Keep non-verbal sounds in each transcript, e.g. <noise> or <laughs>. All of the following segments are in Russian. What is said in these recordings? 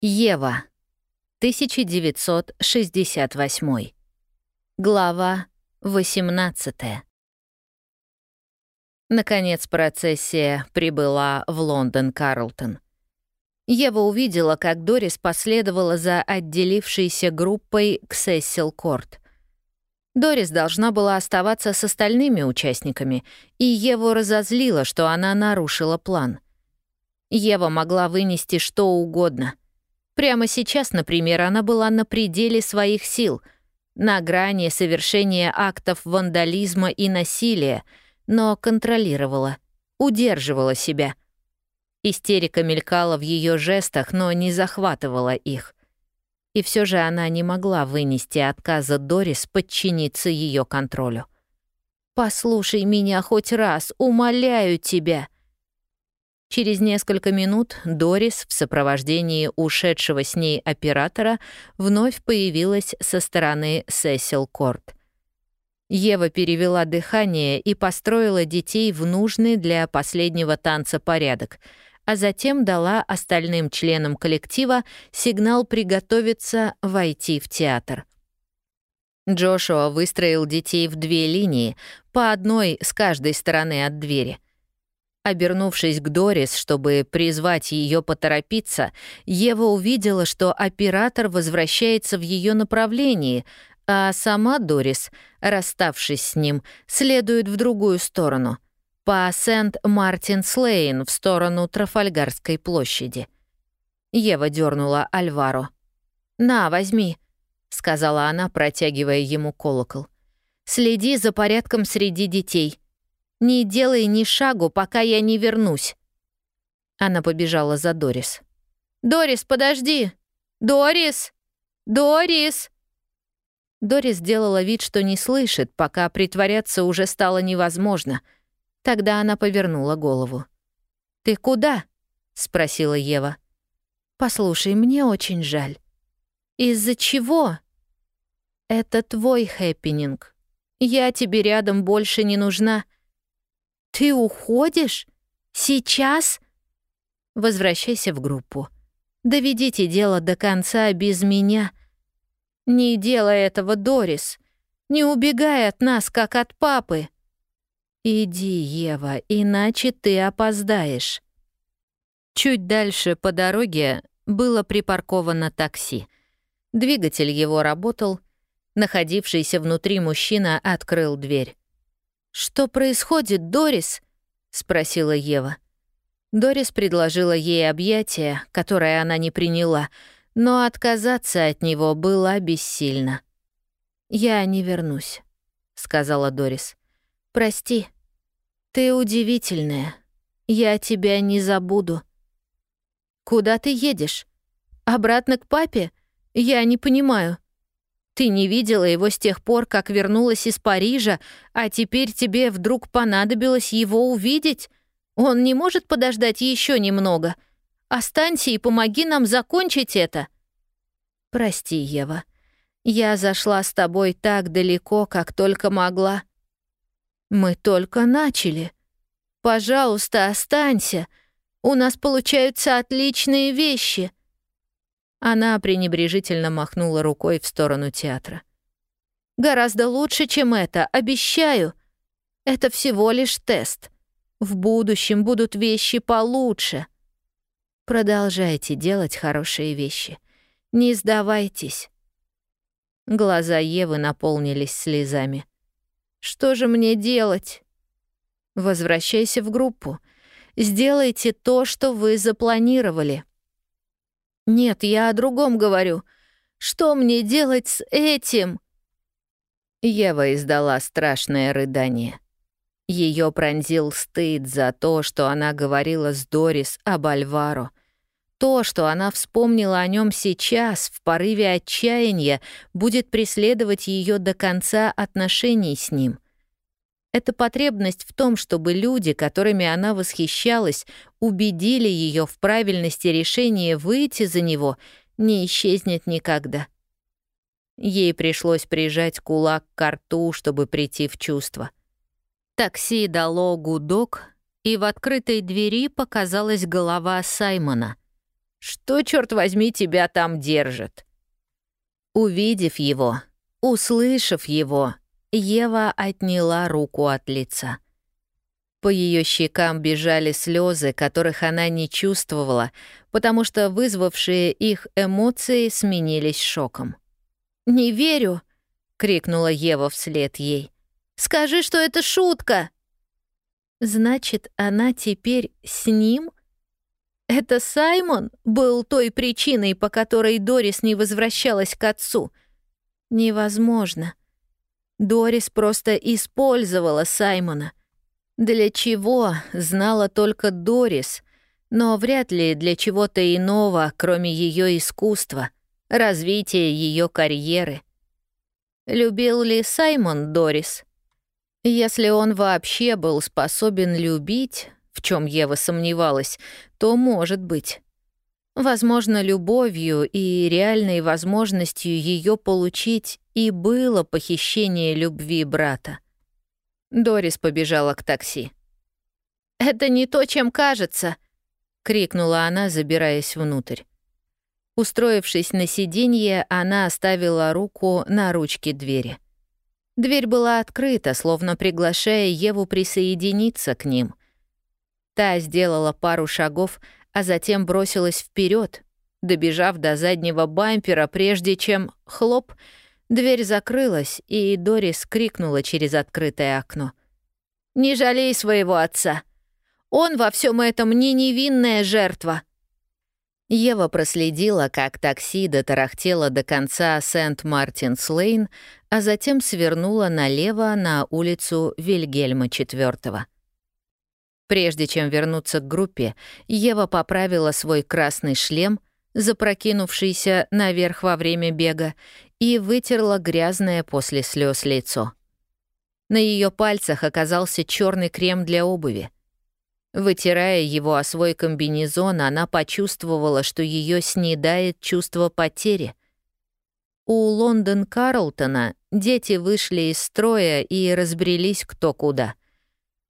Ева. 1968. Глава 18. Наконец процессия прибыла в Лондон-Карлтон. Ева увидела, как Дорис последовала за отделившейся группой к Сессил-Корт. Дорис должна была оставаться с остальными участниками, и Еву разозлила, что она нарушила план. Ева могла вынести что угодно — Прямо сейчас, например, она была на пределе своих сил, на грани совершения актов вандализма и насилия, но контролировала, удерживала себя. Истерика мелькала в ее жестах, но не захватывала их. И все же она не могла вынести отказа Дорис подчиниться ее контролю. «Послушай меня хоть раз, умоляю тебя!» Через несколько минут Дорис в сопровождении ушедшего с ней оператора вновь появилась со стороны Сесил Корт. Ева перевела дыхание и построила детей в нужный для последнего танца порядок, а затем дала остальным членам коллектива сигнал приготовиться войти в театр. Джошуа выстроил детей в две линии, по одной с каждой стороны от двери — Обернувшись к Дорис, чтобы призвать ее поторопиться, Ева увидела, что оператор возвращается в ее направлении, а сама Дорис, расставшись с ним, следует в другую сторону, по Сент-Мартин-Слейн в сторону Трафальгарской площади. Ева дернула Альваро. «На, возьми», — сказала она, протягивая ему колокол. «Следи за порядком среди детей». Не делай ни шагу, пока я не вернусь». Она побежала за Дорис. «Дорис, подожди! Дорис! Дорис!» Дорис сделала вид, что не слышит, пока притворяться уже стало невозможно. Тогда она повернула голову. «Ты куда?» — спросила Ева. «Послушай, мне очень жаль». «Из-за чего?» «Это твой хэппенинг. Я тебе рядом больше не нужна. «Ты уходишь? Сейчас?» «Возвращайся в группу. Доведите дело до конца без меня. Не делай этого, Дорис. Не убегай от нас, как от папы». «Иди, Ева, иначе ты опоздаешь». Чуть дальше по дороге было припарковано такси. Двигатель его работал. Находившийся внутри мужчина открыл дверь. «Что происходит, Дорис?» — спросила Ева. Дорис предложила ей объятие, которое она не приняла, но отказаться от него было бессильно. «Я не вернусь», — сказала Дорис. «Прости, ты удивительная. Я тебя не забуду». «Куда ты едешь? Обратно к папе? Я не понимаю». Ты не видела его с тех пор, как вернулась из Парижа, а теперь тебе вдруг понадобилось его увидеть? Он не может подождать еще немного. Останься и помоги нам закончить это. Прости, Ева. Я зашла с тобой так далеко, как только могла. Мы только начали. Пожалуйста, останься. У нас получаются отличные вещи. Она пренебрежительно махнула рукой в сторону театра. «Гораздо лучше, чем это, обещаю. Это всего лишь тест. В будущем будут вещи получше. Продолжайте делать хорошие вещи. Не сдавайтесь». Глаза Евы наполнились слезами. «Что же мне делать?» «Возвращайся в группу. Сделайте то, что вы запланировали». «Нет, я о другом говорю. Что мне делать с этим?» Ева издала страшное рыдание. Ее пронзил стыд за то, что она говорила с Дорис об Альваро. То, что она вспомнила о нем сейчас, в порыве отчаяния, будет преследовать ее до конца отношений с ним — эта потребность в том, чтобы люди, которыми она восхищалась, убедили ее в правильности решения выйти за него, не исчезнет никогда. Ей пришлось прижать кулак к рту, чтобы прийти в чувство. Такси дало гудок, и в открытой двери показалась голова Саймона. Что, черт возьми, тебя там держит?» Увидев его, услышав его, Ева отняла руку от лица. По ее щекам бежали слезы, которых она не чувствовала, потому что вызвавшие их эмоции сменились шоком. «Не верю!» — крикнула Ева вслед ей. «Скажи, что это шутка!» «Значит, она теперь с ним?» Это Саймон был той причиной, по которой Дорис не возвращалась к отцу. Невозможно. Дорис просто использовала Саймона. Для чего, знала только Дорис, но вряд ли для чего-то иного, кроме ее искусства, развития ее карьеры. Любил ли Саймон Дорис? Если он вообще был способен любить, в чем Ева сомневалась, то может быть. Возможно, любовью и реальной возможностью ее получить и было похищение любви брата. Дорис побежала к такси. «Это не то, чем кажется!» — крикнула она, забираясь внутрь. Устроившись на сиденье, она оставила руку на ручке двери. Дверь была открыта, словно приглашая Еву присоединиться к ним. Та сделала пару шагов, а затем бросилась вперед, добежав до заднего бампера, прежде чем хлоп, дверь закрылась, и Дорис крикнула через открытое окно. «Не жалей своего отца! Он во всем этом не невинная жертва!» Ева проследила, как такси дотарахтело до конца Сент-Мартинс-Лейн, а затем свернула налево на улицу Вильгельма IV. Прежде чем вернуться к группе, Ева поправила свой красный шлем, запрокинувшийся наверх во время бега, и вытерла грязное после слез лицо. На ее пальцах оказался черный крем для обуви. Вытирая его о свой комбинезон, она почувствовала, что ее снедает чувство потери. У Лондон Карлтона дети вышли из строя и разбрелись кто куда —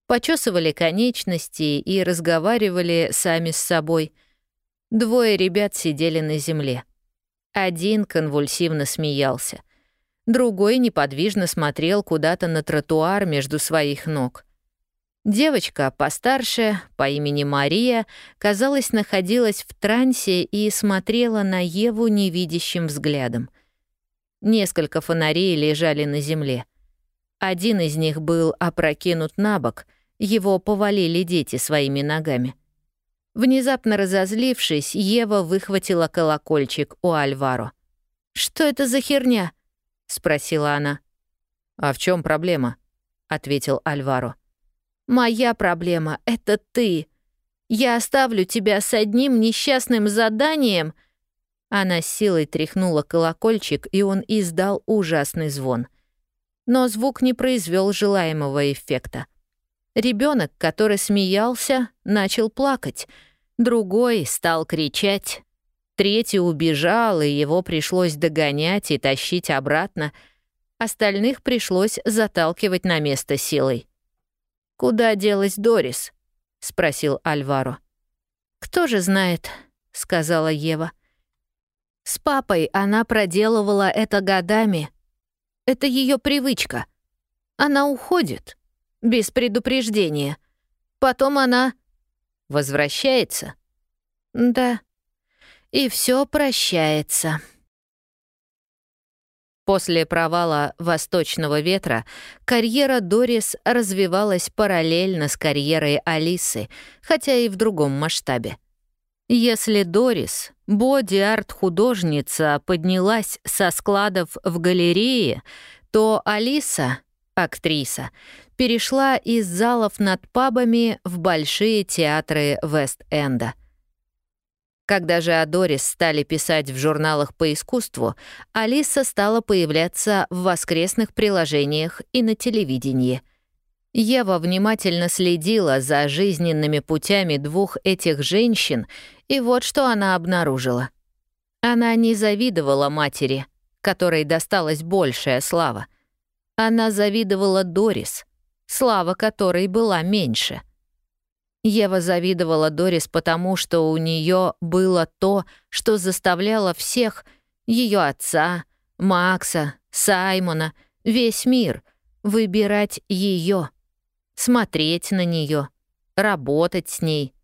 почесывали конечности и разговаривали сами с собой. Двое ребят сидели на земле. Один конвульсивно смеялся. Другой неподвижно смотрел куда-то на тротуар между своих ног. Девочка постарше, по имени Мария, казалось, находилась в трансе и смотрела на Еву невидящим взглядом. Несколько фонарей лежали на земле. Один из них был опрокинут на бок — его повалили дети своими ногами. Внезапно разозлившись, Ева выхватила колокольчик у Альваро. «Что это за херня?» — спросила она. «А в чем проблема?» — ответил Альваро. «Моя проблема — это ты. Я оставлю тебя с одним несчастным заданием». Она с силой тряхнула колокольчик, и он издал ужасный звон. Но звук не произвел желаемого эффекта. Ребенок, который смеялся, начал плакать. Другой стал кричать. Третий убежал, и его пришлось догонять и тащить обратно. Остальных пришлось заталкивать на место силой. «Куда делась Дорис?» — спросил Альваро. «Кто же знает», — сказала Ева. «С папой она проделывала это годами. Это ее привычка. Она уходит, без предупреждения. Потом она возвращается. Да. И все прощается. После провала «Восточного ветра» карьера Дорис развивалась параллельно с карьерой Алисы, хотя и в другом масштабе. Если Дорис, боди-арт-художница, поднялась со складов в галерее, то Алиса, актриса, перешла из залов над пабами в большие театры Вест-Энда. Когда же о Дорис стали писать в журналах по искусству, Алиса стала появляться в воскресных приложениях и на телевидении. Ева внимательно следила за жизненными путями двух этих женщин, и вот что она обнаружила. Она не завидовала матери, которой досталась большая слава. Она завидовала Дорис — слава которой была меньше. Ева завидовала Дорис потому, что у нее было то, что заставляло всех, ее отца, Макса, Саймона, весь мир, выбирать ее, смотреть на нее, работать с ней,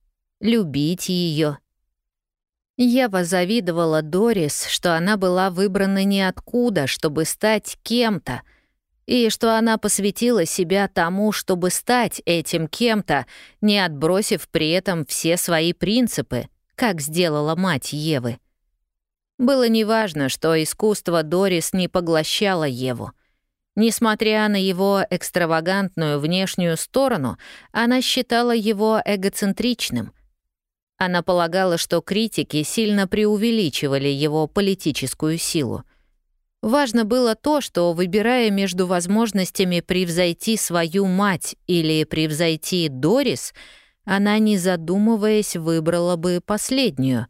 любить ее. Ева завидовала Дорис, что она была выбрана ниоткуда, чтобы стать кем-то — и что она посвятила себя тому, чтобы стать этим кем-то, не отбросив при этом все свои принципы, как сделала мать Евы. Было неважно, что искусство Дорис не поглощало Еву. Несмотря на его экстравагантную внешнюю сторону, она считала его эгоцентричным. Она полагала, что критики сильно преувеличивали его политическую силу — Важно было то, что, выбирая между возможностями превзойти свою мать или превзойти Дорис, она, не задумываясь, выбрала бы последнюю.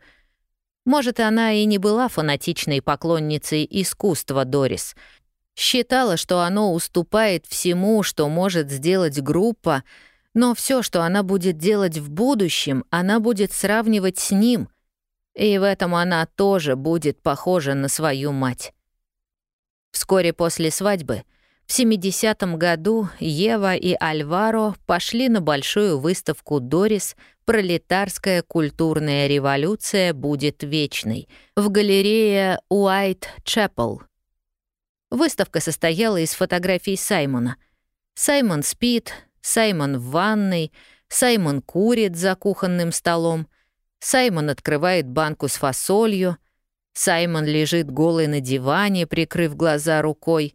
Может, она и не была фанатичной поклонницей искусства Дорис. Считала, что оно уступает всему, что может сделать группа, но все, что она будет делать в будущем, она будет сравнивать с ним. И в этом она тоже будет похожа на свою мать. Вскоре после свадьбы, в 70-м году, Ева и Альваро пошли на большую выставку «Дорис. Пролетарская культурная революция будет вечной» в галерее Уайт Чепел. Выставка состояла из фотографий Саймона. Саймон спит, Саймон в ванной, Саймон курит за кухонным столом, Саймон открывает банку с фасолью, Саймон лежит голый на диване, прикрыв глаза рукой.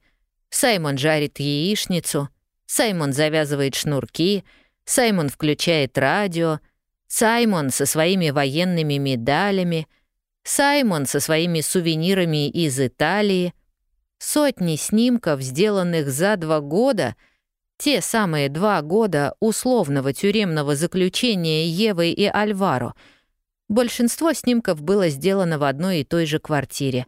Саймон жарит яичницу. Саймон завязывает шнурки. Саймон включает радио. Саймон со своими военными медалями. Саймон со своими сувенирами из Италии. Сотни снимков, сделанных за два года, те самые два года условного тюремного заключения Евы и Альваро — Большинство снимков было сделано в одной и той же квартире,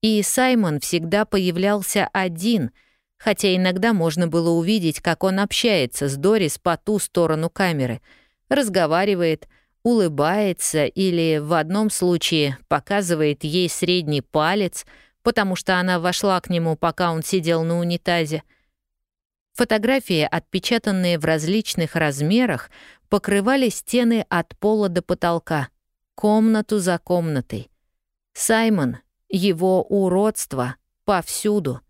и Саймон всегда появлялся один, хотя иногда можно было увидеть, как он общается с Дорис по ту сторону камеры, разговаривает, улыбается или в одном случае показывает ей средний палец, потому что она вошла к нему, пока он сидел на унитазе. Фотографии, отпечатанные в различных размерах, покрывали стены от пола до потолка — комнату за комнатой. Саймон, его уродство повсюду.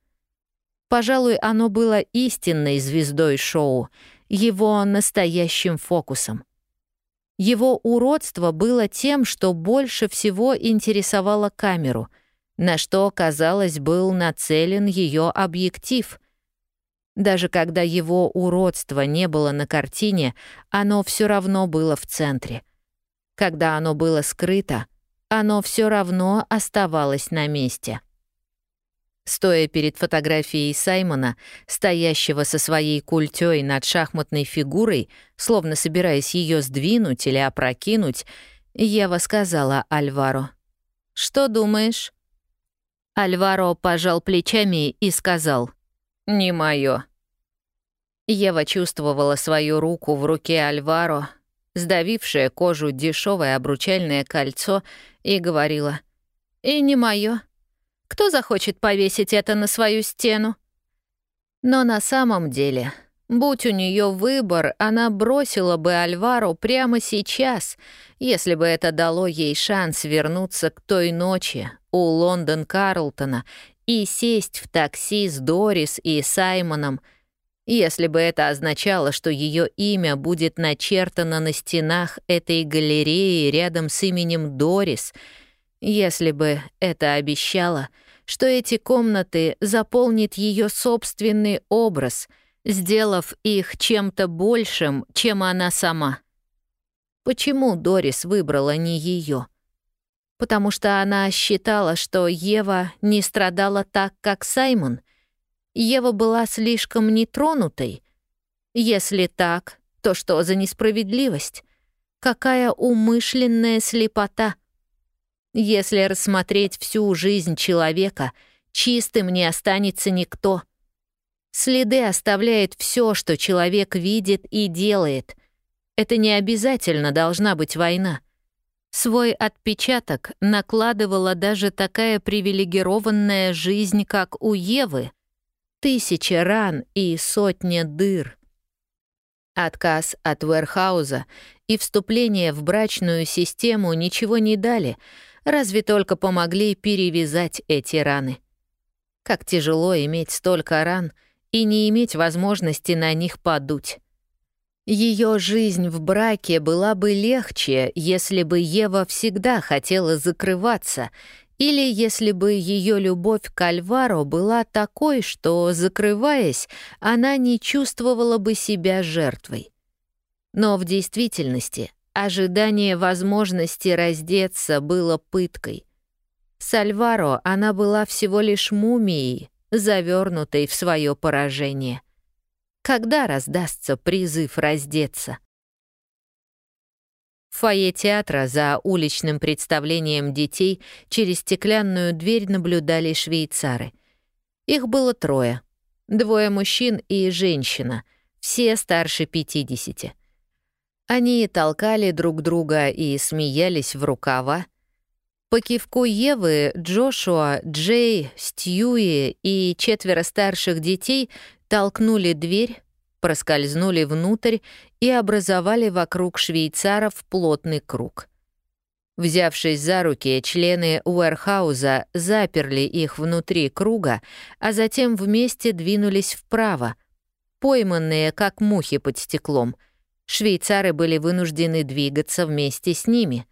Пожалуй, оно было истинной звездой шоу, его настоящим фокусом. Его уродство было тем, что больше всего интересовало камеру, на что, казалось, был нацелен ее объектив. Даже когда его уродство не было на картине, оно все равно было в центре — когда оно было скрыто, оно все равно оставалось на месте. Стоя перед фотографией Саймона, стоящего со своей культей над шахматной фигурой, словно собираясь ее сдвинуть или опрокинуть, Ева сказала Альваро. «Что думаешь?» Альваро пожал плечами и сказал. «Не моё». Ева чувствовала свою руку в руке Альваро, сдавившее кожу дешевое обручальное кольцо, и говорила, «И не моё. Кто захочет повесить это на свою стену?» Но на самом деле, будь у нее выбор, она бросила бы Альвару прямо сейчас, если бы это дало ей шанс вернуться к той ночи у Лондон Карлтона и сесть в такси с Дорис и Саймоном — если бы это означало, что ее имя будет начертано на стенах этой галереи рядом с именем Дорис, если бы это обещало, что эти комнаты заполнит ее собственный образ, сделав их чем-то большим, чем она сама. Почему Дорис выбрала не ее? Потому что она считала, что Ева не страдала так, как Саймон — Ева была слишком нетронутой? Если так, то что за несправедливость? Какая умышленная слепота? Если рассмотреть всю жизнь человека, чистым не останется никто. Следы оставляет все, что человек видит и делает. Это не обязательно должна быть война. Свой отпечаток накладывала даже такая привилегированная жизнь, как у Евы. Тысячи ран и сотни дыр. Отказ от Верхауза и вступление в брачную систему ничего не дали, разве только помогли перевязать эти раны. Как тяжело иметь столько ран и не иметь возможности на них подуть. Ее жизнь в браке была бы легче, если бы Ева всегда хотела закрываться, или если бы ее любовь к Альваро была такой, что, закрываясь, она не чувствовала бы себя жертвой. Но в действительности ожидание возможности раздеться было пыткой. С Альваро она была всего лишь мумией, завернутой в свое поражение. Когда раздастся призыв раздеться? В фойе театра за уличным представлением детей через стеклянную дверь наблюдали швейцары. Их было трое. Двое мужчин и женщина, все старше 50. Они толкали друг друга и смеялись в рукава. По кивку Евы, Джошуа, Джей, Стьюи и четверо старших детей толкнули дверь, проскользнули внутрь и образовали вокруг швейцаров плотный круг. Взявшись за руки, члены Уэрхауза заперли их внутри круга, а затем вместе двинулись вправо, пойманные, как мухи под стеклом. Швейцары были вынуждены двигаться вместе с ними.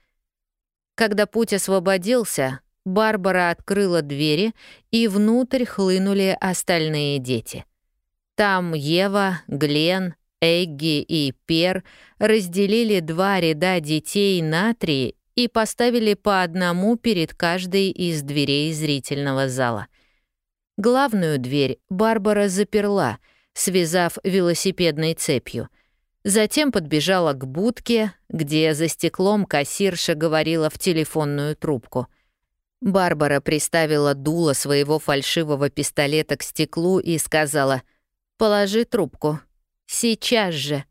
Когда путь освободился, Барбара открыла двери, и внутрь хлынули остальные дети — там Ева, Глен, Эгги и Пер разделили два ряда детей на три и поставили по одному перед каждой из дверей зрительного зала. Главную дверь Барбара заперла, связав велосипедной цепью. Затем подбежала к будке, где за стеклом кассирша говорила в телефонную трубку. Барбара приставила дуло своего фальшивого пистолета к стеклу и сказала — Положи трубку. Сейчас же.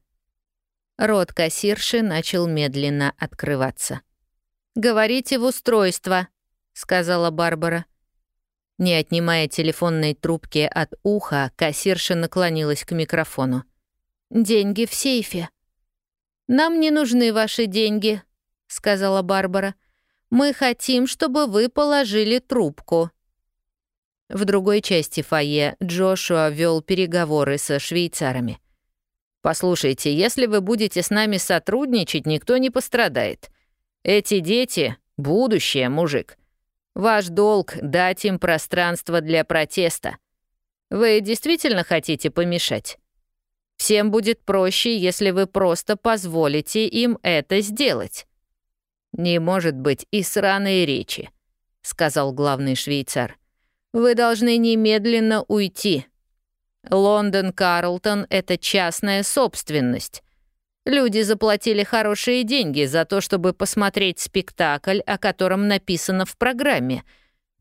Рот кассирши начал медленно открываться. «Говорите в устройство», — сказала Барбара. Не отнимая телефонной трубки от уха, кассирша наклонилась к микрофону. «Деньги в сейфе». «Нам не нужны ваши деньги», — сказала Барбара. «Мы хотим, чтобы вы положили трубку». В другой части фойе Джошуа вел переговоры со швейцарами. «Послушайте, если вы будете с нами сотрудничать, никто не пострадает. Эти дети — будущее, мужик. Ваш долг — дать им пространство для протеста. Вы действительно хотите помешать? Всем будет проще, если вы просто позволите им это сделать». «Не может быть и сраной речи», — сказал главный швейцар. Вы должны немедленно уйти. Лондон Карлтон — это частная собственность. Люди заплатили хорошие деньги за то, чтобы посмотреть спектакль, о котором написано в программе.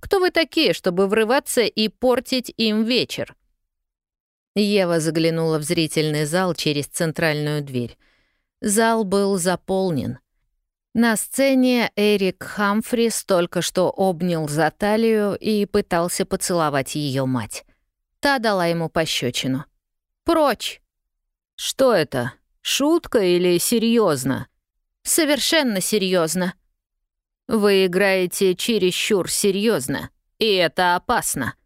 Кто вы такие, чтобы врываться и портить им вечер? Ева заглянула в зрительный зал через центральную дверь. Зал был заполнен — на сцене Эрик Хамфрис только что обнял за талию и пытался поцеловать ее мать. Та дала ему пощечину. «Прочь!» «Что это? Шутка или серьезно? «Совершенно серьезно. «Вы играете чересчур серьезно, и это опасно»,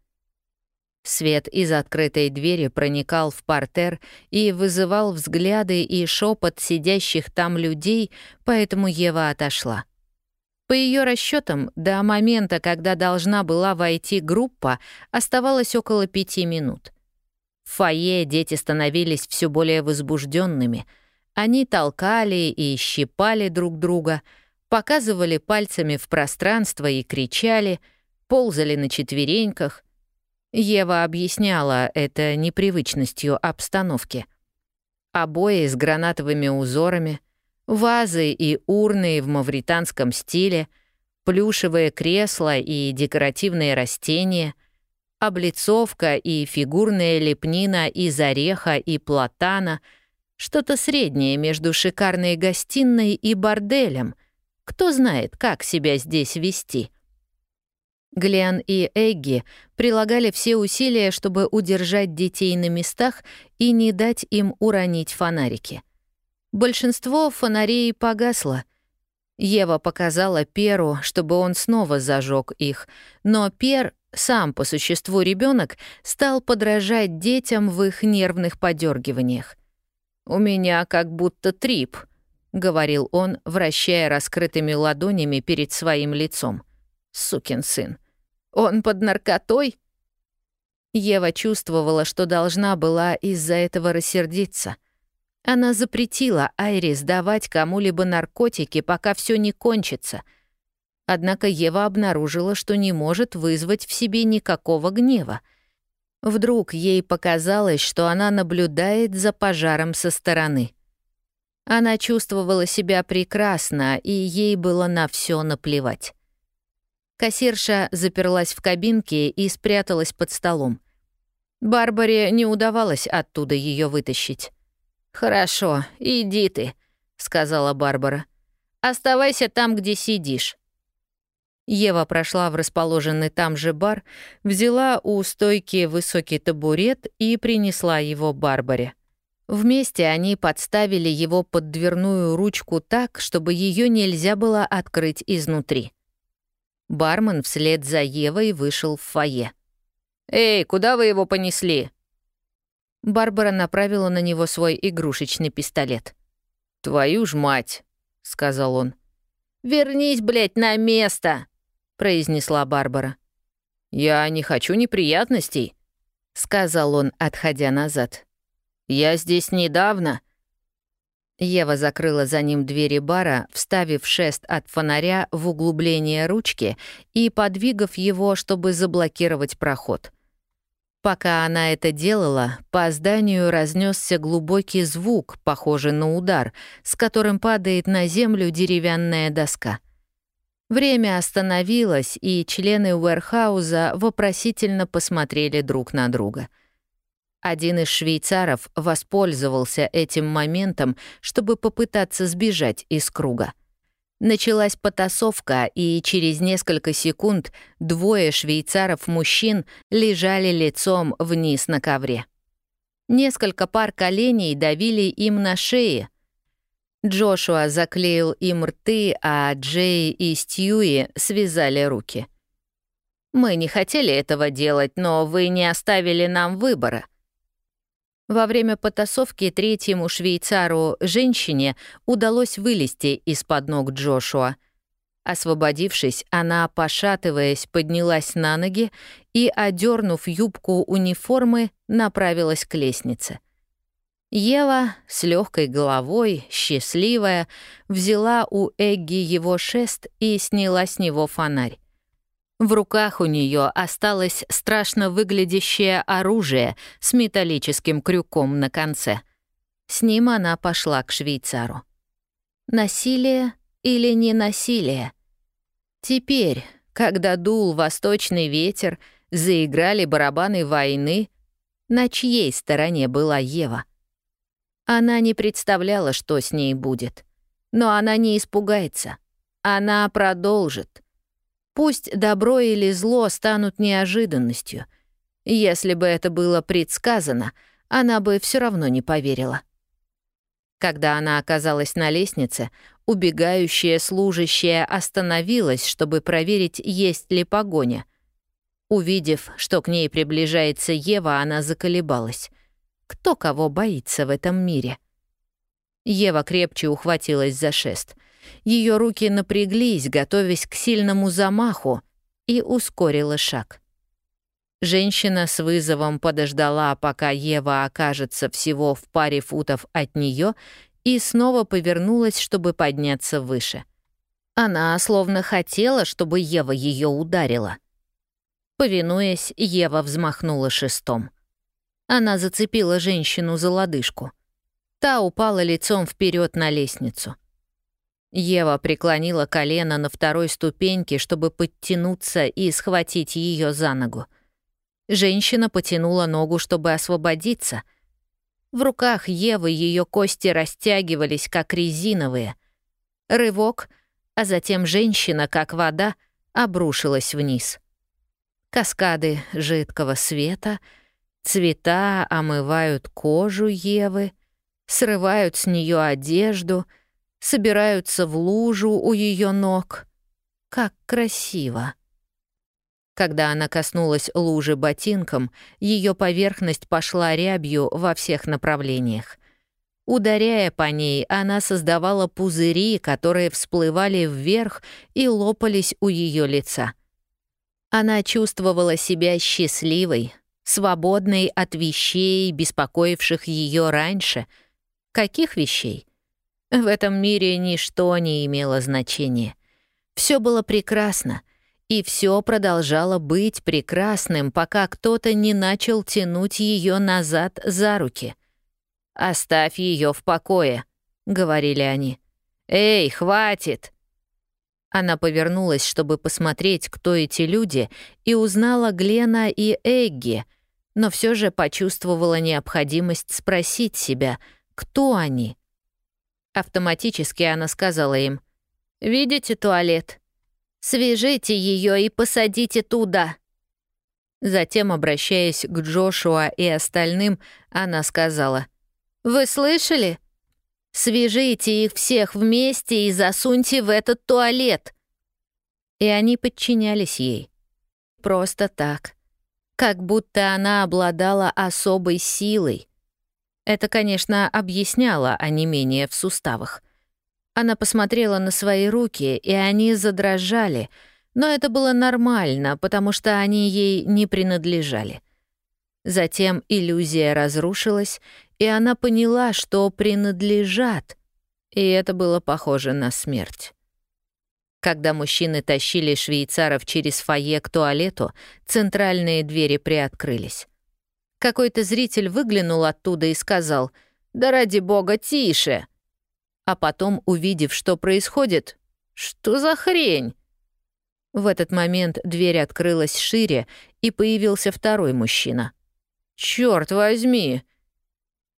Свет из открытой двери проникал в портер и вызывал взгляды и шепот сидящих там людей, поэтому Ева отошла. По ее расчетам, до момента, когда должна была войти группа, оставалось около пяти минут. В фойе дети становились все более возбужденными. Они толкали и щипали друг друга, показывали пальцами в пространство и кричали, ползали на четвереньках, Ева объясняла это непривычностью обстановки. Обои с гранатовыми узорами, вазы и урны в мавританском стиле, плюшевые кресла и декоративные растения, облицовка и фигурная лепнина из ореха и платана — Что-то среднее между шикарной гостиной и борделем. Кто знает, как себя здесь вести. Глен и Эгги прилагали все усилия, чтобы удержать детей на местах и не дать им уронить фонарики. Большинство фонарей погасло. Ева показала Перу, чтобы он снова зажег их, но Пер, сам по существу ребенок, стал подражать детям в их нервных подергиваниях. «У меня как будто трип», — говорил он, вращая раскрытыми ладонями перед своим лицом. «Сукин сын». Он под наркотой?» Ева чувствовала, что должна была из-за этого рассердиться. Она запретила Айри сдавать кому-либо наркотики, пока все не кончится. Однако Ева обнаружила, что не может вызвать в себе никакого гнева. Вдруг ей показалось, что она наблюдает за пожаром со стороны. Она чувствовала себя прекрасно, и ей было на все наплевать. Кассирша заперлась в кабинке и спряталась под столом. Барбаре не удавалось оттуда ее вытащить. «Хорошо, иди ты», — сказала Барбара. «Оставайся там, где сидишь». Ева прошла в расположенный там же бар, взяла у стойки высокий табурет и принесла его Барбаре. Вместе они подставили его под дверную ручку так, чтобы ее нельзя было открыть изнутри. Бармен вслед за Евой вышел в фойе. «Эй, куда вы его понесли?» Барбара направила на него свой игрушечный пистолет. «Твою ж мать!» — сказал он. «Вернись, блядь, на место!» — произнесла Барбара. «Я не хочу неприятностей», — сказал он, отходя назад. «Я здесь недавно. Ева закрыла за ним двери бара, вставив шест от фонаря в углубление ручки и подвигав его, чтобы заблокировать проход. Пока она это делала, по зданию разнесся глубокий звук, похожий на удар, с которым падает на землю деревянная доска. Время остановилось, и члены Уэрхауза вопросительно посмотрели друг на друга — один из швейцаров воспользовался этим моментом, чтобы попытаться сбежать из круга. Началась потасовка, и через несколько секунд двое швейцаров-мужчин лежали лицом вниз на ковре. Несколько пар коленей давили им на шеи. Джошуа заклеил им рты, а Джей и Стьюи связали руки. «Мы не хотели этого делать, но вы не оставили нам выбора», во время потасовки третьему швейцару, женщине, удалось вылезти из-под ног Джошуа. Освободившись, она, пошатываясь, поднялась на ноги и, одернув юбку униформы, направилась к лестнице. Ева с легкой головой, счастливая, взяла у Эгги его шест и сняла с него фонарь. В руках у нее осталось страшно выглядящее оружие с металлическим крюком на конце. С ним она пошла к швейцару. Насилие или не насилие? Теперь, когда дул восточный ветер, заиграли барабаны войны, на чьей стороне была Ева? Она не представляла, что с ней будет. Но она не испугается. Она продолжит — Пусть добро или зло станут неожиданностью. Если бы это было предсказано, она бы все равно не поверила. Когда она оказалась на лестнице, убегающая служащая остановилась, чтобы проверить, есть ли погоня. Увидев, что к ней приближается Ева, она заколебалась. Кто кого боится в этом мире? Ева крепче ухватилась за шест — ее руки напряглись, готовясь к сильному замаху, и ускорила шаг. Женщина с вызовом подождала, пока Ева окажется всего в паре футов от нее, и снова повернулась, чтобы подняться выше. Она словно хотела, чтобы Ева ее ударила. Повинуясь, Ева взмахнула шестом. Она зацепила женщину за лодыжку. Та упала лицом вперед на лестницу. Ева преклонила колено на второй ступеньке, чтобы подтянуться и схватить ее за ногу. Женщина потянула ногу, чтобы освободиться. В руках Евы ее кости растягивались, как резиновые. Рывок, а затем женщина, как вода, обрушилась вниз. Каскады жидкого света, цвета омывают кожу Евы, срывают с нее одежду, собираются в лужу у ее ног. Как красиво! Когда она коснулась лужи ботинком, ее поверхность пошла рябью во всех направлениях. Ударяя по ней, она создавала пузыри, которые всплывали вверх и лопались у ее лица. Она чувствовала себя счастливой, свободной от вещей, беспокоивших ее раньше. Каких вещей? В этом мире ничто не имело значения. Все было прекрасно — и все продолжало быть прекрасным, пока кто-то не начал тянуть ее назад за руки. «Оставь ее в покое», — говорили они. «Эй, хватит!» Она повернулась, чтобы посмотреть, кто эти люди, и узнала Глена и Эгги, но все же почувствовала необходимость спросить себя, кто они. Автоматически она сказала им, «Видите туалет? Свяжите ее и посадите туда». Затем, обращаясь к Джошуа и остальным, она сказала, «Вы слышали? Свяжите их всех вместе и засуньте в этот туалет». И они подчинялись ей. Просто так. Как будто она обладала особой силой. Это, конечно, объясняло онемение в суставах. Она посмотрела на свои руки, и они задрожали, но это было нормально, потому что они ей не принадлежали. Затем иллюзия разрушилась, и она поняла, что принадлежат, и это было похоже на смерть. Когда мужчины тащили швейцаров через фойе к туалету, центральные двери приоткрылись. Какой-то зритель выглянул оттуда и сказал «Да ради бога, тише!» а потом, увидев, что происходит, «Что за хрень?» В этот момент дверь открылась шире, и появился второй мужчина. «Чёрт возьми!»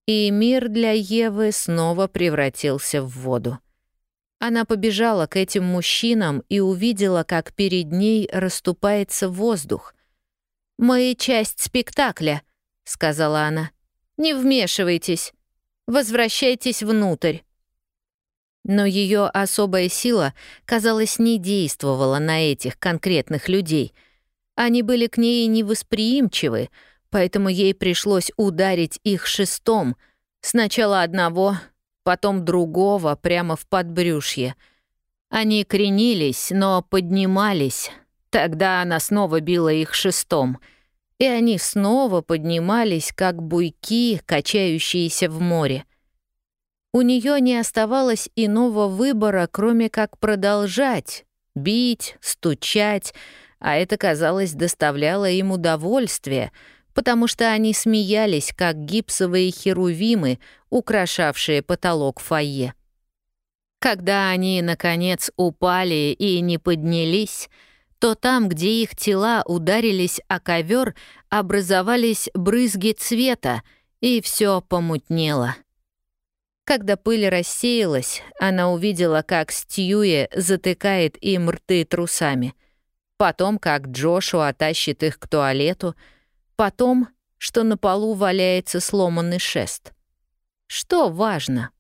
И мир для Евы снова превратился в воду. Она побежала к этим мужчинам и увидела, как перед ней расступается воздух. «Мы часть спектакля», — сказала она. «Не вмешивайтесь. Возвращайтесь внутрь». Но ее особая сила, казалось, не действовала на этих конкретных людей. Они были к ней невосприимчивы, поэтому ей пришлось ударить их шестом, сначала одного, потом другого, прямо в подбрюшье. Они кренились, но поднимались. Тогда она снова била их шестом. И они снова поднимались, как буйки, качающиеся в море. У нее не оставалось иного выбора, кроме как продолжать, бить, стучать, а это, казалось, доставляло им удовольствие, потому что они смеялись, как гипсовые херувимы, украшавшие потолок фойе. Когда они, наконец, упали и не поднялись, то там, где их тела ударились о ковер, образовались брызги цвета, и все помутнело. Когда пыль рассеялась, она увидела, как Стьюи затыкает им рты трусами. Потом, как Джошуа тащит их к туалету. Потом, что на полу валяется сломанный шест. Что важно?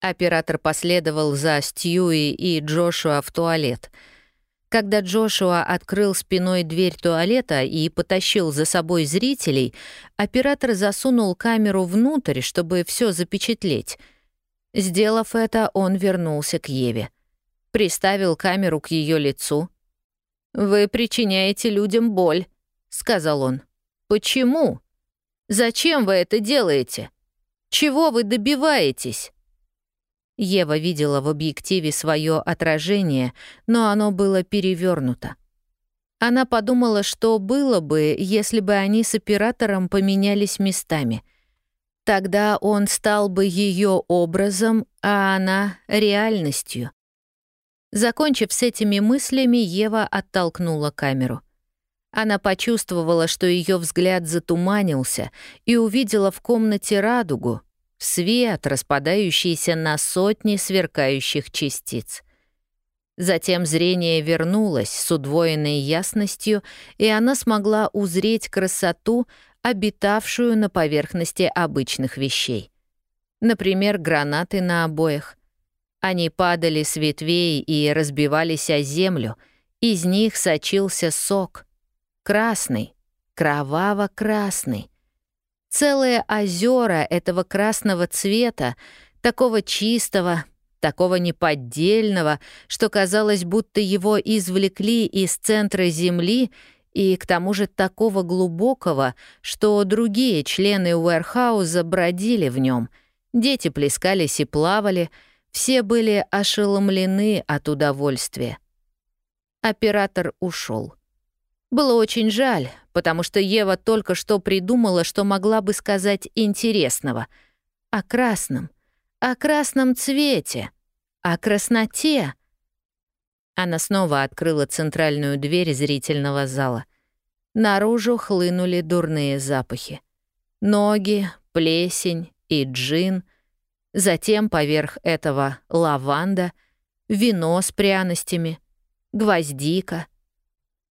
Оператор последовал за Стьюи и Джошуа в туалет — когда Джошуа открыл спиной дверь туалета и потащил за собой зрителей, оператор засунул камеру внутрь, чтобы все запечатлеть. Сделав это, он вернулся к Еве. Приставил камеру к ее лицу. «Вы причиняете людям боль», — сказал он. «Почему? Зачем вы это делаете? Чего вы добиваетесь?» Ева видела в объективе свое отражение, но оно было перевернуто. Она подумала, что было бы, если бы они с оператором поменялись местами. Тогда он стал бы ее образом, а она — реальностью. Закончив с этими мыслями, Ева оттолкнула камеру. Она почувствовала, что ее взгляд затуманился, и увидела в комнате радугу, свет, распадающийся на сотни сверкающих частиц. Затем зрение вернулось с удвоенной ясностью, и она смогла узреть красоту, обитавшую на поверхности обычных вещей. Например, гранаты на обоях. Они падали с ветвей и разбивались о землю, из них сочился сок. Красный, кроваво-красный. Целые озера этого красного цвета, такого чистого, такого неподдельного, что казалось, будто его извлекли из центра Земли и к тому же такого глубокого, что другие члены Уэрхауза бродили в нем. Дети плескались и плавали, все были ошеломлены от удовольствия. Оператор ушел. Было очень жаль, потому что Ева только что придумала, что могла бы сказать интересного. О красном. О красном цвете. О красноте. Она снова открыла центральную дверь зрительного зала. Наружу хлынули дурные запахи. Ноги, плесень и джин. Затем поверх этого лаванда, вино с пряностями, гвоздика —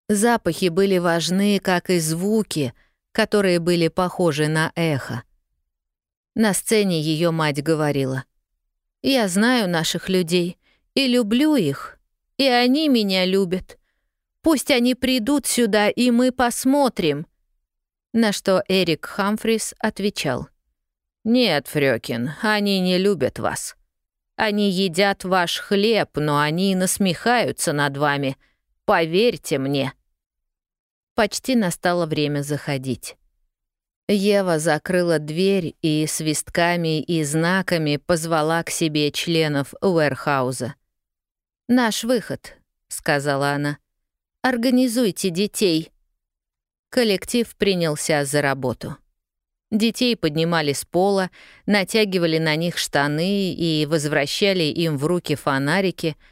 Запахи были важны, как и звуки, которые были похожи на эхо. На сцене ее мать говорила. «Я знаю наших людей и люблю их, и они меня любят. Пусть они придут сюда, и мы посмотрим». На что Эрик Хамфрис отвечал. «Нет, Фрёкин, они не любят вас. Они едят ваш хлеб, но они насмехаются над вами. Поверьте мне». Почти настало время заходить. Ева закрыла дверь и свистками и знаками позвала к себе членов Уэрхауза. «Наш выход», — сказала она. «Организуйте детей». Коллектив принялся за работу. Детей поднимали с пола, натягивали на них штаны и возвращали им в руки фонарики —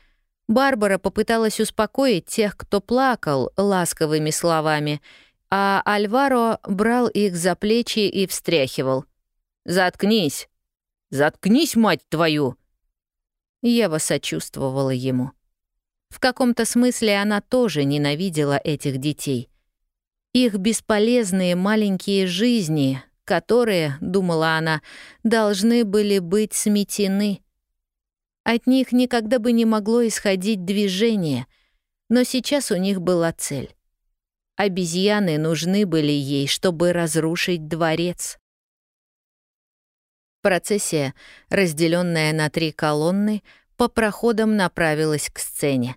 Барбара попыталась успокоить тех, кто плакал, ласковыми словами, а Альваро брал их за плечи и встряхивал. «Заткнись! Заткнись, мать твою!» Ева сочувствовала ему. В каком-то смысле она тоже ненавидела этих детей. Их бесполезные маленькие жизни, которые, думала она, должны были быть сметены — от них никогда бы не могло исходить движение, но сейчас у них была цель. Обезьяны нужны были ей, чтобы разрушить дворец. Процессия, разделенная на три колонны, по проходам направилась к сцене.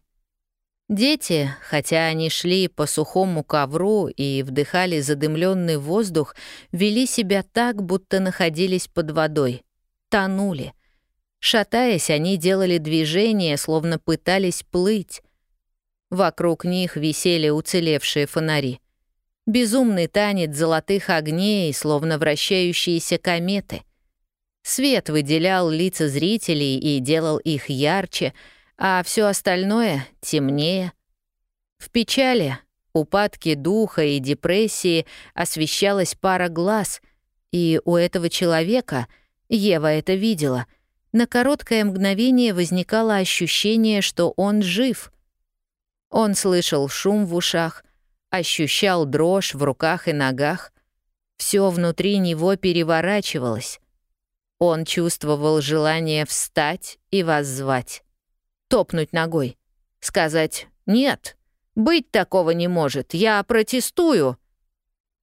Дети, хотя они шли по сухому ковру и вдыхали задымленный воздух, вели себя так, будто находились под водой, тонули — Шатаясь, они делали движения, словно пытались плыть. Вокруг них висели уцелевшие фонари. Безумный танец золотых огней, словно вращающиеся кометы. Свет выделял лица зрителей и делал их ярче, а все остальное — темнее. В печали, упадке духа и депрессии освещалась пара глаз, и у этого человека, Ева это видела — на короткое мгновение возникало ощущение, что он жив. Он слышал шум в ушах, ощущал дрожь в руках и ногах. Все внутри него переворачивалось. Он чувствовал желание встать и воззвать. Топнуть ногой. Сказать «Нет, быть такого не может, я протестую».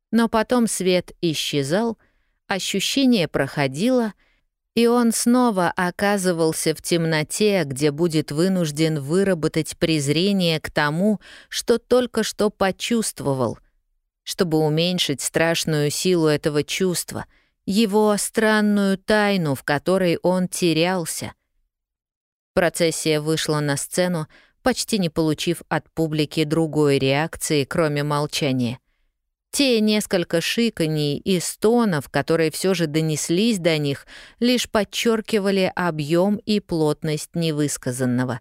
Но потом свет исчезал, ощущение проходило — и он снова оказывался в темноте, где будет вынужден выработать презрение к тому, что только что почувствовал, чтобы уменьшить страшную силу этого чувства, его странную тайну, в которой он терялся. Процессия вышла на сцену, почти не получив от публики другой реакции, кроме молчания — те несколько шиканий и стонов, которые все же донеслись до них, лишь подчеркивали объем и плотность невысказанного.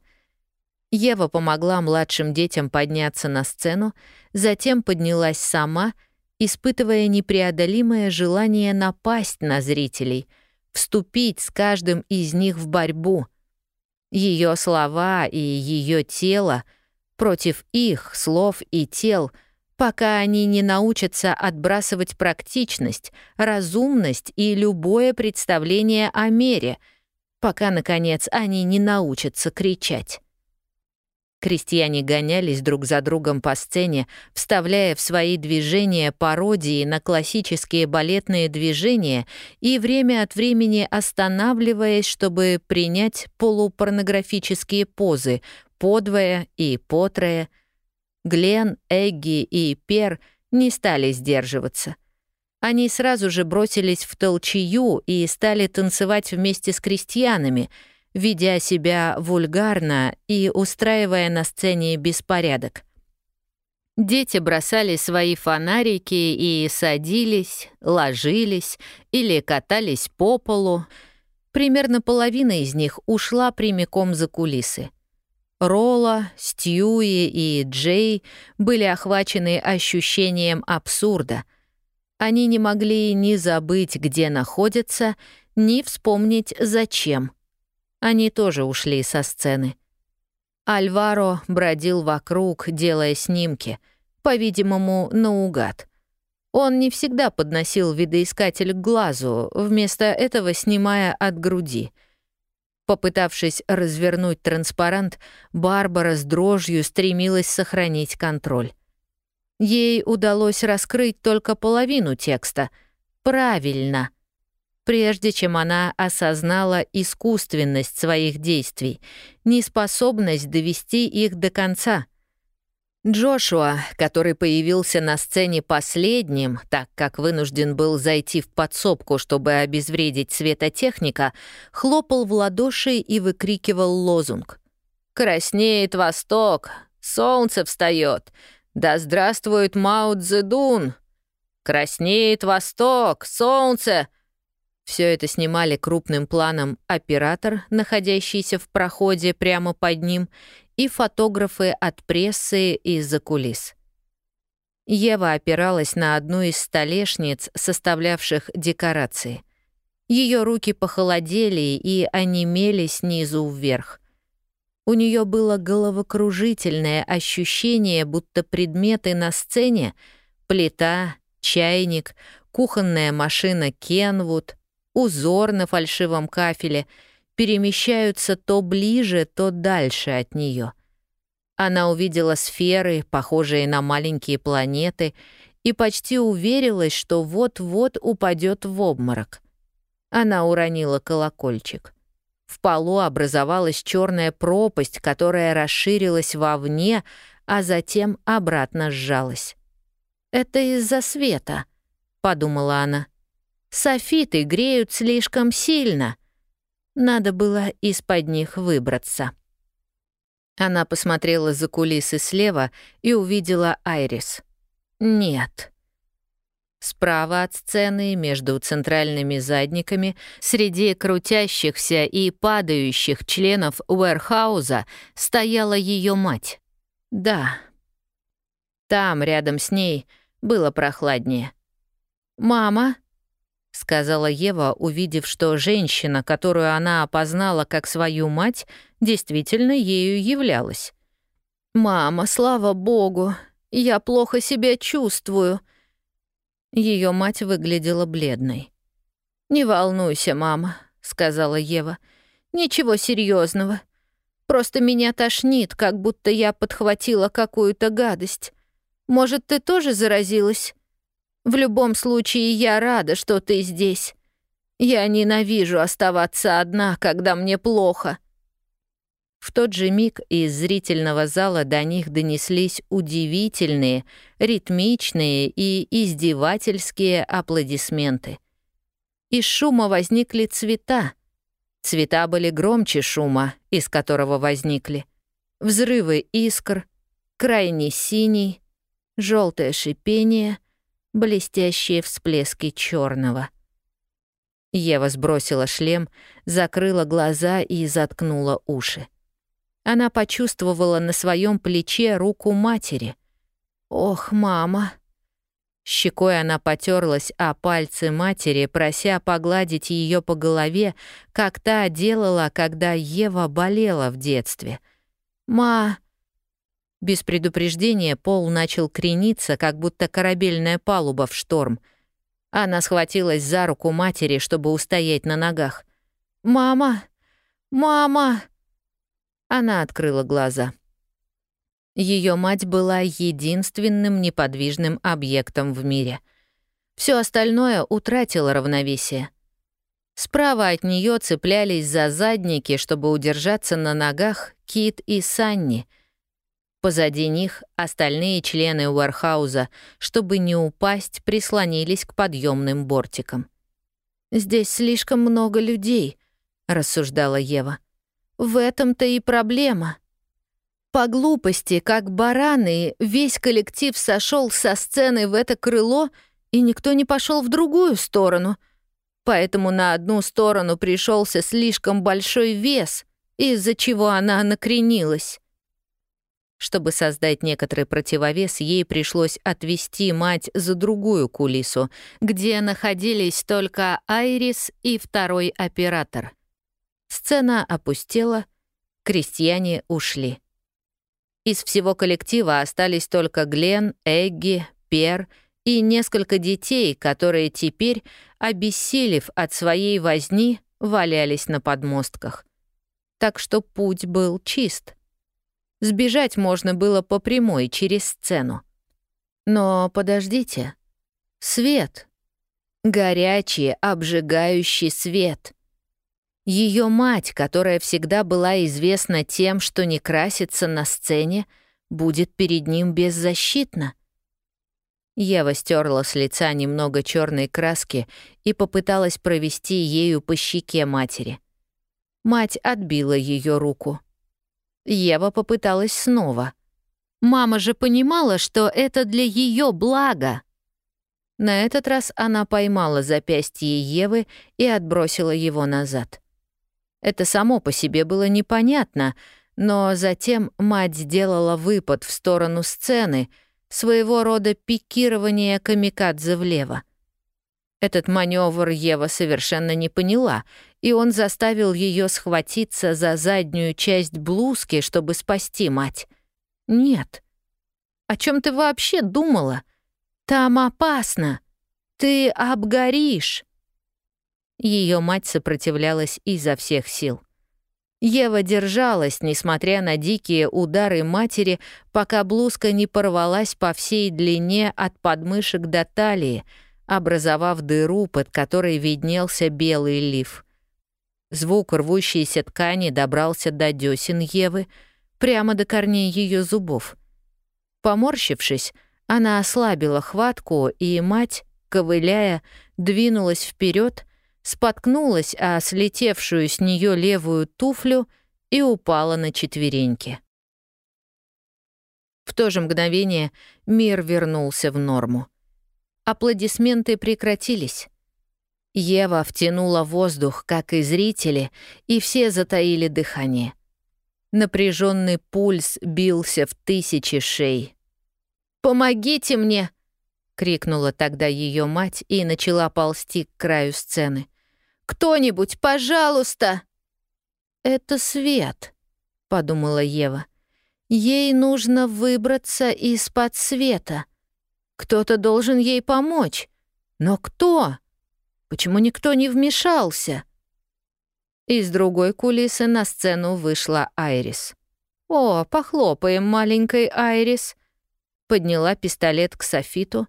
Ева помогла младшим детям подняться на сцену, затем поднялась сама, испытывая непреодолимое желание напасть на зрителей, вступить с каждым из них в борьбу. Ее слова и ее тело против их слов и тел, пока они не научатся отбрасывать практичность, разумность и любое представление о мере, пока, наконец, они не научатся кричать. Крестьяне гонялись друг за другом по сцене, вставляя в свои движения пародии на классические балетные движения и время от времени останавливаясь, чтобы принять полупорнографические позы подвое и потрое. Глен, Эгги и Пер не стали сдерживаться. Они сразу же бросились в толчью и стали танцевать вместе с крестьянами — ведя себя вульгарно и устраивая на сцене беспорядок. Дети бросали свои фонарики и садились, ложились или катались по полу. Примерно половина из них ушла прямиком за кулисы. Ролла, Стьюи и Джей были охвачены ощущением абсурда. Они не могли ни забыть, где находятся, ни вспомнить, зачем — они тоже ушли со сцены. Альваро бродил вокруг, делая снимки, по-видимому, наугад. Он не всегда подносил видоискатель к глазу, вместо этого снимая от груди. Попытавшись развернуть транспарант, Барбара с дрожью стремилась сохранить контроль. Ей удалось раскрыть только половину текста. Правильно — прежде чем она осознала искусственность своих действий, неспособность довести их до конца. Джошуа, который появился на сцене последним, так как вынужден был зайти в подсобку, чтобы обезвредить светотехника, хлопал в ладоши и выкрикивал лозунг. «Краснеет восток! Солнце встает! Да здравствует Мао Цзэдун! Краснеет восток! Солнце!» Все это снимали крупным планом оператор, находящийся в проходе прямо под ним, и фотографы от прессы из-за кулис. Ева опиралась на одну из столешниц, составлявших декорации. Ее руки похолодели и онемели снизу вверх. У нее было головокружительное ощущение, будто предметы на сцене — плита, чайник, кухонная машина Кенвуд — узор на фальшивом кафеле перемещаются то ближе, то дальше от нее. Она увидела сферы, похожие на маленькие планеты, и почти уверилась, что вот-вот упадет в обморок. Она уронила колокольчик. В полу образовалась черная пропасть, которая расширилась вовне, а затем обратно сжалась. «Это из-за света», — подумала она. Софиты греют слишком сильно. Надо было из-под них выбраться. Она посмотрела за кулисы слева и увидела Айрис. Нет. Справа от сцены, между центральными задниками, среди крутящихся и падающих членов Уэрхауза стояла ее мать. Да. Там, рядом с ней, было прохладнее. «Мама?» — сказала Ева, увидев, что женщина, которую она опознала как свою мать, действительно ею являлась. «Мама, слава богу, я плохо себя чувствую». Ее мать выглядела бледной. «Не волнуйся, мама», — сказала Ева. «Ничего серьезного. Просто меня тошнит, как будто я подхватила какую-то гадость. Может, ты тоже заразилась?» В любом случае, я рада, что ты здесь. Я ненавижу оставаться одна, когда мне плохо». В тот же миг из зрительного зала до них донеслись удивительные, ритмичные и издевательские аплодисменты. Из шума возникли цвета. Цвета были громче шума, из которого возникли. Взрывы искр, крайне синий, желтое шипение — блестящие всплески черного. Ева сбросила шлем, закрыла глаза и заткнула уши. Она почувствовала на своем плече руку матери. «Ох, мама!» Щекой она потерлась о пальцы матери, прося погладить ее по голове, как та делала, когда Ева болела в детстве. «Ма...» Без предупреждения пол начал крениться, как будто корабельная палуба в шторм. Она схватилась за руку матери, чтобы устоять на ногах. «Мама! Мама!» Она открыла глаза. Ее мать была единственным неподвижным объектом в мире. Все остальное утратило равновесие. Справа от нее цеплялись за задники, чтобы удержаться на ногах Кит и Санни. Позади них остальные члены Уэрхауза, чтобы не упасть, прислонились к подъемным бортикам. «Здесь слишком много людей», — рассуждала Ева. «В этом-то и проблема». По глупости, как бараны, весь коллектив сошел со сцены в это крыло, и никто не пошел в другую сторону. Поэтому на одну сторону пришелся слишком большой вес, из-за чего она накренилась. Чтобы создать некоторый противовес, ей пришлось отвести мать за другую кулису, где находились только Айрис и второй оператор. Сцена опустела, крестьяне ушли. Из всего коллектива остались только Глен, Эгги, Пер и несколько детей, которые теперь, обессилев от своей возни, валялись на подмостках. Так что путь был чист. Сбежать можно было по прямой через сцену. Но подождите. Свет. Горячий, обжигающий свет — ее мать, которая всегда была известна тем, что не красится на сцене, будет перед ним беззащитна. Ева стерла с лица немного черной краски и попыталась провести ею по щеке матери. Мать отбила ее руку. Ева попыталась снова. Мама же понимала, что это для ее блага. На этот раз она поймала запястье Евы и отбросила его назад. Это само по себе было непонятно, но затем мать сделала выпад в сторону сцены, своего рода пикирование камикадзе влево. Этот маневр Ева совершенно не поняла, и он заставил ее схватиться за заднюю часть блузки, чтобы спасти мать. Нет. О чем ты вообще думала? Там опасно. Ты обгоришь. Ее мать сопротивлялась изо всех сил. Ева держалась, несмотря на дикие удары матери, пока блузка не порвалась по всей длине от подмышек до талии, образовав дыру, под которой виднелся белый лиф. Звук рвущейся ткани добрался до десен Евы, прямо до корней ее зубов. Поморщившись, она ослабила хватку, и мать, ковыляя, двинулась вперед, споткнулась о слетевшую с нее левую туфлю и упала на четвереньки. В то же мгновение мир вернулся в норму. Аплодисменты прекратились. Ева втянула воздух, как и зрители, и все затаили дыхание. Напряженный пульс бился в тысячи шей. «Помогите мне!» — крикнула тогда ее мать и начала ползти к краю сцены. Кто-нибудь, пожалуйста!» «Это свет», — подумала Ева. «Ей нужно выбраться из-под света. Кто-то должен ей помочь. Но кто? Почему никто не вмешался?» Из другой кулисы на сцену вышла Айрис. «О, похлопаем маленькой Айрис!» Подняла пистолет к софиту,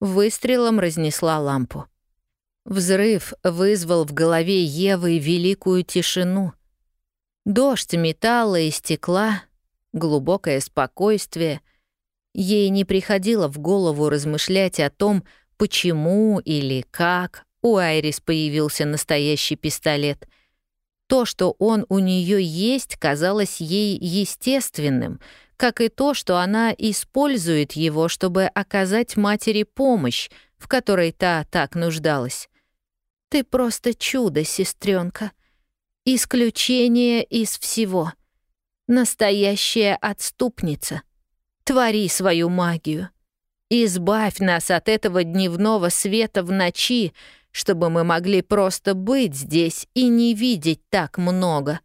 выстрелом разнесла лампу. Взрыв вызвал в голове Евы великую тишину. Дождь металла и стекла, глубокое спокойствие. Ей не приходило в голову размышлять о том, почему или как у Айрис появился настоящий пистолет. То, что он у нее есть, казалось ей естественным, как и то, что она использует его, чтобы оказать матери помощь, в которой та так нуждалась. Ты просто чудо, сестренка. Исключение из всего. Настоящая отступница. Твори свою магию. Избавь нас от этого дневного света в ночи, чтобы мы могли просто быть здесь и не видеть так много.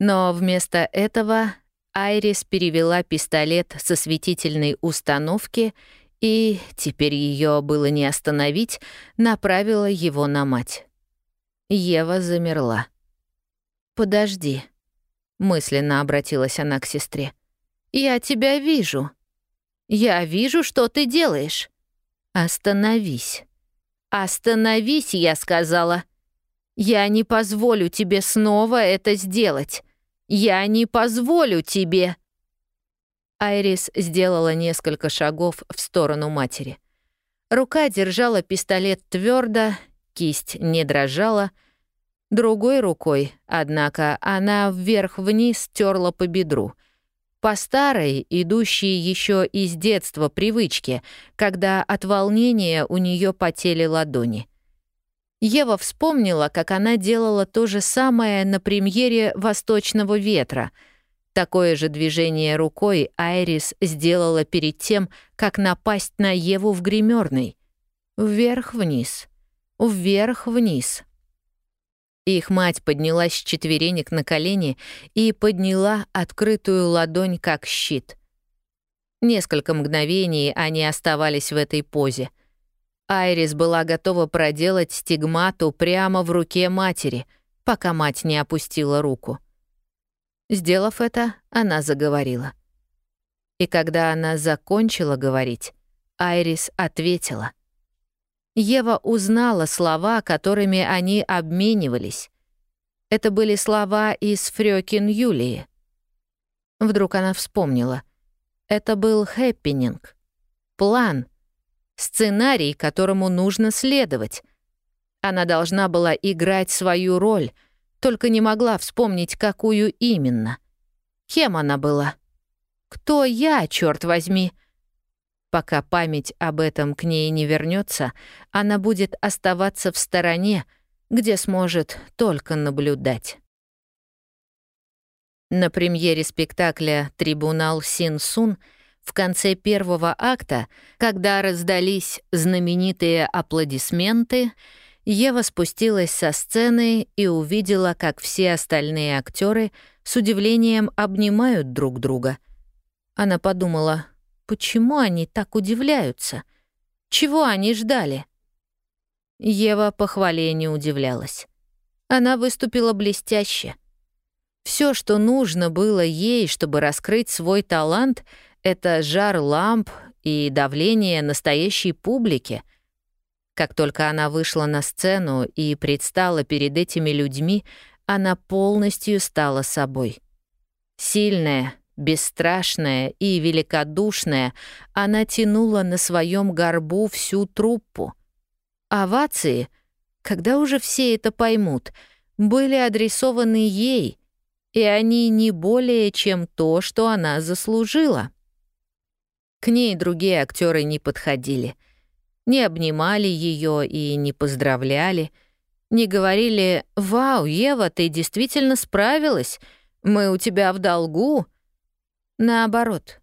Но вместо этого Айрис перевела пистолет со светительной установки и, теперь ее было не остановить, направила его на мать. Ева замерла. «Подожди», — мысленно обратилась она к сестре. «Я тебя вижу. Я вижу, что ты делаешь. Остановись. Остановись, я сказала. Я не позволю тебе снова это сделать. Я не позволю тебе!» Айрис сделала несколько шагов в сторону матери. Рука держала пистолет твердо, кисть не дрожала. Другой рукой, однако, она вверх-вниз терла по бедру. По старой, идущей еще из детства привычке, когда от волнения у нее потели ладони. Ева вспомнила, как она делала то же самое на премьере «Восточного ветра». Такое же движение рукой Айрис сделала перед тем, как напасть на Еву в гримерной. Вверх-вниз, вверх-вниз. Их мать поднялась с четверенек на колени и подняла открытую ладонь как щит. Несколько мгновений они оставались в этой позе — Айрис была готова проделать стигмату прямо в руке матери, пока мать не опустила руку. Сделав это, она заговорила. И когда она закончила говорить, Айрис ответила. Ева узнала слова, которыми они обменивались. Это были слова из Фрёкин Юлии. Вдруг она вспомнила. Это был хэппенинг, план, сценарий, которому нужно следовать. Она должна была играть свою роль, только не могла вспомнить, какую именно. Кем она была? Кто я, черт возьми? Пока память об этом к ней не вернется, она будет оставаться в стороне, где сможет только наблюдать. На премьере спектакля «Трибунал Син-Сун» В конце первого акта, когда раздались знаменитые аплодисменты, Ева спустилась со сцены и увидела, как все остальные актеры с удивлением обнимают друг друга. Она подумала, почему они так удивляются? Чего они ждали? Ева похвале не удивлялась. Она выступила блестяще. Все, что нужно было ей, чтобы раскрыть свой талант — это жар ламп и давление настоящей публики. Как только она вышла на сцену и предстала перед этими людьми, она полностью стала собой. Сильная, бесстрашная и великодушная, она тянула на своем горбу всю труппу. Овации, когда уже все это поймут, были адресованы ей, и они не более, чем то, что она заслужила. К ней другие актеры не подходили. Не обнимали ее и не поздравляли. Не говорили «Вау, Ева, ты действительно справилась! Мы у тебя в долгу!» Наоборот,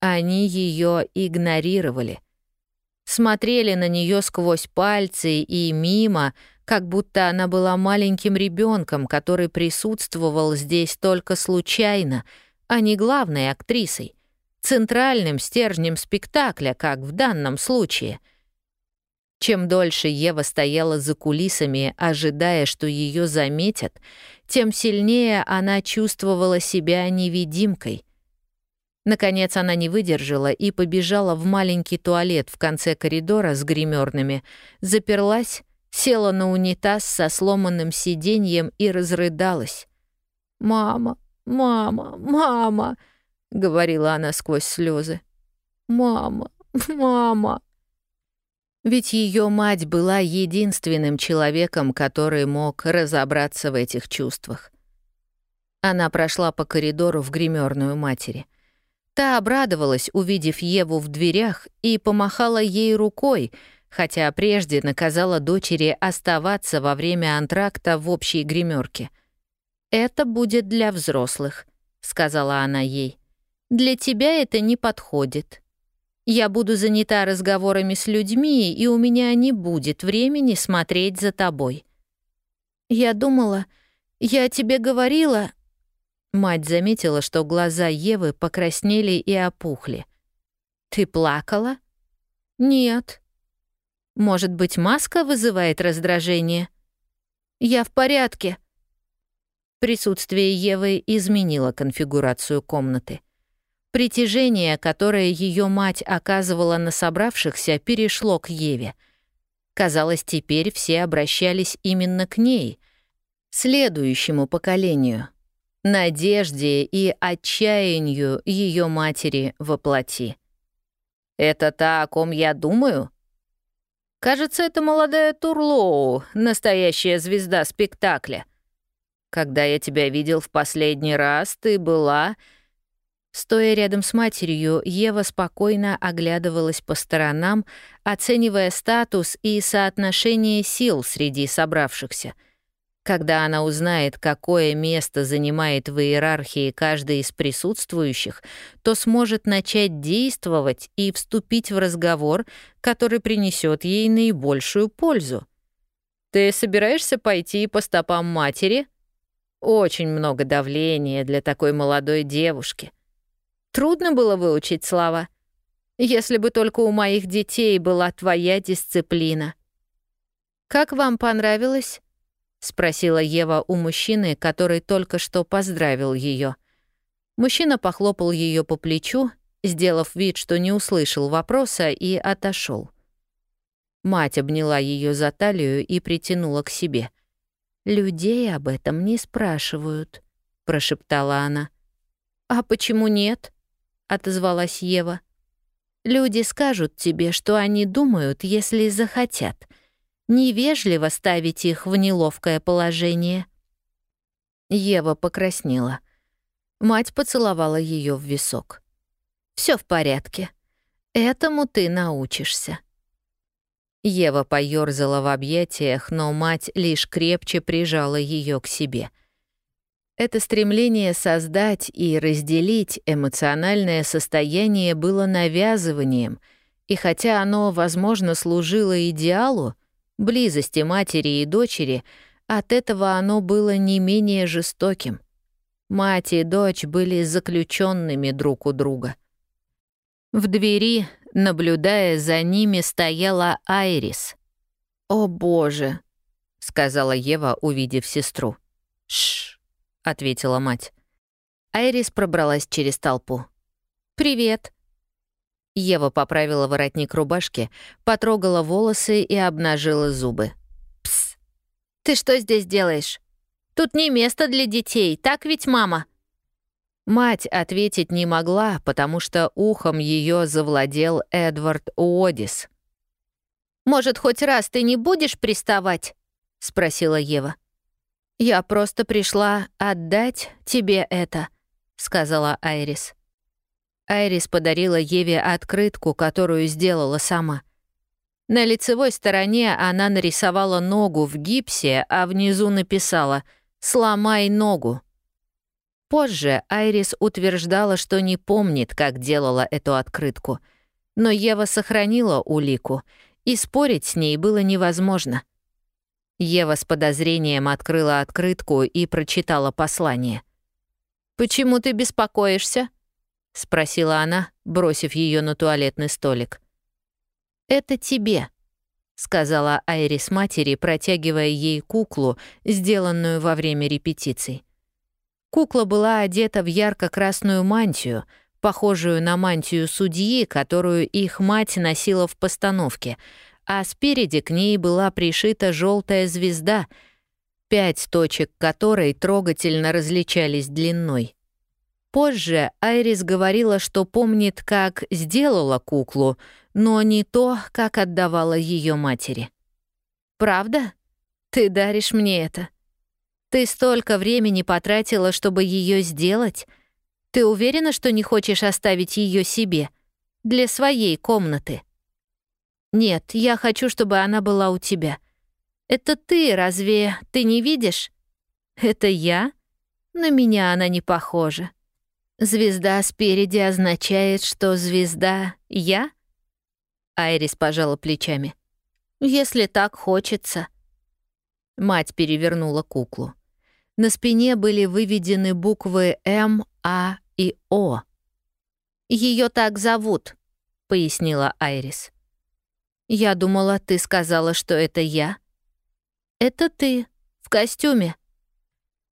они ее игнорировали. Смотрели на нее сквозь пальцы и мимо, как будто она была маленьким ребенком, который присутствовал здесь только случайно, а не главной актрисой — центральным стержнем спектакля, как в данном случае. Чем дольше Ева стояла за кулисами, ожидая, что ее заметят, тем сильнее она чувствовала себя невидимкой. Наконец она не выдержала и побежала в маленький туалет в конце коридора с гримерными, заперлась, села на унитаз со сломанным сиденьем и разрыдалась. «Мама, мама, мама!» — говорила она сквозь слезы. «Мама, <laughs> мама!» Ведь ее мать была единственным человеком, который мог разобраться в этих чувствах. Она прошла по коридору в гримерную матери. Та обрадовалась, увидев Еву в дверях, и помахала ей рукой, хотя прежде наказала дочери оставаться во время антракта в общей гримерке. «Это будет для взрослых», сказала она ей. «Для тебя это не подходит. Я буду занята разговорами с людьми, и у меня не будет времени смотреть за тобой». «Я думала, я тебе говорила...» Мать заметила, что глаза Евы покраснели и опухли. «Ты плакала?» «Нет». «Может быть, маска вызывает раздражение?» «Я в порядке», Присутствие Евы изменило конфигурацию комнаты. Притяжение, которое ее мать оказывала на собравшихся, перешло к Еве. Казалось, теперь все обращались именно к ней, следующему поколению, надежде и отчаянию ее матери во плоти. «Это та, о ком я думаю?» «Кажется, это молодая Турлоу, настоящая звезда спектакля», когда я тебя видел в последний раз, ты была...» Стоя рядом с матерью, Ева спокойно оглядывалась по сторонам, оценивая статус и соотношение сил среди собравшихся. Когда она узнает, какое место занимает в иерархии каждый из присутствующих, то сможет начать действовать и вступить в разговор, который принесет ей наибольшую пользу. «Ты собираешься пойти по стопам матери?» Очень много давления для такой молодой девушки. Трудно было выучить слова. Если бы только у моих детей была твоя дисциплина. «Как вам понравилось?» — спросила Ева у мужчины, который только что поздравил ее. Мужчина похлопал ее по плечу, сделав вид, что не услышал вопроса, и отошел. Мать обняла ее за талию и притянула к себе — «Людей об этом не спрашивают», — прошептала она. «А почему нет?» — отозвалась Ева. «Люди скажут тебе, что они думают, если захотят. Невежливо ставить их в неловкое положение». Ева покраснела. Мать поцеловала ее в висок. Все в порядке. Этому ты научишься». Ева поёрзала в объятиях, но мать лишь крепче прижала ее к себе. Это стремление создать и разделить эмоциональное состояние было навязыванием, и хотя оно, возможно, служило идеалу, близости матери и дочери, от этого оно было не менее жестоким. Мать и дочь были заключенными друг у друга. В двери Наблюдая за ними, стояла Айрис. «О, боже!» — сказала Ева, увидев сестру. «Шш!» — ответила мать. Айрис пробралась через толпу. «Привет!» Ева поправила воротник рубашки, потрогала волосы и обнажила зубы. «Пс! Ты что здесь делаешь? Тут не место для детей, так ведь, мама?» Мать ответить не могла, потому что ухом ее завладел Эдвард Уодис. «Может, хоть раз ты не будешь приставать?» — спросила Ева. «Я просто пришла отдать тебе это», — сказала Айрис. Айрис подарила Еве открытку, которую сделала сама. На лицевой стороне она нарисовала ногу в гипсе, а внизу написала «Сломай ногу». Позже Айрис утверждала, что не помнит, как делала эту открытку. Но Ева сохранила улику, и спорить с ней было невозможно. Ева с подозрением открыла открытку и прочитала послание. «Почему ты беспокоишься?» — спросила она, бросив ее на туалетный столик. «Это тебе», — сказала Айрис матери, протягивая ей куклу, сделанную во время репетиций. Кукла была одета в ярко-красную мантию, похожую на мантию судьи, которую их мать носила в постановке, а спереди к ней была пришита желтая звезда, пять точек которой трогательно различались длиной. Позже Айрис говорила, что помнит, как сделала куклу, но не то, как отдавала ее матери. «Правда? Ты даришь мне это?» Ты столько времени потратила, чтобы ее сделать. Ты уверена, что не хочешь оставить ее себе? Для своей комнаты? Нет, я хочу, чтобы она была у тебя. Это ты, разве ты не видишь? Это я? На меня она не похожа. Звезда спереди означает, что звезда — я? Айрис пожала плечами. Если так хочется. Мать перевернула куклу. На спине были выведены буквы М, А и О. Ее так зовут», — пояснила Айрис. «Я думала, ты сказала, что это я». «Это ты, в костюме».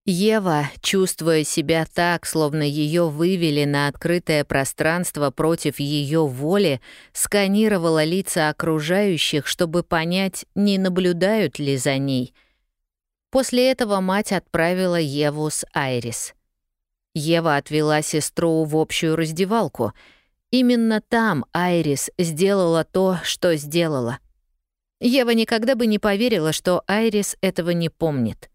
Ева, чувствуя себя так, словно ее вывели на открытое пространство против ее воли, сканировала лица окружающих, чтобы понять, не наблюдают ли за ней. После этого мать отправила Еву с Айрис. Ева отвела сестру в общую раздевалку. Именно там Айрис сделала то, что сделала. Ева никогда бы не поверила, что Айрис этого не помнит.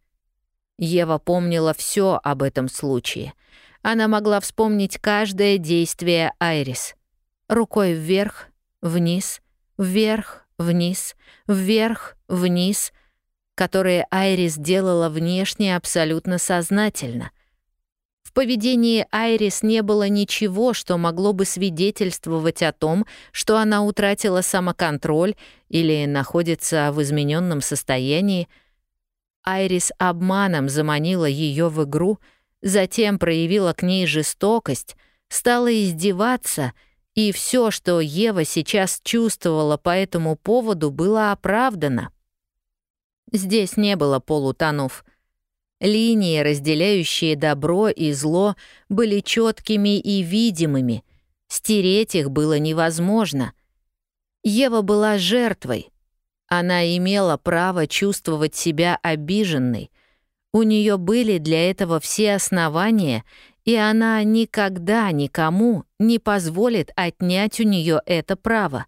Ева помнила все об этом случае. Она могла вспомнить каждое действие Айрис. Рукой вверх, вниз, вверх, вниз, вверх, вниз, которые Айрис делала внешне абсолютно сознательно. В поведении Айрис не было ничего, что могло бы свидетельствовать о том, что она утратила самоконтроль или находится в измененном состоянии — Айрис обманом заманила ее в игру, затем проявила к ней жестокость, стала издеваться, и все, что Ева сейчас чувствовала по этому поводу, было оправдано. Здесь не было полутонов. Линии, разделяющие добро и зло, были четкими и видимыми. Стереть их было невозможно. Ева была жертвой — она имела право чувствовать себя обиженной. У нее были для этого все основания, и она никогда никому не позволит отнять у нее это право.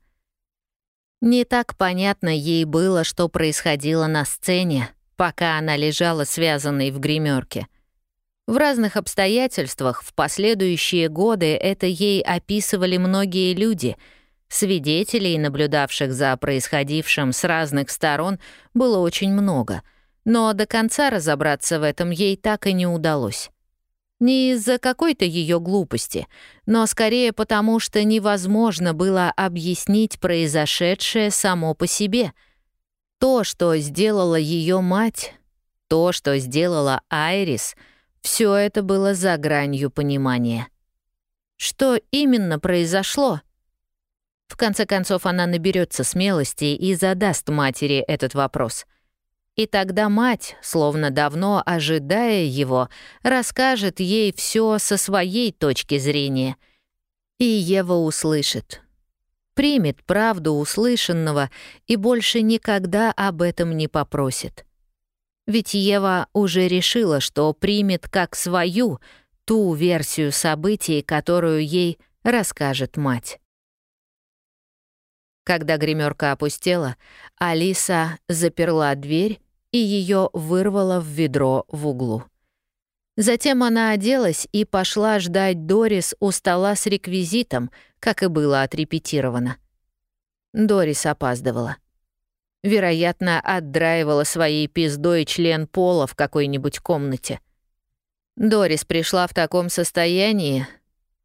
Не так понятно ей было, что происходило на сцене, пока она лежала связанной в гримерке. В разных обстоятельствах в последующие годы это ей описывали многие люди — Свидетелей, наблюдавших за происходившим с разных сторон, было очень много, но до конца разобраться в этом ей так и не удалось. Не из-за какой-то ее глупости, но скорее потому, что невозможно было объяснить произошедшее само по себе. То, что сделала ее мать, то, что сделала Айрис, все это было за гранью понимания. Что именно произошло? В конце концов, она наберется смелости и задаст матери этот вопрос. И тогда мать, словно давно ожидая его, расскажет ей все со своей точки зрения. И Ева услышит. Примет правду услышанного и больше никогда об этом не попросит. Ведь Ева уже решила, что примет как свою ту версию событий, которую ей расскажет мать. Когда гримерка опустела, Алиса заперла дверь и ее вырвала в ведро в углу. Затем она оделась и пошла ждать Дорис у стола с реквизитом, как и было отрепетировано. Дорис опаздывала. Вероятно, отдраивала своей пиздой член пола в какой-нибудь комнате. Дорис пришла в таком состоянии,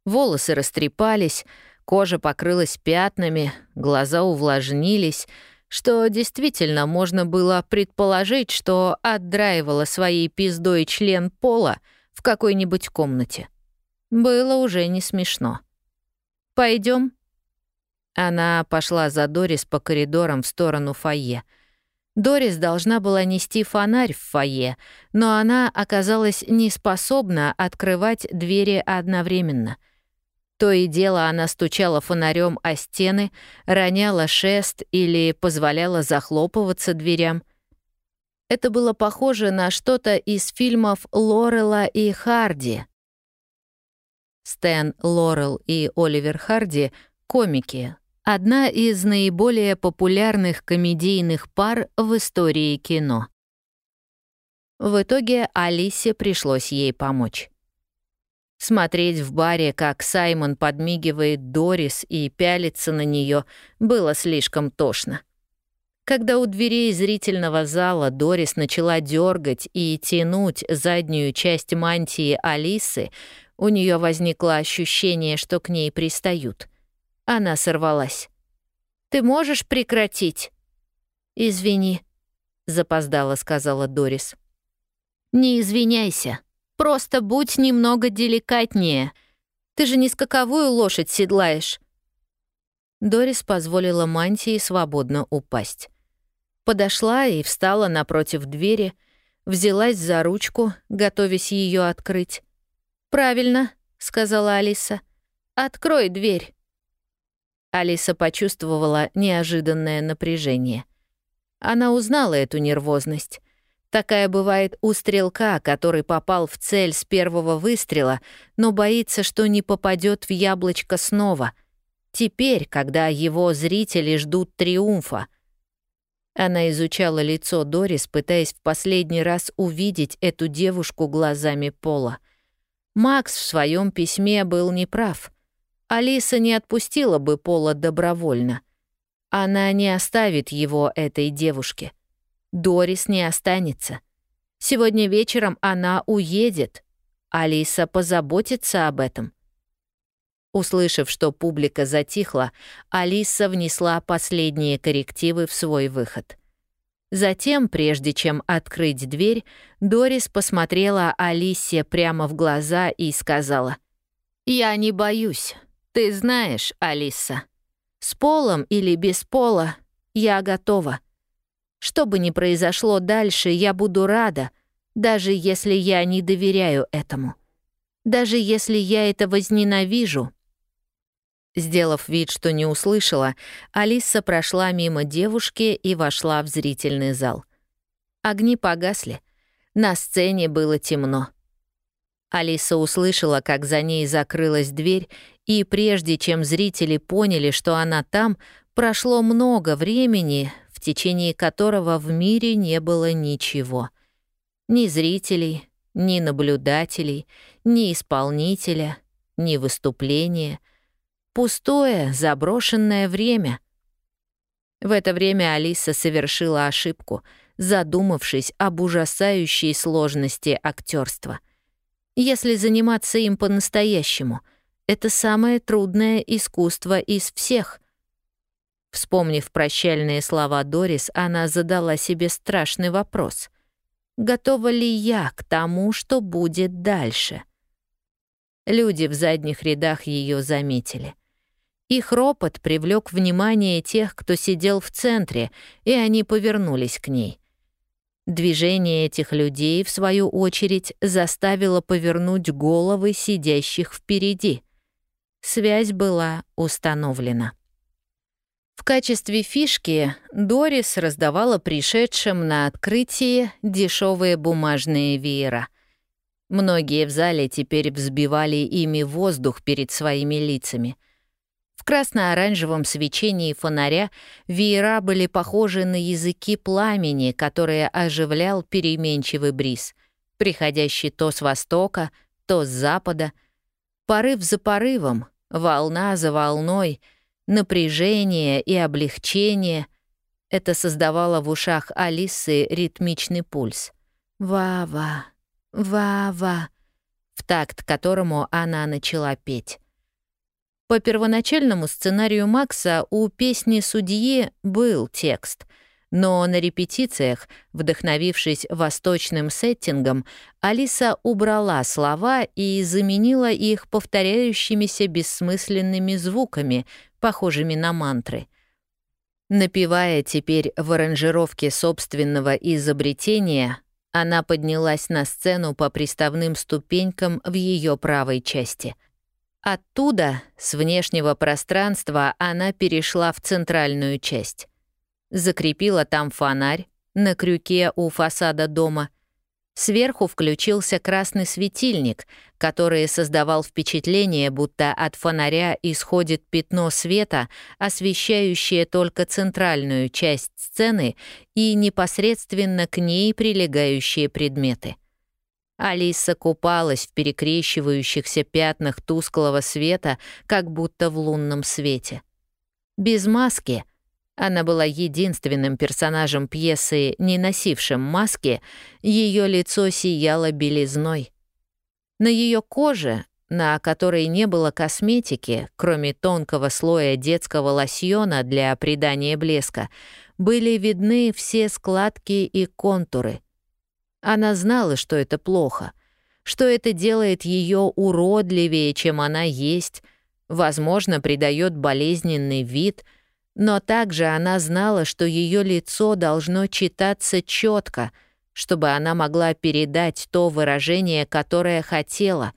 волосы растрепались, Кожа покрылась пятнами, глаза увлажнились, что действительно можно было предположить, что отдраивала своей пиздой член пола в какой-нибудь комнате. Было уже не смешно. Пойдем. Она пошла за Дорис по коридорам в сторону фойе. Дорис должна была нести фонарь в фойе, но она оказалась не способна открывать двери одновременно — то и дело она стучала фонарем о стены, роняла шест или позволяла захлопываться дверям. Это было похоже на что-то из фильмов Лорела и Харди. Стэн Лорел и Оливер Харди — комики, одна из наиболее популярных комедийных пар в истории кино. В итоге Алисе пришлось ей помочь. Смотреть в баре, как Саймон подмигивает Дорис и пялится на нее, было слишком тошно. Когда у дверей зрительного зала Дорис начала дергать и тянуть заднюю часть мантии Алисы, У нее возникло ощущение, что к ней пристают. Она сорвалась. «Ты можешь прекратить?» «Извини», — запоздала сказала Дорис. «Не извиняйся. Просто будь немного деликатнее. Ты же не скаковую лошадь седлаешь». Дорис позволила мантии свободно упасть. Подошла и встала напротив двери, взялась за ручку, готовясь ее открыть. «Правильно», — сказала Алиса. «Открой дверь». Алиса почувствовала неожиданное напряжение. Она узнала эту нервозность. Такая бывает у стрелка, который попал в цель с первого выстрела, но боится, что не попадет в яблочко снова. Теперь, когда его зрители ждут триумфа. Она изучала лицо Дорис, пытаясь в последний раз увидеть эту девушку глазами Пола. Макс в своем письме был неправ. Алиса не отпустила бы Пола добровольно. Она не оставит его этой девушке. Дорис не останется. Сегодня вечером она уедет. Алиса позаботится об этом. Услышав, что публика затихла, Алиса внесла последние коррективы в свой выход. Затем, прежде чем открыть дверь, Дорис посмотрела Алисе прямо в глаза и сказала, «Я не боюсь. Ты знаешь, Алиса, с полом или без пола я готова. Что бы ни произошло дальше, я буду рада, даже если я не доверяю этому. Даже если я это возненавижу. Сделав вид, что не услышала, Алиса прошла мимо девушки и вошла в зрительный зал. Огни погасли. На сцене было темно. Алиса услышала, как за ней закрылась дверь, и прежде чем зрители поняли, что она там, прошло много времени, течение которого в мире не было ничего. Ни зрителей, ни наблюдателей, ни исполнителя, ни выступления. Пустое, заброшенное время. В это время Алиса совершила ошибку, задумавшись об ужасающей сложности актерства. Если заниматься им по-настоящему, это самое трудное искусство из всех — Вспомнив прощальные слова Дорис, она задала себе страшный вопрос. Готова ли я к тому, что будет дальше? Люди в задних рядах ее заметили. Их ропот привлек внимание тех, кто сидел в центре, и они повернулись к ней. Движение этих людей, в свою очередь, заставило повернуть головы сидящих впереди. Связь была установлена. В качестве фишки Дорис раздавала пришедшим на открытие дешевые бумажные веера. Многие в зале теперь взбивали ими воздух перед своими лицами. В красно-оранжевом свечении фонаря веера были похожи на языки пламени, которые оживлял переменчивый бриз, приходящий то с востока, то с запада. Порыв за порывом, волна за волной — напряжение и облегчение. Это создавало в ушах Алисы ритмичный пульс. «Ва-ва, ва-ва», в такт которому она начала петь. По первоначальному сценарию Макса у песни «Судьи» был текст — но на репетициях, вдохновившись восточным сеттингом, Алиса убрала слова и заменила их повторяющимися бессмысленными звуками, похожими на мантры. Напевая теперь в аранжировке собственного изобретения, она поднялась на сцену по приставным ступенькам в ее правой части. Оттуда, с внешнего пространства, она перешла в центральную часть закрепила там фонарь на крюке у фасада дома. Сверху включился красный светильник, который создавал впечатление, будто от фонаря исходит пятно света, освещающее только центральную часть сцены и непосредственно к ней прилегающие предметы. Алиса купалась в перекрещивающихся пятнах тусклого света, как будто в лунном свете. Без маски — она была единственным персонажем пьесы, не носившим маски, ее лицо сияло белизной. На ее коже, на которой не было косметики, кроме тонкого слоя детского лосьона для придания блеска, были видны все складки и контуры. Она знала, что это плохо, что это делает ее уродливее, чем она есть, возможно, придает болезненный вид, но также она знала, что ее лицо должно читаться четко, чтобы она могла передать то выражение, которое хотела,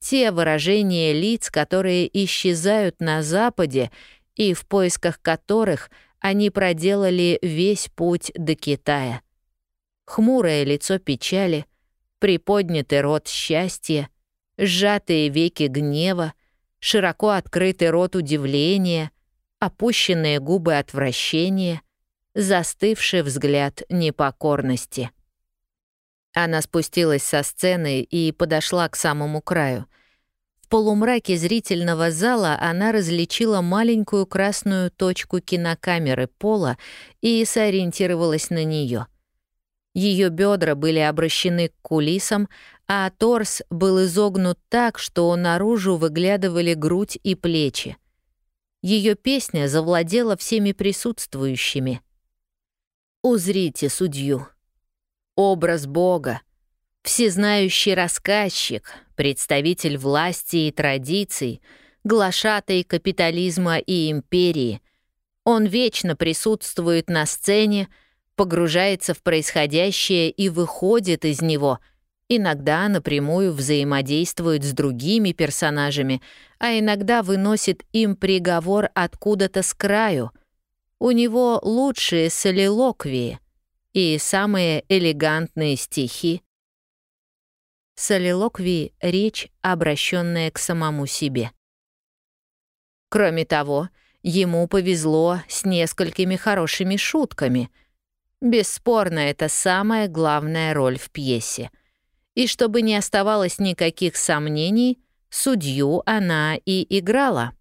те выражения лиц, которые исчезают на Западе и в поисках которых они проделали весь путь до Китая. Хмурое лицо печали, приподнятый рот счастья, сжатые веки гнева, широко открытый рот удивления, опущенные губы отвращения, застывший взгляд непокорности. Она спустилась со сцены и подошла к самому краю. В полумраке зрительного зала она различила маленькую красную точку кинокамеры пола и сориентировалась на нее. Ее бедра были обращены к кулисам, а торс был изогнут так, что наружу выглядывали грудь и плечи. Ее песня завладела всеми присутствующими. «Узрите судью. Образ Бога. Всезнающий рассказчик, представитель власти и традиций, глашатай капитализма и империи. Он вечно присутствует на сцене, погружается в происходящее и выходит из него, иногда напрямую взаимодействует с другими персонажами, а иногда выносит им приговор откуда-то с краю. У него лучшие солилоквии и самые элегантные стихи. Солилоквии — речь, обращенная к самому себе. Кроме того, ему повезло с несколькими хорошими шутками — Бесспорно, это самая главная роль в пьесе. И чтобы не оставалось никаких сомнений, судью она и играла.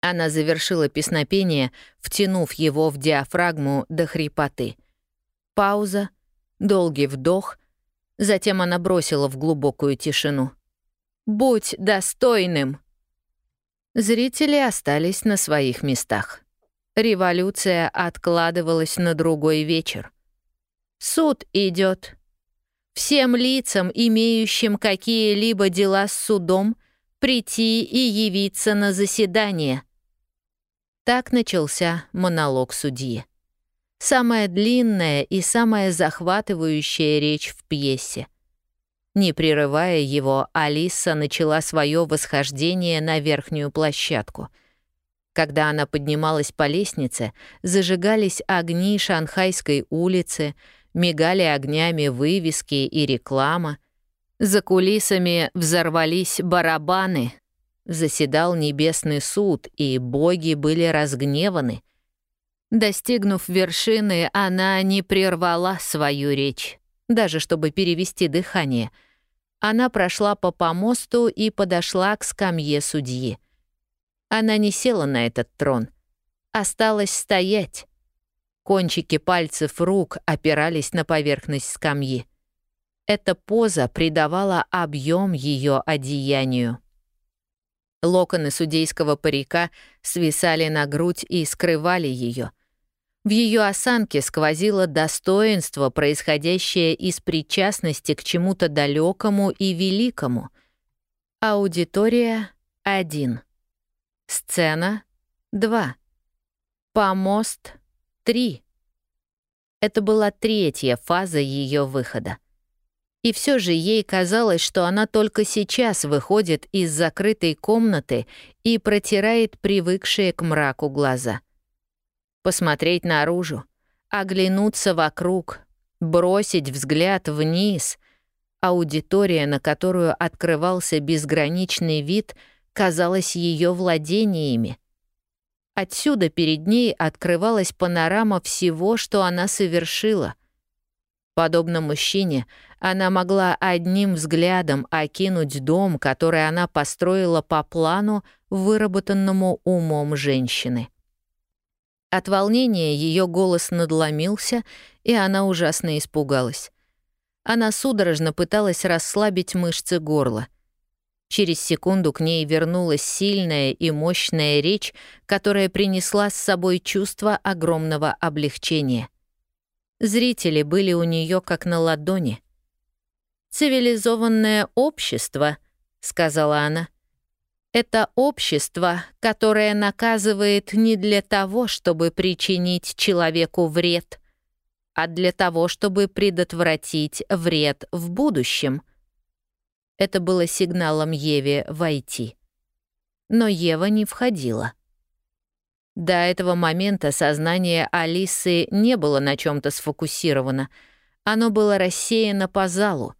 Она завершила песнопение, втянув его в диафрагму до хрипоты. Пауза, долгий вдох, затем она бросила в глубокую тишину. «Будь достойным!» Зрители остались на своих местах. Революция откладывалась на другой вечер. Суд идет. Всем лицам, имеющим какие-либо дела с судом, прийти и явиться на заседание. Так начался монолог судьи. Самая длинная и самая захватывающая речь в пьесе. Не прерывая его, Алиса начала свое восхождение на верхнюю площадку — когда она поднималась по лестнице, зажигались огни Шанхайской улицы, мигали огнями вывески и реклама. За кулисами взорвались барабаны. Заседал небесный суд, и боги были разгневаны. Достигнув вершины, она не прервала свою речь, даже чтобы перевести дыхание. Она прошла по помосту и подошла к скамье судьи. Она не села на этот трон. Осталась стоять. Кончики пальцев рук опирались на поверхность скамьи. Эта поза придавала объем ее одеянию. Локоны судейского парика свисали на грудь и скрывали ее. В ее осанке сквозило достоинство, происходящее из причастности к чему-то далекому и великому. Аудитория — один. Сцена — 2. Помост — 3. Это была третья фаза ее выхода. И все же ей казалось, что она только сейчас выходит из закрытой комнаты и протирает привыкшие к мраку глаза. Посмотреть наружу, оглянуться вокруг, бросить взгляд вниз. Аудитория, на которую открывался безграничный вид — казалась ее владениями. Отсюда перед ней открывалась панорама всего, что она совершила. Подобно мужчине, она могла одним взглядом окинуть дом, который она построила по плану, выработанному умом женщины. От волнения ее голос надломился, и она ужасно испугалась. Она судорожно пыталась расслабить мышцы горла — Через секунду к ней вернулась сильная и мощная речь, которая принесла с собой чувство огромного облегчения. Зрители были у нее как на ладони. «Цивилизованное общество», — сказала она, — «это общество, которое наказывает не для того, чтобы причинить человеку вред, а для того, чтобы предотвратить вред в будущем». Это было сигналом Еве войти. Но Ева не входила. До этого момента сознание Алисы не было на чем то сфокусировано. Оно было рассеяно по залу.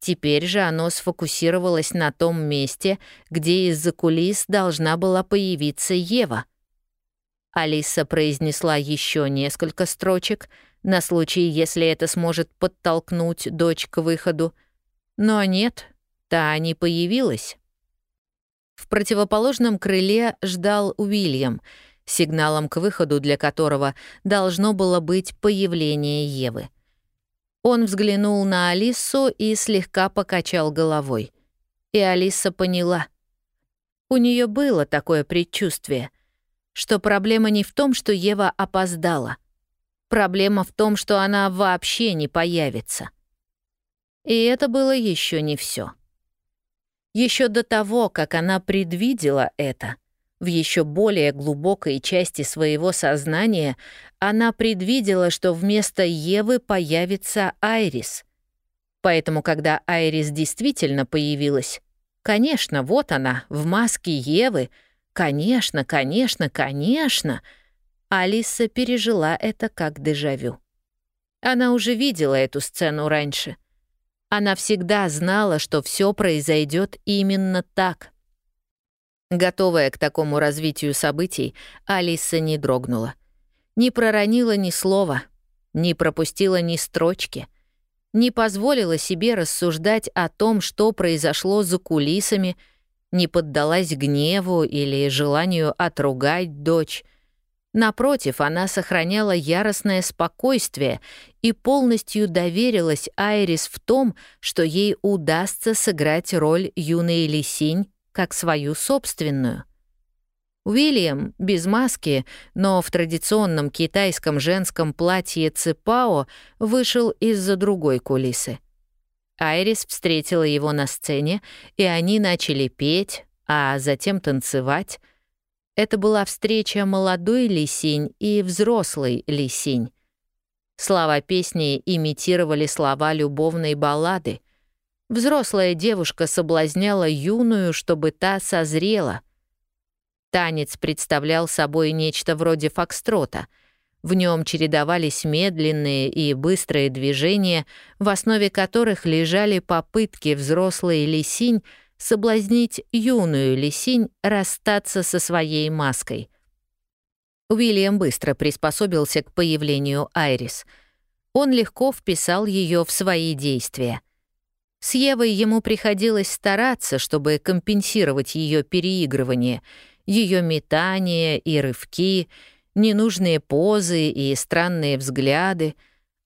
Теперь же оно сфокусировалось на том месте, где из-за кулис должна была появиться Ева. Алиса произнесла еще несколько строчек на случай, если это сможет подтолкнуть дочь к выходу. Но нет, Та не появилась. В противоположном крыле ждал Уильям, сигналом к выходу для которого должно было быть появление Евы. Он взглянул на Алису и слегка покачал головой. И Алиса поняла. У нее было такое предчувствие, что проблема не в том, что Ева опоздала. Проблема в том, что она вообще не появится. И это было еще не все. Еще до того, как она предвидела это, в еще более глубокой части своего сознания она предвидела, что вместо Евы появится Айрис. Поэтому, когда Айрис действительно появилась, конечно, вот она, в маске Евы, конечно, конечно, конечно, Алиса пережила это как дежавю. Она уже видела эту сцену раньше. Она всегда знала, что все произойдет именно так. Готовая к такому развитию событий, Алиса не дрогнула. Не проронила ни слова, не пропустила ни строчки, не позволила себе рассуждать о том, что произошло за кулисами, не поддалась гневу или желанию отругать дочь, Напротив, она сохраняла яростное спокойствие и полностью доверилась Айрис в том, что ей удастся сыграть роль юной Лисинь как свою собственную. Уильям, без маски, но в традиционном китайском женском платье ципао, вышел из-за другой кулисы. Айрис встретила его на сцене, и они начали петь, а затем танцевать — это была встреча молодой лисинь и взрослый лисинь. Слова песни имитировали слова любовной баллады. Взрослая девушка соблазняла юную, чтобы та созрела. Танец представлял собой нечто вроде фокстрота. В нем чередовались медленные и быстрые движения, в основе которых лежали попытки взрослой лисинь соблазнить юную лисинь расстаться со своей маской. Уильям быстро приспособился к появлению Айрис. Он легко вписал ее в свои действия. С Евой ему приходилось стараться, чтобы компенсировать ее переигрывание, ее метание и рывки, ненужные позы и странные взгляды,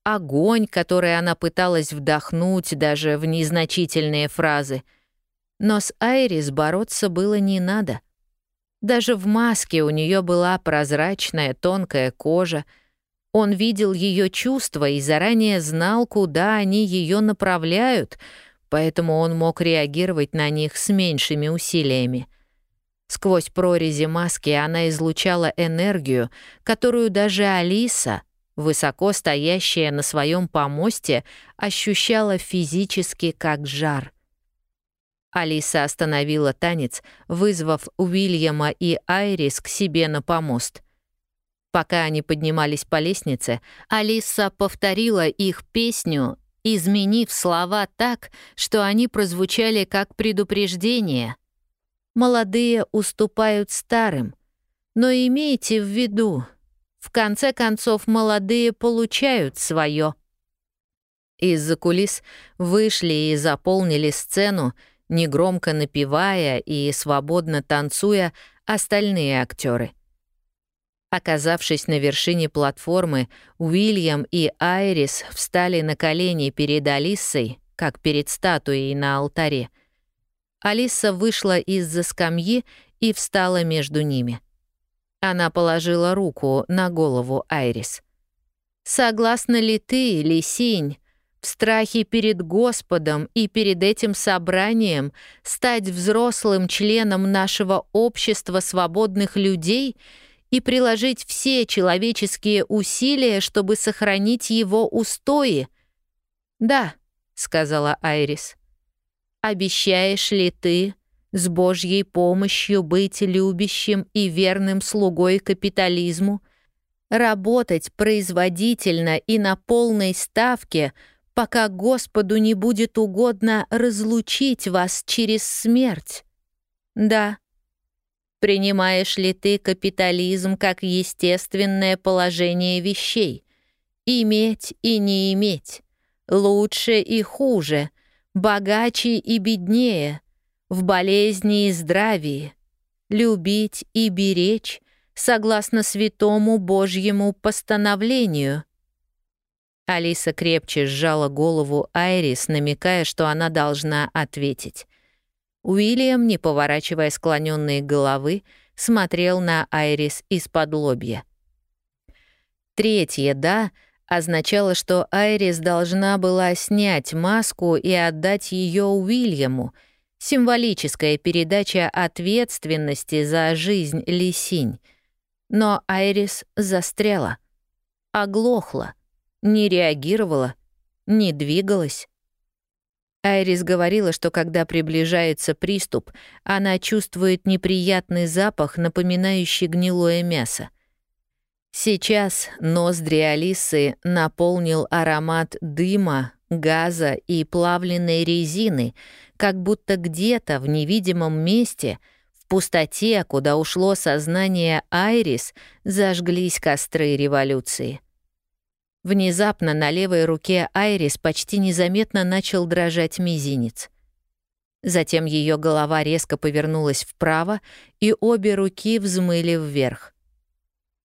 огонь, который она пыталась вдохнуть даже в незначительные фразы — но с Айрис бороться было не надо. Даже в маске у нее была прозрачная тонкая кожа. Он видел ее чувства и заранее знал, куда они ее направляют, поэтому он мог реагировать на них с меньшими усилиями. Сквозь прорези маски она излучала энергию, которую даже Алиса, высоко стоящая на своем помосте, ощущала физически как жар. Алиса остановила танец, вызвав Уильяма и Айрис к себе на помост. Пока они поднимались по лестнице, Алиса повторила их песню, изменив слова так, что они прозвучали как предупреждение. «Молодые уступают старым, но имейте в виду, в конце концов молодые получают свое». Из-за кулис вышли и заполнили сцену, негромко напевая и свободно танцуя остальные актеры. Оказавшись на вершине платформы, Уильям и Айрис встали на колени перед Алиссой, как перед статуей на алтаре. Алиса вышла из-за скамьи и встала между ними. Она положила руку на голову Айрис. «Согласна ли ты, Лисинь, в страхе перед Господом и перед этим собранием стать взрослым членом нашего общества свободных людей и приложить все человеческие усилия, чтобы сохранить его устои?» «Да», — сказала Айрис. «Обещаешь ли ты с Божьей помощью быть любящим и верным слугой капитализму, работать производительно и на полной ставке, пока Господу не будет угодно разлучить вас через смерть? Да. Принимаешь ли ты капитализм как естественное положение вещей? Иметь и не иметь, лучше и хуже, богаче и беднее, в болезни и здравии, любить и беречь, согласно святому Божьему постановлению. Алиса крепче сжала голову Айрис, намекая, что она должна ответить. Уильям, не поворачивая склоненные головы, смотрел на Айрис из-под лобья. Третье «да» означало, что Айрис должна была снять маску и отдать ее Уильяму, символическая передача ответственности за жизнь Лисинь. Но Айрис застряла, оглохла, не реагировала, не двигалась. Айрис говорила, что когда приближается приступ, она чувствует неприятный запах, напоминающий гнилое мясо. Сейчас ноздри Алисы наполнил аромат дыма, газа и плавленной резины, как будто где-то в невидимом месте — в пустоте, куда ушло сознание Айрис, зажглись костры революции. Внезапно на левой руке Айрис почти незаметно начал дрожать мизинец. Затем ее голова резко повернулась вправо, и обе руки взмыли вверх.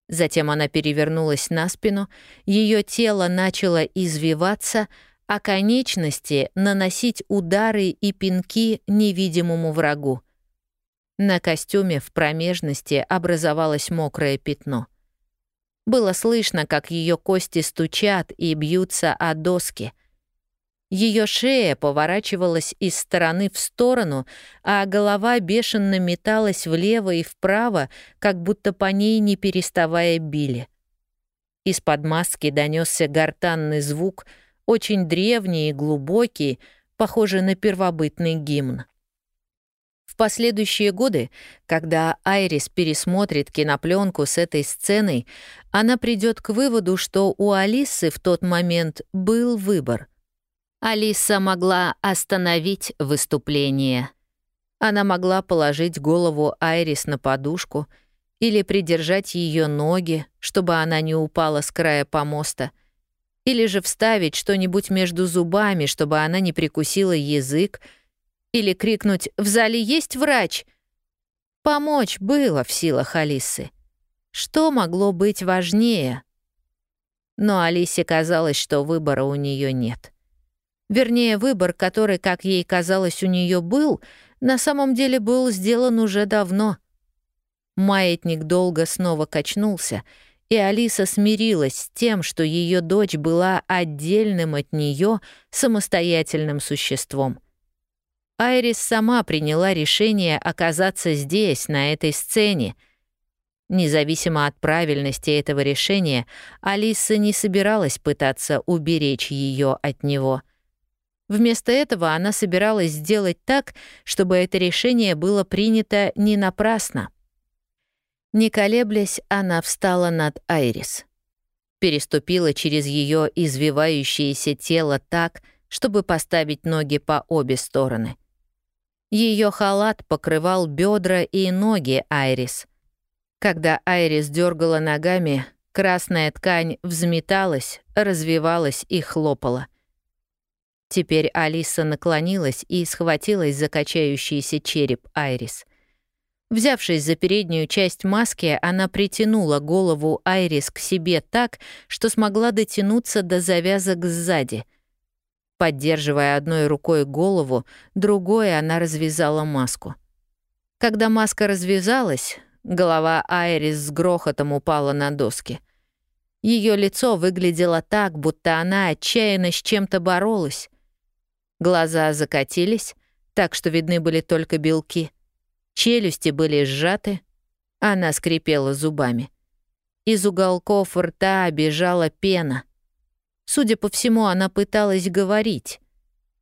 Затем она перевернулась на спину, ее тело начало извиваться, а конечности наносить удары и пинки невидимому врагу — на костюме в промежности образовалось мокрое пятно. Было слышно, как ее кости стучат и бьются о доски. Ее шея поворачивалась из стороны в сторону, а голова бешено металась влево и вправо, как будто по ней не переставая били. Из-под маски донесся гортанный звук, очень древний и глубокий, похожий на первобытный гимн. В последующие годы, когда Айрис пересмотрит кинопленку с этой сценой, она придет к выводу, что у Алисы в тот момент был выбор. Алиса могла остановить выступление. Она могла положить голову Айрис на подушку или придержать ее ноги, чтобы она не упала с края помоста, или же вставить что-нибудь между зубами, чтобы она не прикусила язык, или крикнуть «В зале есть врач!» Помочь было в силах Алисы. Что могло быть важнее? Но Алисе казалось, что выбора у нее нет. Вернее, выбор, который, как ей казалось, у нее был, на самом деле был сделан уже давно. Маятник долго снова качнулся, и Алиса смирилась с тем, что ее дочь была отдельным от нее самостоятельным существом — Айрис сама приняла решение оказаться здесь, на этой сцене. Независимо от правильности этого решения, Алиса не собиралась пытаться уберечь ее от него. Вместо этого она собиралась сделать так, чтобы это решение было принято не напрасно. Не колеблясь, она встала над Айрис. Переступила через ее извивающееся тело так, чтобы поставить ноги по обе стороны. Ее халат покрывал бедра и ноги Айрис. Когда Айрис дергала ногами, красная ткань взметалась, развивалась и хлопала. Теперь Алиса наклонилась и схватилась за качающийся череп Айрис. Взявшись за переднюю часть маски, она притянула голову Айрис к себе так, что смогла дотянуться до завязок сзади — Поддерживая одной рукой голову, другой она развязала маску. Когда маска развязалась, голова Айрис с грохотом упала на доски. Ее лицо выглядело так, будто она отчаянно с чем-то боролась. Глаза закатились, так что видны были только белки. Челюсти были сжаты, она скрипела зубами. Из уголков рта бежала пена. Судя по всему, она пыталась говорить.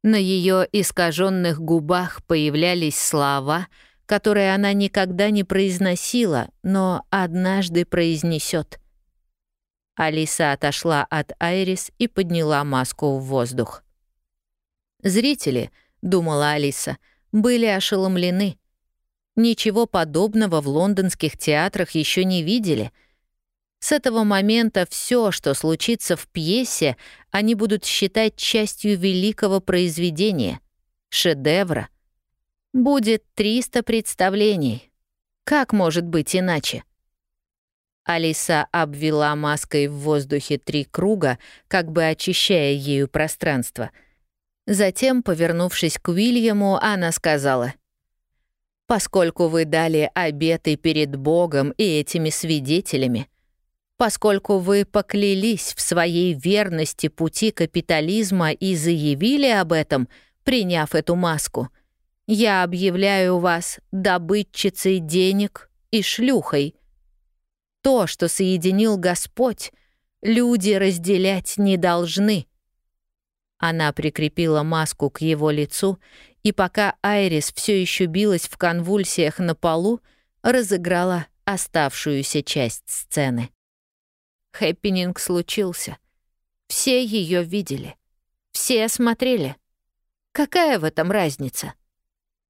На ее искаженных губах появлялись слова, которые она никогда не произносила, но однажды произнесет. Алиса отошла от Айрис и подняла маску в воздух. Зрители, думала Алиса, были ошеломлены. Ничего подобного в лондонских театрах еще не видели. С этого момента все, что случится в пьесе, они будут считать частью великого произведения, шедевра. Будет 300 представлений. Как может быть иначе? Алиса обвела маской в воздухе три круга, как бы очищая ею пространство. Затем, повернувшись к Уильяму, она сказала — поскольку вы дали обеты перед Богом и этими свидетелями, поскольку вы поклялись в своей верности пути капитализма и заявили об этом, приняв эту маску, я объявляю вас добытчицей денег и шлюхой. То, что соединил Господь, люди разделять не должны. Она прикрепила маску к его лицу и пока Айрис все еще билась в конвульсиях на полу, разыграла оставшуюся часть сцены. Хэппининг случился. Все ее видели. Все смотрели. Какая в этом разница?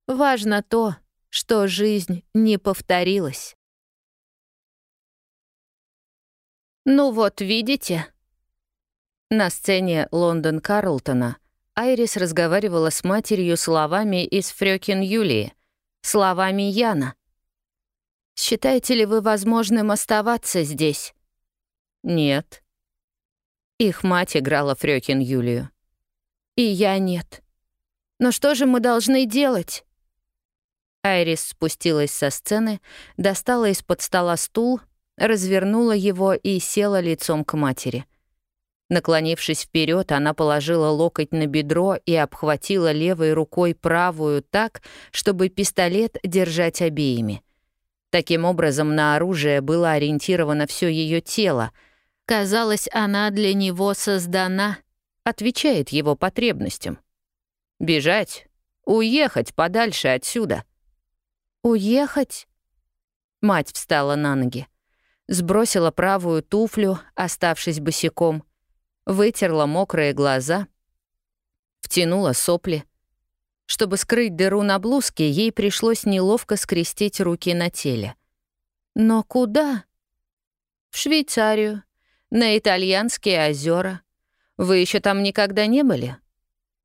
Важно то, что жизнь не повторилась. «Ну вот, видите?» На сцене Лондон Карлтона — Айрис разговаривала с матерью словами из Фрёкин Юлии, словами Яна. «Считаете ли вы возможным оставаться здесь?» «Нет». Их мать играла Фрёкин Юлию. «И я нет. Но что же мы должны делать?» Айрис спустилась со сцены, достала из-под стола стул, развернула его и села лицом к матери — Наклонившись вперед, она положила локоть на бедро и обхватила левой рукой правую так, чтобы пистолет держать обеими. Таким образом, на оружие было ориентировано все ее тело. Казалось, она для него создана, отвечает его потребностям. «Бежать, уехать подальше отсюда». «Уехать?» Мать встала на ноги, сбросила правую туфлю, оставшись босиком — вытерла мокрые глаза, втянула сопли. Чтобы скрыть дыру на блузке, ей пришлось неловко скрестить руки на теле. Но куда? В Швейцарию, на итальянские озера. Вы еще там никогда не были?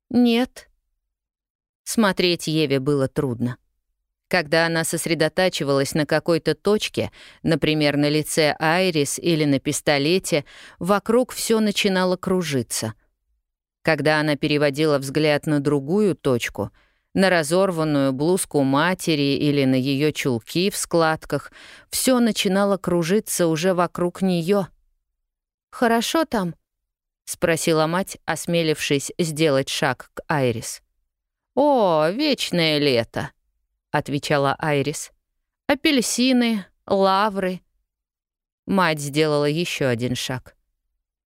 Нет. Смотреть Еве было трудно. Когда она сосредотачивалась на какой-то точке, например, на лице Айрис или на пистолете, вокруг все начинало кружиться. Когда она переводила взгляд на другую точку, на разорванную блузку матери или на ее чулки в складках, все начинало кружиться уже вокруг нее. «Хорошо там?» — спросила мать, осмелившись сделать шаг к Айрис. «О, вечное лето!» отвечала Айрис. Апельсины, лавры. Мать сделала еще один шаг.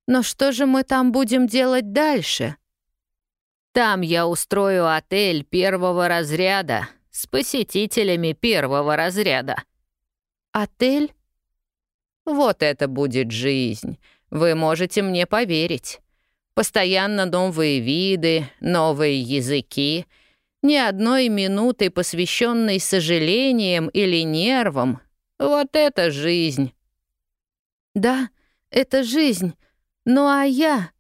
Но что же мы там будем делать дальше? Там я устрою отель первого разряда с посетителями первого разряда. Отель? Вот это будет жизнь. Вы можете мне поверить. Постоянно новые виды, новые языки — ни одной минуты, посвященной сожалениям или нервам. Вот это жизнь. Да, это жизнь. Ну а я...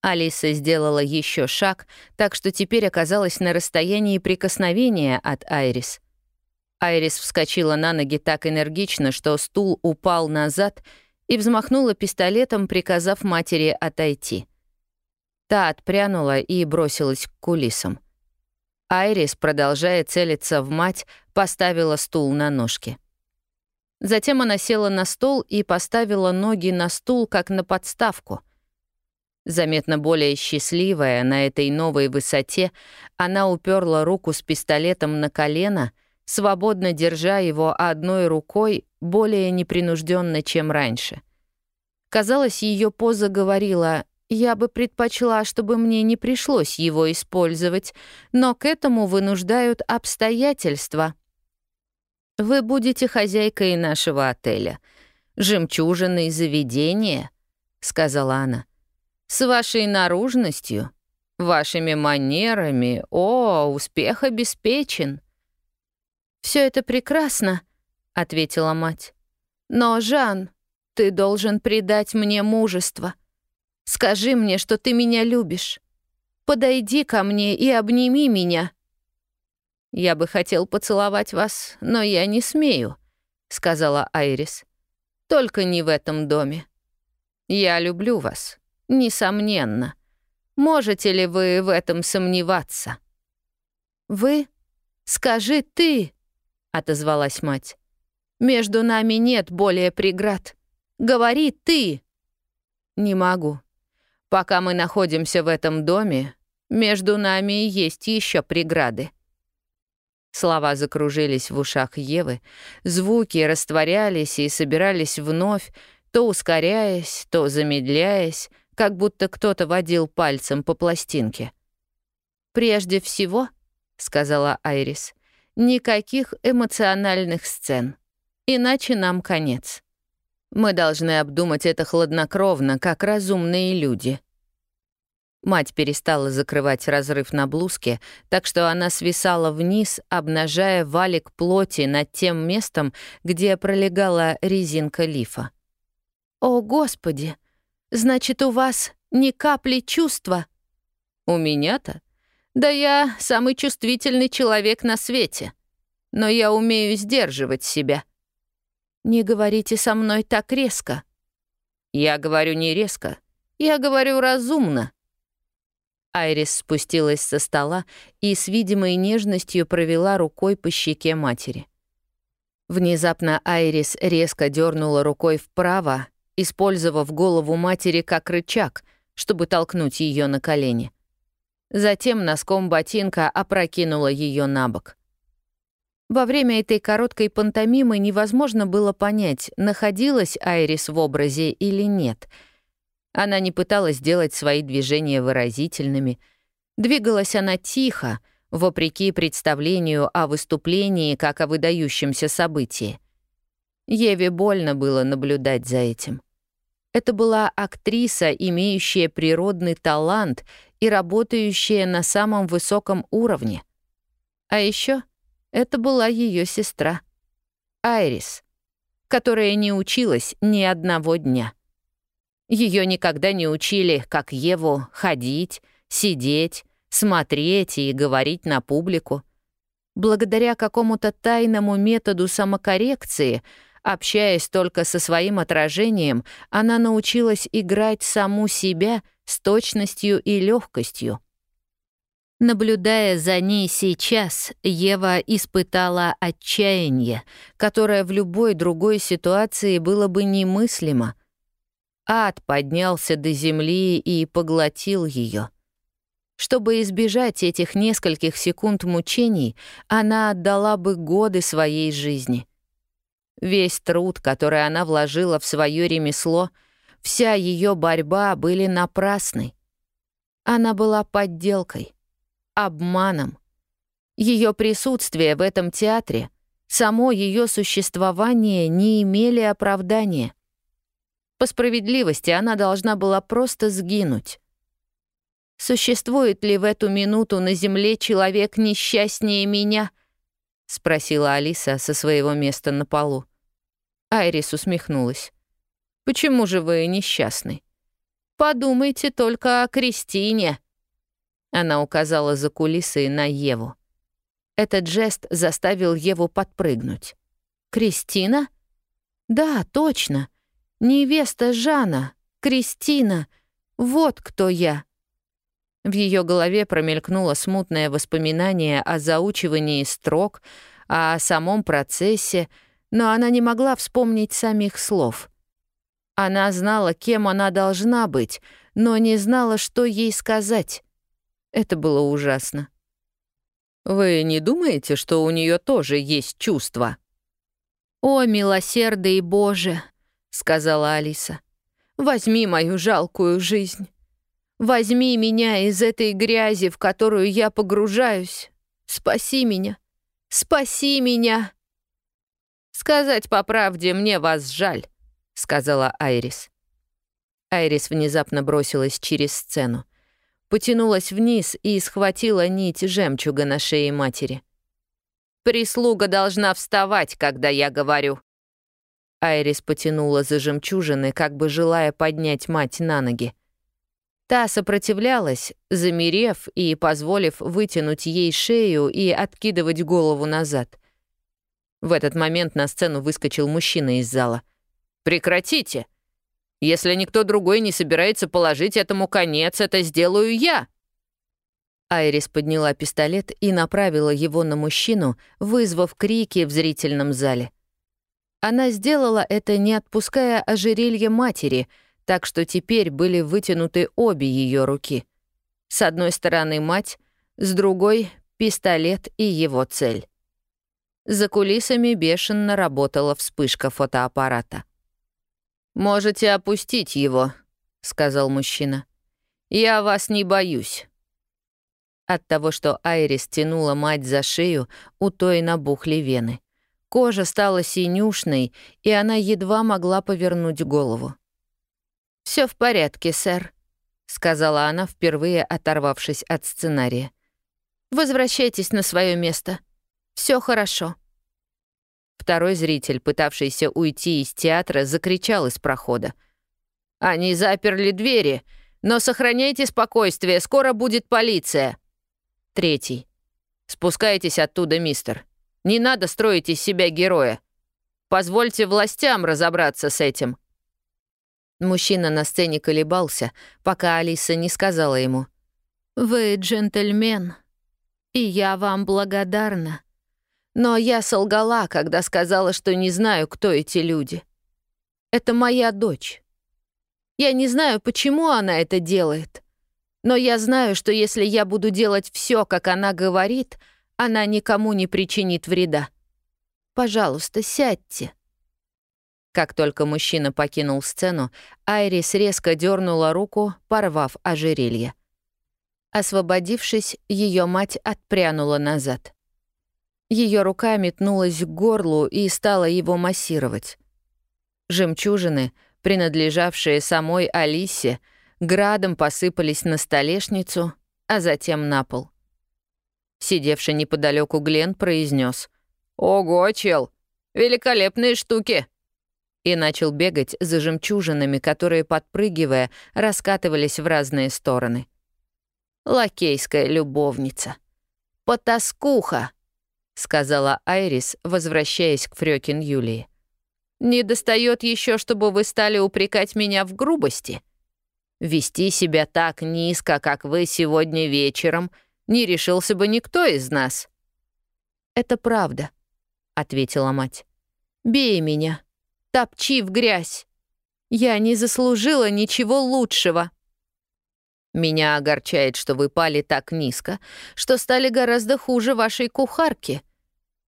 Алиса сделала еще шаг, так что теперь оказалась на расстоянии прикосновения от Айрис. Айрис вскочила на ноги так энергично, что стул упал назад и взмахнула пистолетом, приказав матери отойти. Та отпрянула и бросилась к кулисам. Айрис, продолжая целиться в мать, поставила стул на ножки. Затем она села на стол и поставила ноги на стул, как на подставку. Заметно более счастливая на этой новой высоте, она уперла руку с пистолетом на колено, свободно держа его одной рукой, более непринужденно, чем раньше. Казалось, ее поза говорила я бы предпочла, чтобы мне не пришлось его использовать, но к этому вынуждают обстоятельства. Вы будете хозяйкой нашего отеля. Жемчужиной заведения, — сказала она. С вашей наружностью, вашими манерами, о, успех обеспечен. Все это прекрасно, — ответила мать. Но, Жан, ты должен придать мне мужество. Скажи мне, что ты меня любишь. Подойди ко мне и обними меня». «Я бы хотел поцеловать вас, но я не смею», — сказала Айрис. «Только не в этом доме. Я люблю вас, несомненно. Можете ли вы в этом сомневаться?» «Вы? Скажи ты», — отозвалась мать. «Между нами нет более преград. Говори ты». «Не могу. Пока мы находимся в этом доме, между нами есть еще преграды. Слова закружились в ушах Евы, звуки растворялись и собирались вновь, то ускоряясь, то замедляясь, как будто кто-то водил пальцем по пластинке. «Прежде всего», — сказала Айрис, — «никаких эмоциональных сцен, иначе нам конец». Мы должны обдумать это хладнокровно, как разумные люди. Мать перестала закрывать разрыв на блузке, так что она свисала вниз, обнажая валик плоти над тем местом, где пролегала резинка лифа. «О, Господи! Значит, у вас ни капли чувства?» «У меня-то? Да я самый чувствительный человек на свете. Но я умею сдерживать себя». «Не говорите со мной так резко». «Я говорю не резко. Я говорю разумно». Айрис спустилась со стола и с видимой нежностью провела рукой по щеке матери. Внезапно Айрис резко дернула рукой вправо, использовав голову матери как рычаг, чтобы толкнуть ее на колени. Затем носком ботинка опрокинула ее на бок. Во время этой короткой пантомимы невозможно было понять, находилась Айрис в образе или нет. Она не пыталась сделать свои движения выразительными. Двигалась она тихо, вопреки представлению о выступлении как о выдающемся событии. Еве больно было наблюдать за этим. Это была актриса, имеющая природный талант и работающая на самом высоком уровне. А еще это была ее сестра, Айрис, которая не училась ни одного дня. Ее никогда не учили, как Еву, ходить, сидеть, смотреть и говорить на публику. Благодаря какому-то тайному методу самокоррекции, общаясь только со своим отражением, она научилась играть саму себя с точностью и легкостью. Наблюдая за ней сейчас, Ева испытала отчаяние, которое в любой другой ситуации было бы немыслимо. Ад поднялся до земли и поглотил ее. Чтобы избежать этих нескольких секунд мучений, она отдала бы годы своей жизни. Весь труд, который она вложила в свое ремесло, вся ее борьба были напрасны. Она была подделкой — обманом. Ее присутствие в этом театре, само ее существование не имели оправдания. По справедливости она должна была просто сгинуть. «Существует ли в эту минуту на Земле человек несчастнее меня?» — спросила Алиса со своего места на полу. Айрис усмехнулась. «Почему же вы несчастны? Подумайте только о Кристине». Она указала за кулисы на Еву. Этот жест заставил Еву подпрыгнуть. «Кристина?» «Да, точно. Невеста Жана. Кристина. Вот кто я». В ее голове промелькнуло смутное воспоминание о заучивании строк, о самом процессе, но она не могла вспомнить самих слов. Она знала, кем она должна быть, но не знала, что ей сказать. Это было ужасно. «Вы не думаете, что у нее тоже есть чувства?» «О, милосердный Боже!» — сказала Алиса. «Возьми мою жалкую жизнь. Возьми меня из этой грязи, в которую я погружаюсь. Спаси меня. Спаси меня!» «Сказать по правде, мне вас жаль», — сказала Айрис. Айрис внезапно бросилась через сцену. Потянулась вниз и схватила нить жемчуга на шее матери. «Прислуга должна вставать, когда я говорю». Айрис потянула за жемчужины, как бы желая поднять мать на ноги. Та сопротивлялась, замерев и позволив вытянуть ей шею и откидывать голову назад. В этот момент на сцену выскочил мужчина из зала. «Прекратите!» Если никто другой не собирается положить этому конец, это сделаю я». Айрис подняла пистолет и направила его на мужчину, вызвав крики в зрительном зале. Она сделала это, не отпуская ожерелье матери, так что теперь были вытянуты обе ее руки. С одной стороны мать, с другой — пистолет и его цель. За кулисами бешено работала вспышка фотоаппарата. «Можете опустить его», — сказал мужчина. «Я вас не боюсь». От того, что Айрис тянула мать за шею, у той набухли вены. Кожа стала синюшной, и она едва могла повернуть голову. Все в порядке, сэр», — сказала она, впервые оторвавшись от сценария. «Возвращайтесь на свое место. Все хорошо». Второй зритель, пытавшийся уйти из театра, закричал из прохода. «Они заперли двери, но сохраняйте спокойствие, скоро будет полиция». Третий. «Спускайтесь оттуда, мистер. Не надо строить из себя героя. Позвольте властям разобраться с этим». Мужчина на сцене колебался, пока Алиса не сказала ему. «Вы джентльмен, и я вам благодарна». Но я солгала, когда сказала, что не знаю, кто эти люди. Это моя дочь. Я не знаю, почему она это делает. Но я знаю, что если я буду делать все, как она говорит, она никому не причинит вреда. Пожалуйста, сядьте. Как только мужчина покинул сцену, Айрис резко дернула руку, порвав ожерелье. Освободившись, ее мать отпрянула назад. Ее рука метнулась к горлу и стала его массировать. Жемчужины, принадлежавшие самой Алисе, градом посыпались на столешницу, а затем на пол. Сидевший неподалеку Глен произнес: «Ого, чел! Великолепные штуки!» и начал бегать за жемчужинами, которые, подпрыгивая, раскатывались в разные стороны. Лакейская любовница. Потаскуха. — сказала Айрис, возвращаясь к Фрёкин Юлии. «Не достает еще, чтобы вы стали упрекать меня в грубости. Вести себя так низко, как вы сегодня вечером, не решился бы никто из нас». «Это правда», — ответила мать. «Бей меня, топчи в грязь. Я не заслужила ничего лучшего». Меня огорчает, что вы пали так низко, что стали гораздо хуже вашей кухарки.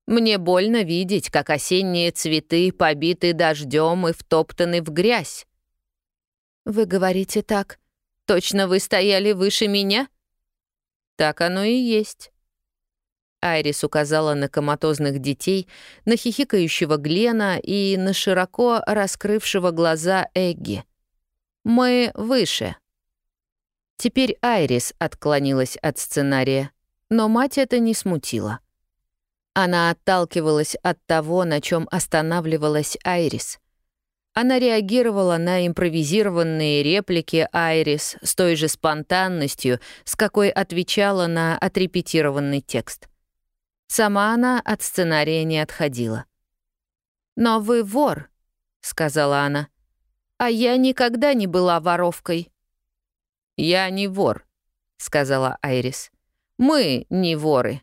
Мне больно видеть, как осенние цветы побиты дождем и втоптаны в грязь. Вы говорите так. Точно вы стояли выше меня? Так оно и есть. Айрис указала на коматозных детей, на хихикающего Глена и на широко раскрывшего глаза Эгги. «Мы выше». Теперь Айрис отклонилась от сценария, но мать это не смутила. Она отталкивалась от того, на чем останавливалась Айрис. Она реагировала на импровизированные реплики Айрис с той же спонтанностью, с какой отвечала на отрепетированный текст. Сама она от сценария не отходила. «Но вы вор», — сказала она. «А я никогда не была воровкой». «Я не вор», — сказала Айрис. «Мы не воры.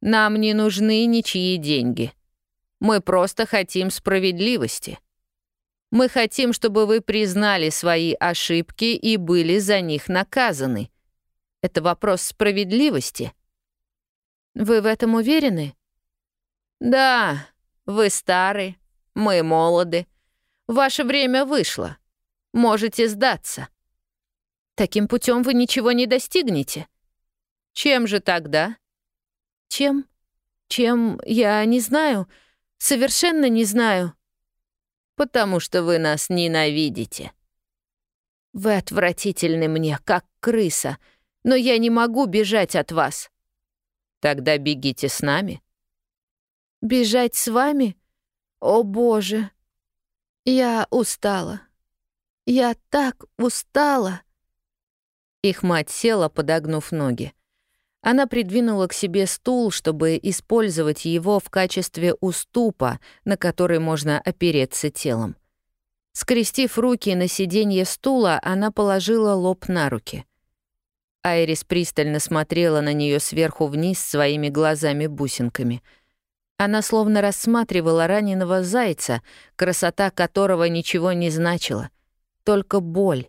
Нам не нужны ничьи деньги. Мы просто хотим справедливости. Мы хотим, чтобы вы признали свои ошибки и были за них наказаны. Это вопрос справедливости». «Вы в этом уверены?» «Да, вы стары, мы молоды. Ваше время вышло. Можете сдаться». «Таким путем вы ничего не достигнете». «Чем же тогда?» «Чем? Чем? Я не знаю. Совершенно не знаю». «Потому что вы нас ненавидите». «Вы отвратительны мне, как крыса, но я не могу бежать от вас». «Тогда бегите с нами». «Бежать с вами? О, Боже! Я устала. Я так устала!» Их мать села, подогнув ноги. Она придвинула к себе стул, чтобы использовать его в качестве уступа, на который можно опереться телом. Скрестив руки на сиденье стула, она положила лоб на руки. Айрис пристально смотрела на нее сверху вниз своими глазами-бусинками. Она словно рассматривала раненого зайца, красота которого ничего не значила, только боль,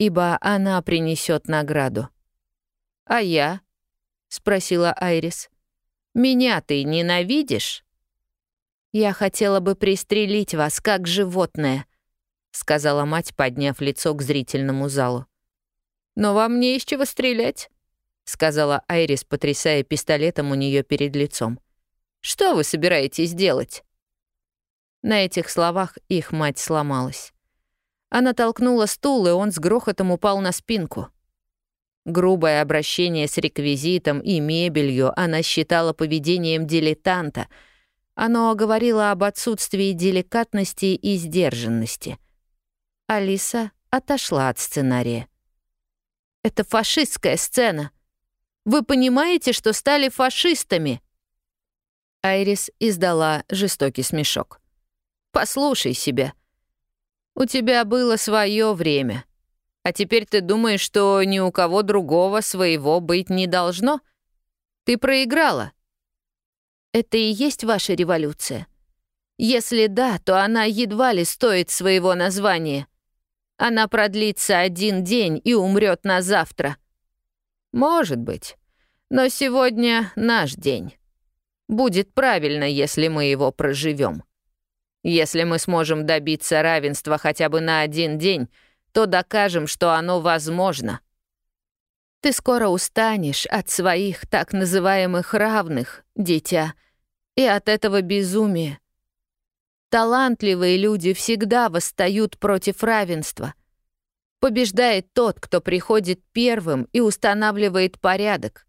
ибо она принесет награду. «А я?» — спросила Айрис. «Меня ты ненавидишь?» «Я хотела бы пристрелить вас, как животное», — сказала мать, подняв лицо к зрительному залу. «Но вам не из чего стрелять», — сказала Айрис, потрясая пистолетом у нее перед лицом. «Что вы собираетесь делать?» На этих словах их мать сломалась. Она толкнула стул, и он с грохотом упал на спинку. Грубое обращение с реквизитом и мебелью она считала поведением дилетанта. Оно говорило об отсутствии деликатности и сдержанности. Алиса отошла от сценария. «Это фашистская сцена. Вы понимаете, что стали фашистами?» Айрис издала жестокий смешок. «Послушай себя. У тебя было свое время. А теперь ты думаешь, что ни у кого другого своего быть не должно? Ты проиграла. Это и есть ваша революция? Если да, то она едва ли стоит своего названия. Она продлится один день и умрет на завтра. Может быть. Но сегодня наш день. Будет правильно, если мы его проживем. Если мы сможем добиться равенства хотя бы на один день — то докажем, что оно возможно. Ты скоро устанешь от своих так называемых равных, дитя, и от этого безумия. Талантливые люди всегда восстают против равенства. Побеждает тот, кто приходит первым и устанавливает порядок.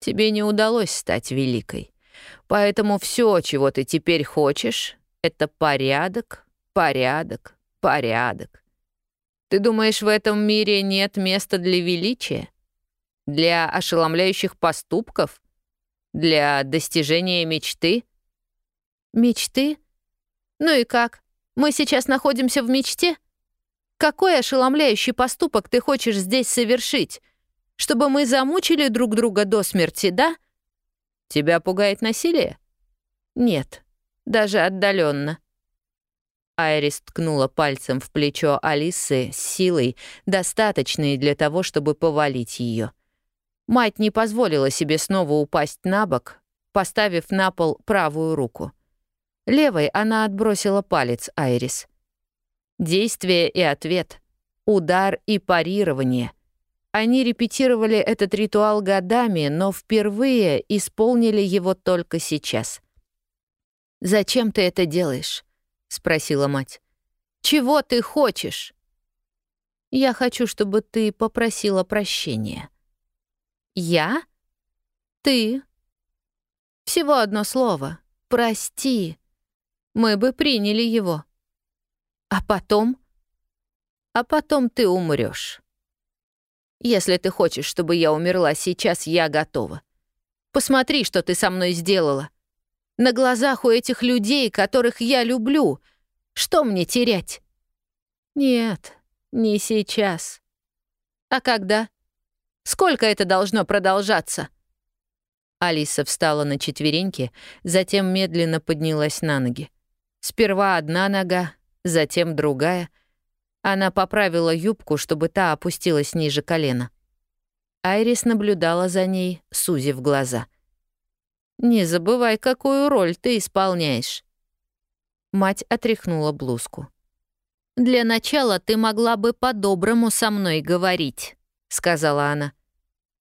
Тебе не удалось стать великой. Поэтому все, чего ты теперь хочешь, это порядок, порядок, порядок. Ты думаешь, в этом мире нет места для величия? Для ошеломляющих поступков? Для достижения мечты? Мечты? Ну и как? Мы сейчас находимся в мечте? Какой ошеломляющий поступок ты хочешь здесь совершить? Чтобы мы замучили друг друга до смерти, да? Тебя пугает насилие? Нет, даже отдаленно. Айрис ткнула пальцем в плечо Алисы с силой, достаточной для того, чтобы повалить ее. Мать не позволила себе снова упасть на бок, поставив на пол правую руку. Левой она отбросила палец Айрис. Действие и ответ, удар и парирование. Они репетировали этот ритуал годами, но впервые исполнили его только сейчас. «Зачем ты это делаешь?» — спросила мать. «Чего ты хочешь?» «Я хочу, чтобы ты попросила прощения». «Я?» «Ты?» «Всего одно слово. Прости. Мы бы приняли его». «А потом?» «А потом ты умрешь. Если ты хочешь, чтобы я умерла сейчас, я готова. Посмотри, что ты со мной сделала. На глазах у этих людей, которых я люблю. Что мне терять? Нет, не сейчас. А когда? Сколько это должно продолжаться?» Алиса встала на четвереньки, затем медленно поднялась на ноги. Сперва одна нога, затем другая. Она поправила юбку, чтобы та опустилась ниже колена. Айрис наблюдала за ней, сузив глаза. «Не забывай, какую роль ты исполняешь». Мать отряхнула блузку. «Для начала ты могла бы по-доброму со мной говорить», — сказала она.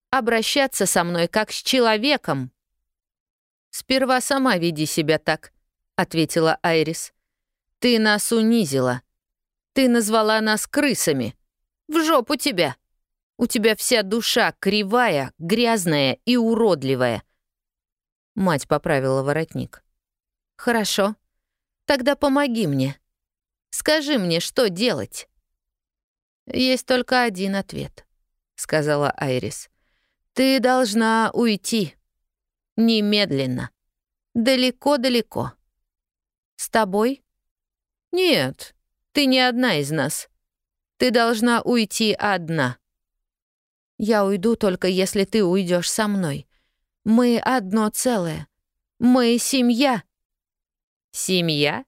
«Обращаться со мной как с человеком». «Сперва сама веди себя так», — ответила Айрис. «Ты нас унизила. Ты назвала нас крысами. В жопу тебя. У тебя вся душа кривая, грязная и уродливая». Мать поправила воротник. «Хорошо. Тогда помоги мне. Скажи мне, что делать?» «Есть только один ответ», — сказала Айрис. «Ты должна уйти. Немедленно. Далеко-далеко. С тобой? Нет, ты не одна из нас. Ты должна уйти одна. Я уйду только если ты уйдешь со мной. Мы одно целое. Мы семья. Семья?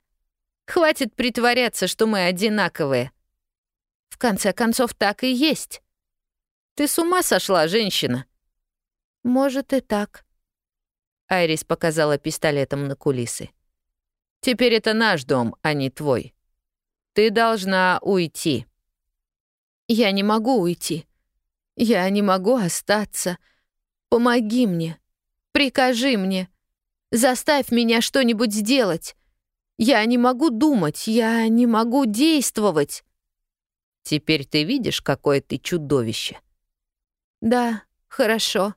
Хватит притворяться, что мы одинаковые. В конце концов, так и есть. Ты с ума сошла, женщина? Может и так. Айрис показала пистолетом на кулисы. Теперь это наш дом, а не твой. Ты должна уйти. Я не могу уйти. Я не могу остаться. Помоги мне. Прикажи мне. Заставь меня что-нибудь сделать. Я не могу думать, я не могу действовать. Теперь ты видишь, какое ты чудовище. Да, хорошо.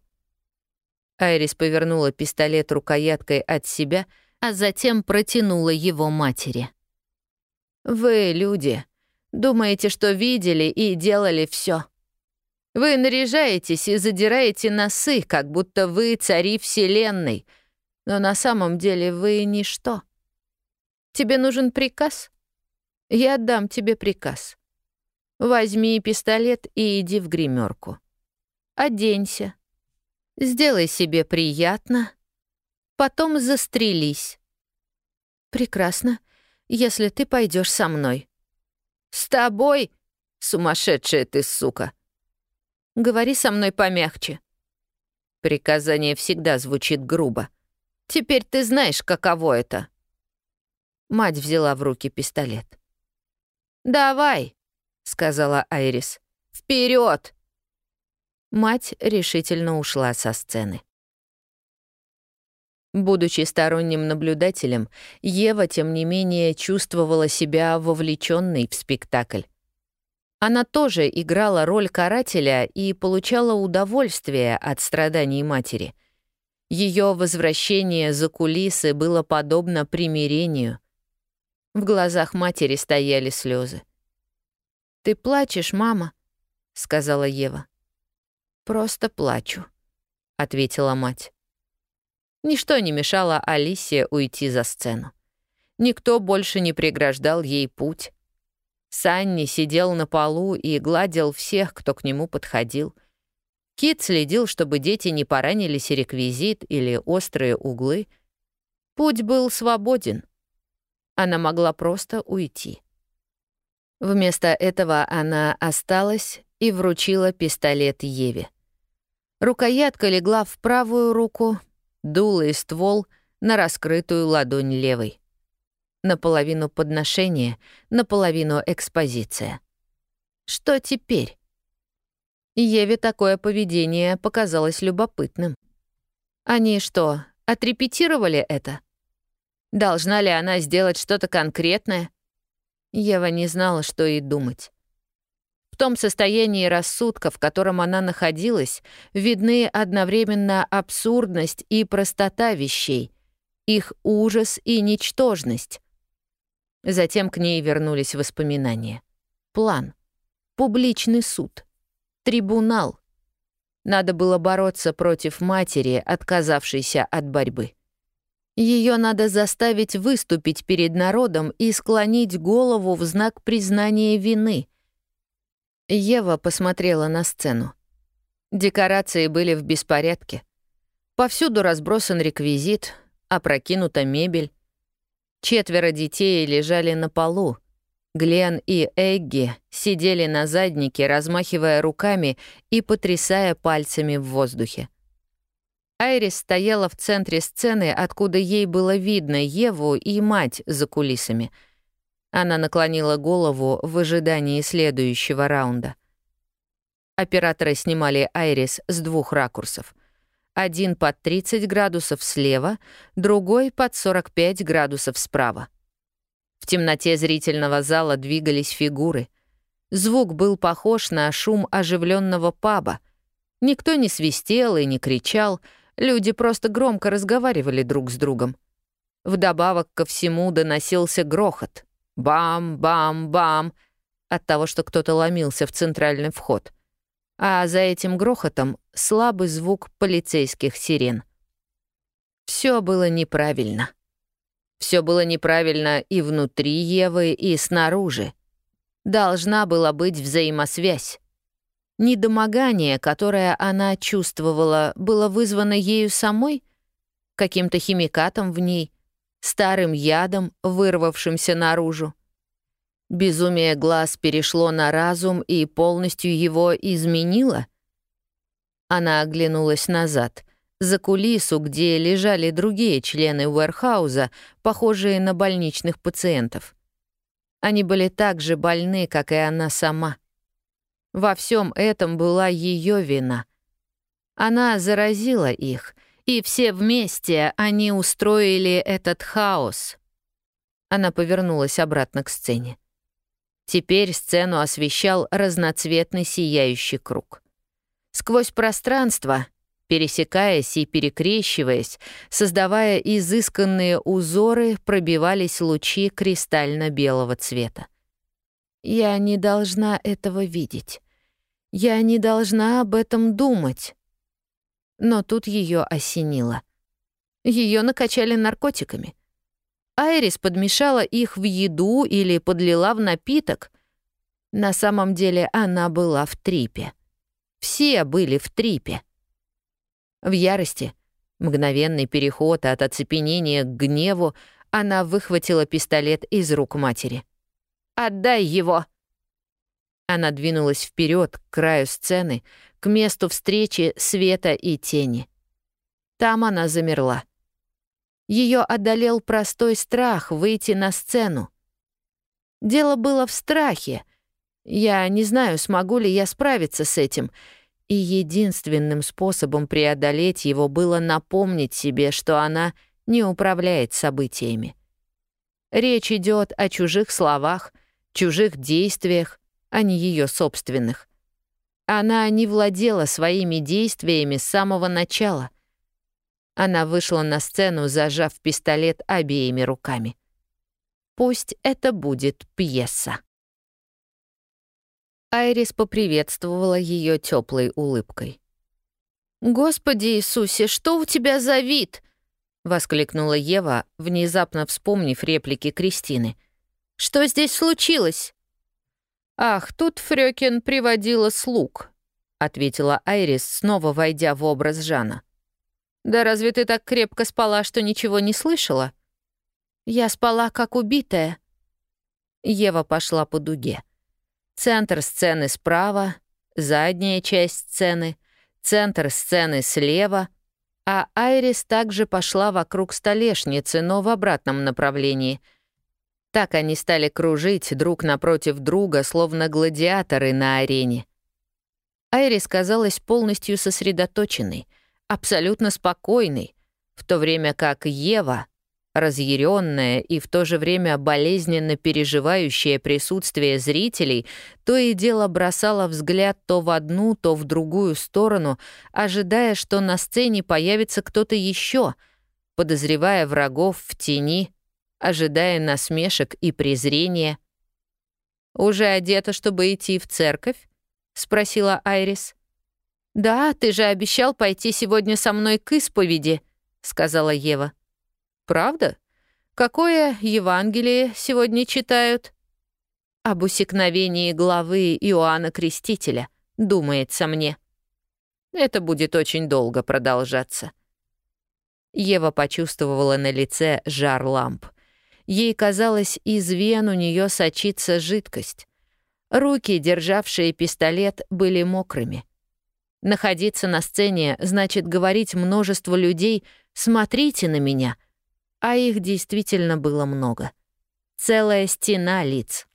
Айрис повернула пистолет рукояткой от себя, а затем протянула его матери. Вы, люди, думаете, что видели и делали все. Вы наряжаетесь и задираете носы, как будто вы цари Вселенной, но на самом деле вы ничто. Тебе нужен приказ? Я отдам тебе приказ. Возьми пистолет и иди в гримерку. Оденься. Сделай себе приятно. Потом застрелись. Прекрасно, если ты пойдешь со мной. С тобой? Сумасшедшая ты, сука. Говори со мной помягче. Приказание всегда звучит грубо. Теперь ты знаешь, каково это. Мать взяла в руки пистолет. «Давай», — сказала Айрис. Вперед! Мать решительно ушла со сцены. Будучи сторонним наблюдателем, Ева, тем не менее, чувствовала себя вовлеченной в спектакль. Она тоже играла роль карателя и получала удовольствие от страданий матери. Ее возвращение за кулисы было подобно примирению. В глазах матери стояли слезы. «Ты плачешь, мама?» — сказала Ева. «Просто плачу», — ответила мать. Ничто не мешало Алисе уйти за сцену. Никто больше не преграждал ей путь. Санни сидел на полу и гладил всех, кто к нему подходил. Кит следил, чтобы дети не поранились реквизит или острые углы. Путь был свободен — она могла просто уйти. Вместо этого она осталась и вручила пистолет Еве. Рукоятка легла в правую руку, дуло и ствол на раскрытую ладонь левой. Наполовину подношение, наполовину экспозиция. Что теперь? Еве такое поведение показалось любопытным. Они что, отрепетировали это? Должна ли она сделать что-то конкретное? Ева не знала, что и думать. В том состоянии рассудка, в котором она находилась, видны одновременно абсурдность и простота вещей, их ужас и ничтожность. Затем к ней вернулись воспоминания. План. Публичный суд. Трибунал. Надо было бороться против матери, отказавшейся от борьбы. Ее надо заставить выступить перед народом и склонить голову в знак признания вины. Ева посмотрела на сцену. Декорации были в беспорядке. Повсюду разбросан реквизит, опрокинута мебель. Четверо детей лежали на полу. Глен и Эгги сидели на заднике, размахивая руками и потрясая пальцами в воздухе. Айрис стояла в центре сцены, откуда ей было видно Еву и мать за кулисами. Она наклонила голову в ожидании следующего раунда. Операторы снимали Айрис с двух ракурсов. Один под 30 градусов слева, другой под 45 градусов справа. В темноте зрительного зала двигались фигуры. Звук был похож на шум оживленного паба. Никто не свистел и не кричал — Люди просто громко разговаривали друг с другом. Вдобавок ко всему доносился грохот. Бам-бам-бам от того, что кто-то ломился в центральный вход. А за этим грохотом слабый звук полицейских сирен. Все было неправильно. Все было неправильно и внутри Евы, и снаружи. Должна была быть взаимосвязь. Недомогание, которое она чувствовала, было вызвано ею самой, каким-то химикатом в ней, старым ядом, вырвавшимся наружу. Безумие глаз перешло на разум и полностью его изменило. Она оглянулась назад, за кулису, где лежали другие члены Уэрхауза, похожие на больничных пациентов. Они были так же больны, как и она сама — во всем этом была ее вина. Она заразила их, и все вместе они устроили этот хаос. Она повернулась обратно к сцене. Теперь сцену освещал разноцветный сияющий круг. Сквозь пространство, пересекаясь и перекрещиваясь, создавая изысканные узоры, пробивались лучи кристально-белого цвета. «Я не должна этого видеть. Я не должна об этом думать. Но тут ее осенило. Ее накачали наркотиками. Айрис подмешала их в еду или подлила в напиток. На самом деле она была в трипе. Все были в трипе. В ярости, мгновенный переход от оцепенения к гневу, она выхватила пистолет из рук матери. «Отдай его!» Она двинулась вперед к краю сцены, к месту встречи света и тени. Там она замерла. Ее одолел простой страх выйти на сцену. Дело было в страхе. Я не знаю, смогу ли я справиться с этим. И единственным способом преодолеть его было напомнить себе, что она не управляет событиями. Речь идет о чужих словах, чужих действиях, а не ее собственных. Она не владела своими действиями с самого начала. Она вышла на сцену, зажав пистолет обеими руками. Пусть это будет пьеса. Айрис поприветствовала ее теплой улыбкой. «Господи Иисусе, что у тебя за вид?» — воскликнула Ева, внезапно вспомнив реплики Кристины. «Что здесь случилось?» «Ах, тут Фрёкин приводила слуг», — ответила Айрис, снова войдя в образ Жана. «Да разве ты так крепко спала, что ничего не слышала?» «Я спала, как убитая». Ева пошла по дуге. Центр сцены справа, задняя часть сцены, центр сцены слева, а Айрис также пошла вокруг столешницы, но в обратном направлении — так они стали кружить друг напротив друга, словно гладиаторы на арене. Айрис казалась полностью сосредоточенной, абсолютно спокойной, в то время как Ева, разъяренная и в то же время болезненно переживающая присутствие зрителей, то и дело бросала взгляд то в одну, то в другую сторону, ожидая, что на сцене появится кто-то еще, подозревая врагов в тени — ожидая насмешек и презрения. «Уже одета, чтобы идти в церковь?» — спросила Айрис. «Да, ты же обещал пойти сегодня со мной к исповеди», — сказала Ева. «Правда? Какое Евангелие сегодня читают?» «Об усекновении главы Иоанна Крестителя», — думается мне. Это будет очень долго продолжаться. Ева почувствовала на лице жар ламп. Ей казалось, из вен у нее сочится жидкость. Руки, державшие пистолет, были мокрыми. Находиться на сцене значит говорить множеству людей «смотрите на меня», а их действительно было много. Целая стена лиц.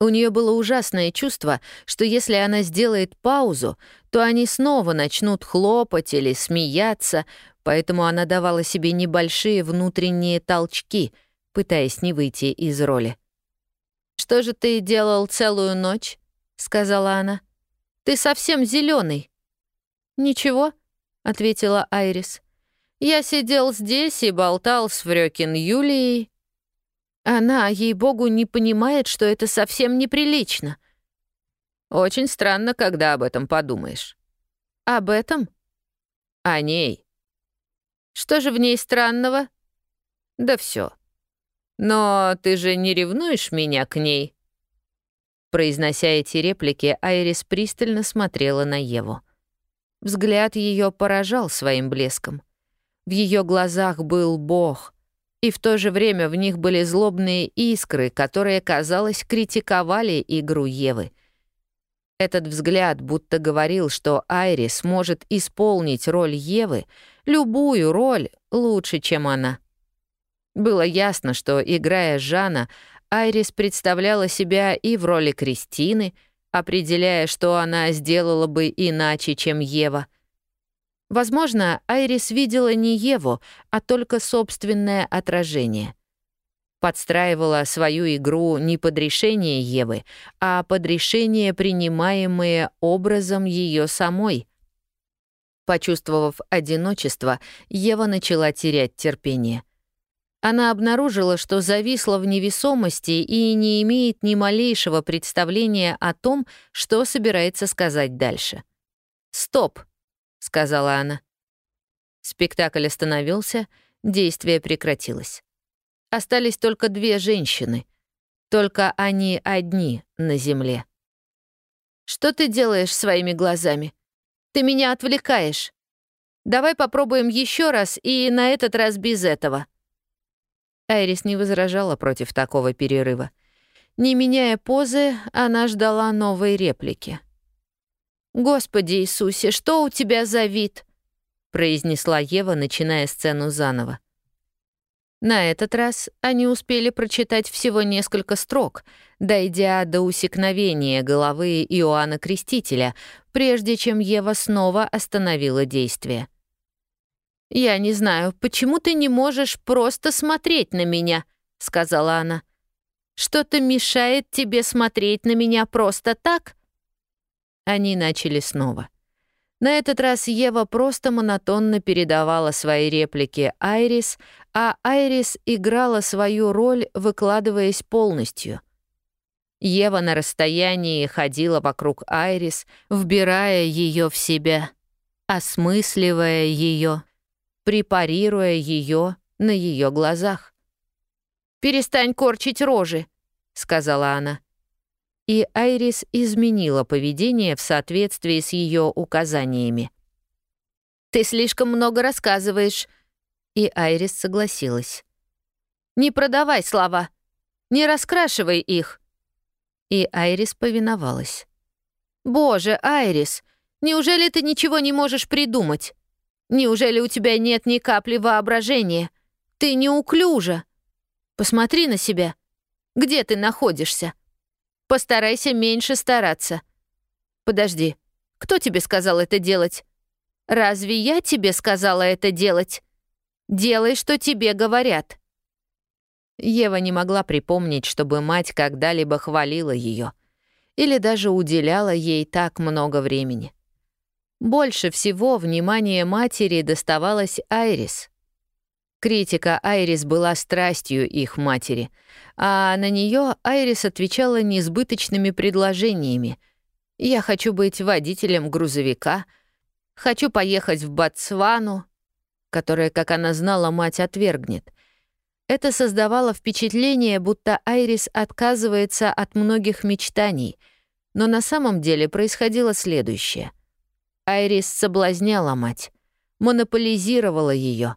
У нее было ужасное чувство, что если она сделает паузу, то они снова начнут хлопать или смеяться, поэтому она давала себе небольшие внутренние толчки, пытаясь не выйти из роли. «Что же ты делал целую ночь?» — сказала она. «Ты совсем зеленый. «Ничего», — ответила Айрис. «Я сидел здесь и болтал с Фрёкин Юлией». Она, ей-богу, не понимает, что это совсем неприлично. Очень странно, когда об этом подумаешь. Об этом? О ней. Что же в ней странного? Да все. Но ты же не ревнуешь меня к ней? Произнося эти реплики, Айрис пристально смотрела на Еву. Взгляд ее поражал своим блеском. В ее глазах был Бог, и в то же время в них были злобные искры, которые, казалось, критиковали игру Евы. Этот взгляд будто говорил, что Айрис может исполнить роль Евы, любую роль, лучше, чем она. Было ясно, что, играя Жана, Айрис представляла себя и в роли Кристины, определяя, что она сделала бы иначе, чем Ева. Возможно, Айрис видела не Еву, а только собственное отражение подстраивала свою игру не под решение Евы, а под решение, принимаемые образом ее самой. Почувствовав одиночество, Ева начала терять терпение. Она обнаружила, что зависла в невесомости и не имеет ни малейшего представления о том, что собирается сказать дальше. «Стоп!» — сказала она. Спектакль остановился, действие прекратилось. Остались только две женщины. Только они одни на земле. «Что ты делаешь своими глазами? Ты меня отвлекаешь. Давай попробуем еще раз, и на этот раз без этого». Айрис не возражала против такого перерыва. Не меняя позы, она ждала новой реплики. «Господи Иисусе, что у тебя за вид?» произнесла Ева, начиная сцену заново. На этот раз они успели прочитать всего несколько строк, дойдя до усекновения головы Иоанна Крестителя, прежде чем Ева снова остановила действие. «Я не знаю, почему ты не можешь просто смотреть на меня?» — сказала она. «Что-то мешает тебе смотреть на меня просто так?» Они начали снова. На этот раз Ева просто монотонно передавала свои реплики Айрис, а Айрис играла свою роль, выкладываясь полностью. Ева на расстоянии ходила вокруг Айрис, вбирая ее в себя, осмысливая ее, препарируя ее на ее глазах. «Перестань корчить рожи», — сказала она и Айрис изменила поведение в соответствии с ее указаниями. «Ты слишком много рассказываешь», и Айрис согласилась. «Не продавай слова, не раскрашивай их». И Айрис повиновалась. «Боже, Айрис, неужели ты ничего не можешь придумать? Неужели у тебя нет ни капли воображения? Ты неуклюжа. Посмотри на себя. Где ты находишься?» Постарайся меньше стараться. Подожди, кто тебе сказал это делать? Разве я тебе сказала это делать? Делай, что тебе говорят. Ева не могла припомнить, чтобы мать когда-либо хвалила ее или даже уделяла ей так много времени. Больше всего внимания матери доставалось Айрис. Критика Айрис была страстью их матери — а на нее Айрис отвечала несбыточными предложениями. «Я хочу быть водителем грузовика», «Хочу поехать в Ботсвану», которое, как она знала, мать отвергнет. Это создавало впечатление, будто Айрис отказывается от многих мечтаний, но на самом деле происходило следующее. Айрис соблазняла мать, монополизировала ее,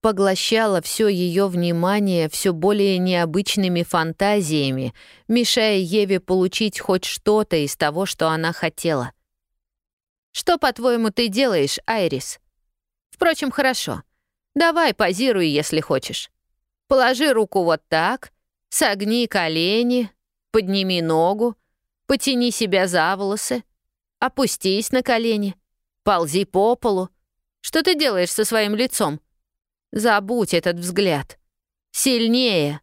поглощала все ее внимание все более необычными фантазиями, мешая Еве получить хоть что-то из того, что она хотела. «Что, по-твоему, ты делаешь, Айрис? Впрочем, хорошо. Давай позируй, если хочешь. Положи руку вот так, согни колени, подними ногу, потяни себя за волосы, опустись на колени, ползи по полу. Что ты делаешь со своим лицом? Забудь этот взгляд. Сильнее.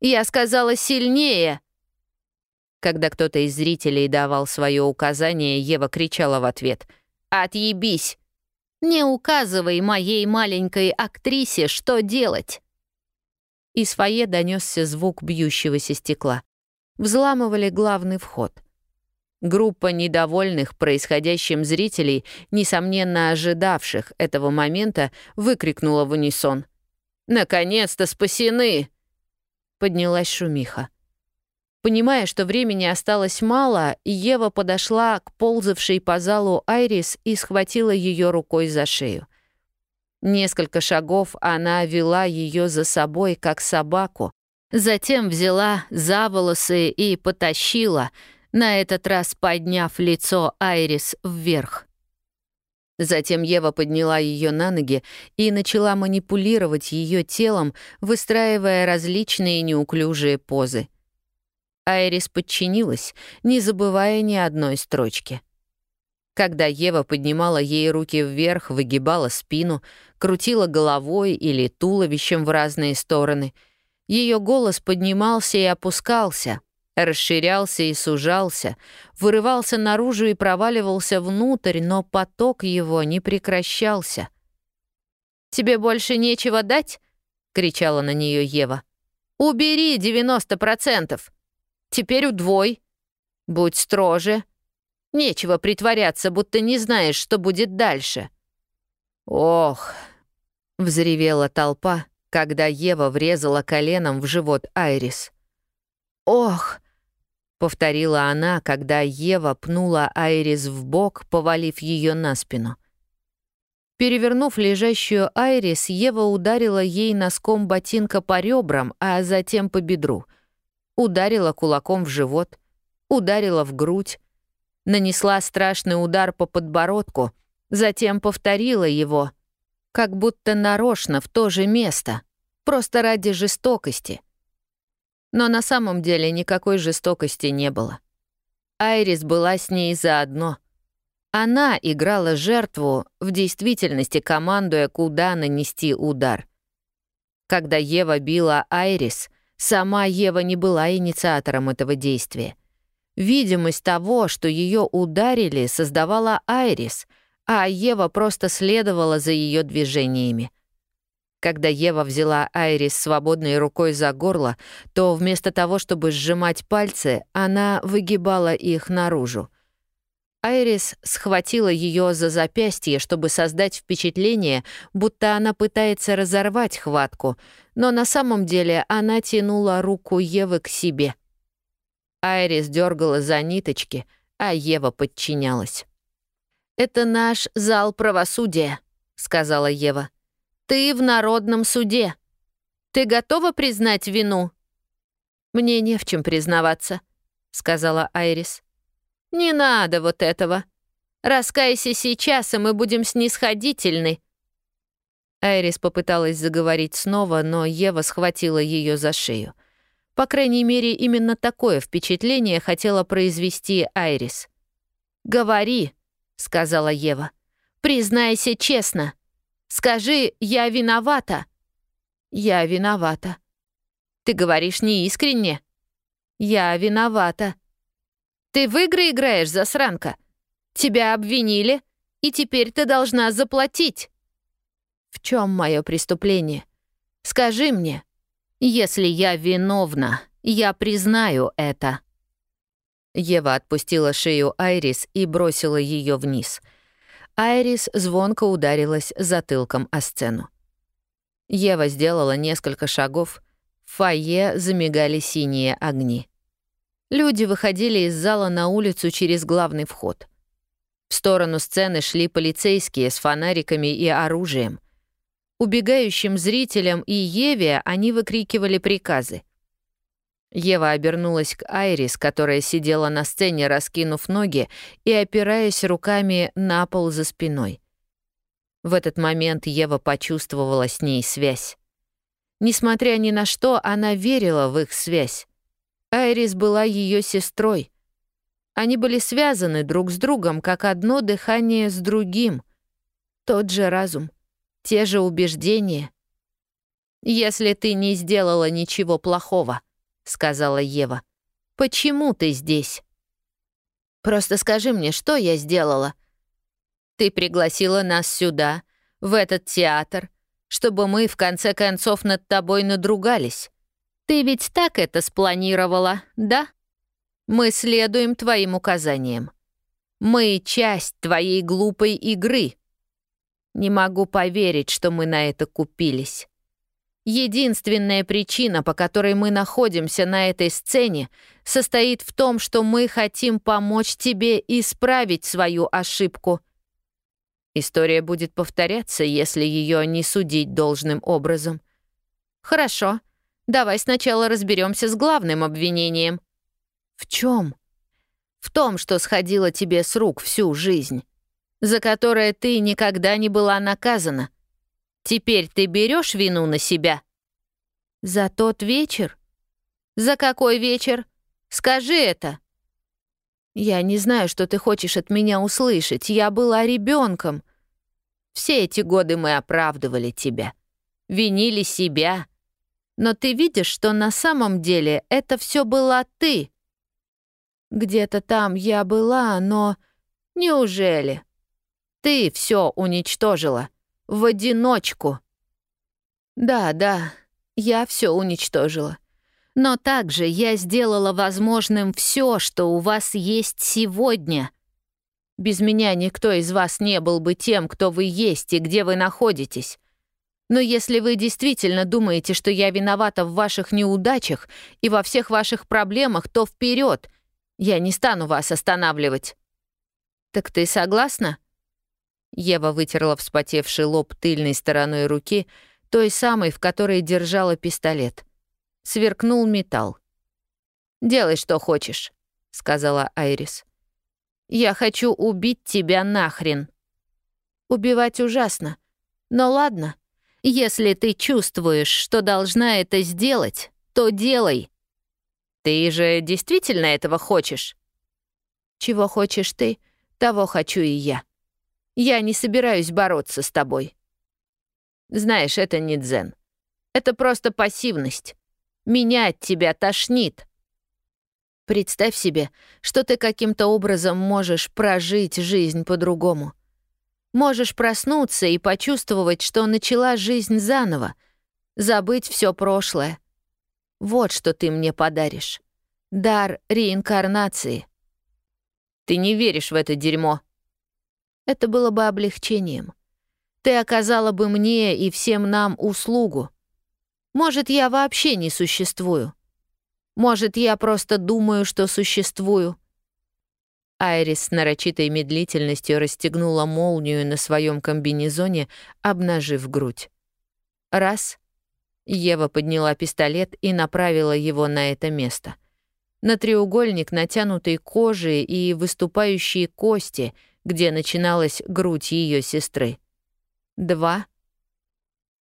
Я сказала сильнее. Когда кто-то из зрителей давал свое указание, Ева кричала в ответ «Отъебись! Не указывай моей маленькой актрисе, что делать!» Из фойе донесся звук бьющегося стекла. Взламывали главный вход. Группа недовольных происходящим зрителей, несомненно ожидавших этого момента, выкрикнула в унисон. «Наконец-то спасены!» Поднялась шумиха. Понимая, что времени осталось мало, Ева подошла к ползавшей по залу Айрис и схватила ее рукой за шею. Несколько шагов она вела ее за собой, как собаку, затем взяла за волосы и потащила, на этот раз подняв лицо Айрис вверх. Затем Ева подняла ее на ноги и начала манипулировать ее телом, выстраивая различные неуклюжие позы. Айрис подчинилась, не забывая ни одной строчки. Когда Ева поднимала ей руки вверх, выгибала спину, крутила головой или туловищем в разные стороны, ее голос поднимался и опускался, расширялся и сужался, вырывался наружу и проваливался внутрь, но поток его не прекращался. «Тебе больше нечего дать?» — кричала на нее Ева. «Убери 90%! Теперь удвой. Будь строже. Нечего притворяться, будто не знаешь, что будет дальше». «Ох!» — взревела толпа, когда Ева врезала коленом в живот Айрис. «Ох!» — повторила она, когда Ева пнула Айрис в бок, повалив ее на спину. Перевернув лежащую Айрис, Ева ударила ей носком ботинка по ребрам, а затем по бедру — ударила кулаком в живот, ударила в грудь, нанесла страшный удар по подбородку, затем повторила его, как будто нарочно в то же место, просто ради жестокости. Но на самом деле никакой жестокости не было. Айрис была с ней заодно. Она играла жертву, в действительности командуя, куда нанести удар. Когда Ева била Айрис — Сама Ева не была инициатором этого действия. Видимость того, что ее ударили, создавала Айрис, а Ева просто следовала за ее движениями. Когда Ева взяла Айрис свободной рукой за горло, то вместо того, чтобы сжимать пальцы, она выгибала их наружу. Айрис схватила ее за запястье, чтобы создать впечатление, будто она пытается разорвать хватку, но на самом деле она тянула руку Евы к себе. Айрис дергала за ниточки, а Ева подчинялась. «Это наш зал правосудия», — сказала Ева. «Ты в народном суде. Ты готова признать вину?» «Мне не в чем признаваться», — сказала Айрис. «Не надо вот этого. Раскайся сейчас, и мы будем снисходительны». Айрис попыталась заговорить снова, но Ева схватила ее за шею. По крайней мере, именно такое впечатление хотела произвести Айрис. «Говори», — сказала Ева. «Признайся честно. Скажи, я виновата». «Я виновата». «Ты говоришь неискренне». «Я виновата». Ты в игры играешь, засранка? Тебя обвинили, и теперь ты должна заплатить. В чем мое преступление? Скажи мне. Если я виновна, я признаю это. Ева отпустила шею Айрис и бросила ее вниз. Айрис звонко ударилась затылком о сцену. Ева сделала несколько шагов. В фойе замигали синие огни. Люди выходили из зала на улицу через главный вход. В сторону сцены шли полицейские с фонариками и оружием. Убегающим зрителям и Еве они выкрикивали приказы. Ева обернулась к Айрис, которая сидела на сцене, раскинув ноги и опираясь руками на пол за спиной. В этот момент Ева почувствовала с ней связь. Несмотря ни на что, она верила в их связь. Айрис была ее сестрой. Они были связаны друг с другом, как одно дыхание с другим. Тот же разум, те же убеждения. «Если ты не сделала ничего плохого», — сказала Ева, — «почему ты здесь?» «Просто скажи мне, что я сделала?» «Ты пригласила нас сюда, в этот театр, чтобы мы, в конце концов, над тобой надругались. Ты ведь так это спланировала, да?» Мы следуем твоим указаниям. Мы — часть твоей глупой игры. Не могу поверить, что мы на это купились. Единственная причина, по которой мы находимся на этой сцене, состоит в том, что мы хотим помочь тебе исправить свою ошибку. История будет повторяться, если ее не судить должным образом. Хорошо, давай сначала разберемся с главным обвинением — «В чем?» «В том, что сходило тебе с рук всю жизнь, за которое ты никогда не была наказана. Теперь ты берешь вину на себя?» «За тот вечер?» «За какой вечер? Скажи это!» «Я не знаю, что ты хочешь от меня услышать. Я была ребенком. Все эти годы мы оправдывали тебя, винили себя. Но ты видишь, что на самом деле это все была ты. Где-то там я была, но... Неужели? Ты все уничтожила. В одиночку. Да, да, я все уничтожила. Но также я сделала возможным все, что у вас есть сегодня. Без меня никто из вас не был бы тем, кто вы есть и где вы находитесь. Но если вы действительно думаете, что я виновата в ваших неудачах и во всех ваших проблемах, то вперед, я не стану вас останавливать». «Так ты согласна?» Ева вытерла вспотевший лоб тыльной стороной руки, той самой, в которой держала пистолет. Сверкнул металл. «Делай, что хочешь», — сказала Айрис. «Я хочу убить тебя нахрен». «Убивать ужасно. Но ладно, если ты чувствуешь, что должна это сделать, то делай. Ты же действительно этого хочешь? Чего хочешь ты, того хочу и я. Я не собираюсь бороться с тобой. Знаешь, это не дзен. Это просто пассивность. Меня от тебя тошнит. Представь себе, что ты каким-то образом можешь прожить жизнь по-другому. Можешь проснуться и почувствовать, что начала жизнь заново, забыть все прошлое, вот что ты мне подаришь. Дар реинкарнации. Ты не веришь в это дерьмо. Это было бы облегчением. Ты оказала бы мне и всем нам услугу. Может, я вообще не существую. Может, я просто думаю, что существую. Айрис с нарочитой медлительностью расстегнула молнию на своем комбинезоне, обнажив грудь. Раз, Ева подняла пистолет и направила его на это место. На треугольник натянутой кожи и выступающие кости, где начиналась грудь ее сестры. Два.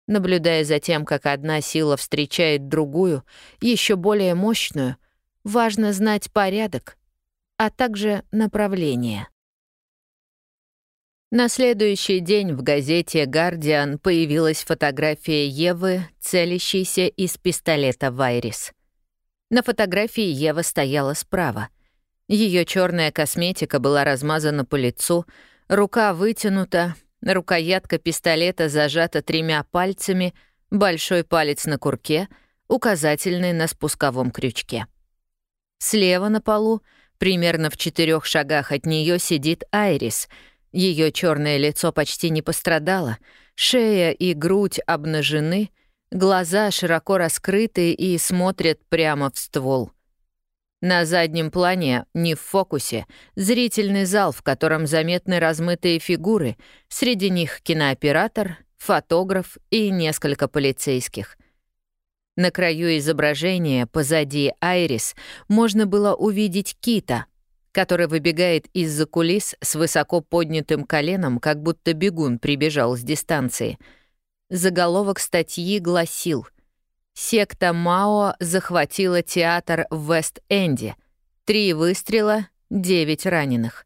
Наблюдая за тем, как одна сила встречает другую, еще более мощную, важно знать порядок, а также направление. На следующий день в газете «Гардиан» появилась фотография Евы, целящейся из пистолета Вайрис. На фотографии Ева стояла справа. Ее черная косметика была размазана по лицу, рука вытянута, рукоятка пистолета зажата тремя пальцами, большой палец на курке, указательный на спусковом крючке. Слева на полу, примерно в четырех шагах от нее сидит Айрис — ее черное лицо почти не пострадало, шея и грудь обнажены, глаза широко раскрыты и смотрят прямо в ствол. На заднем плане, не в фокусе, зрительный зал, в котором заметны размытые фигуры, среди них кинооператор, фотограф и несколько полицейских. На краю изображения, позади Айрис, можно было увидеть Кита, который выбегает из-за кулис с высоко поднятым коленом, как будто бегун прибежал с дистанции. Заголовок статьи гласил — Секта Мао захватила театр в Вест-Энде. Три выстрела, девять раненых.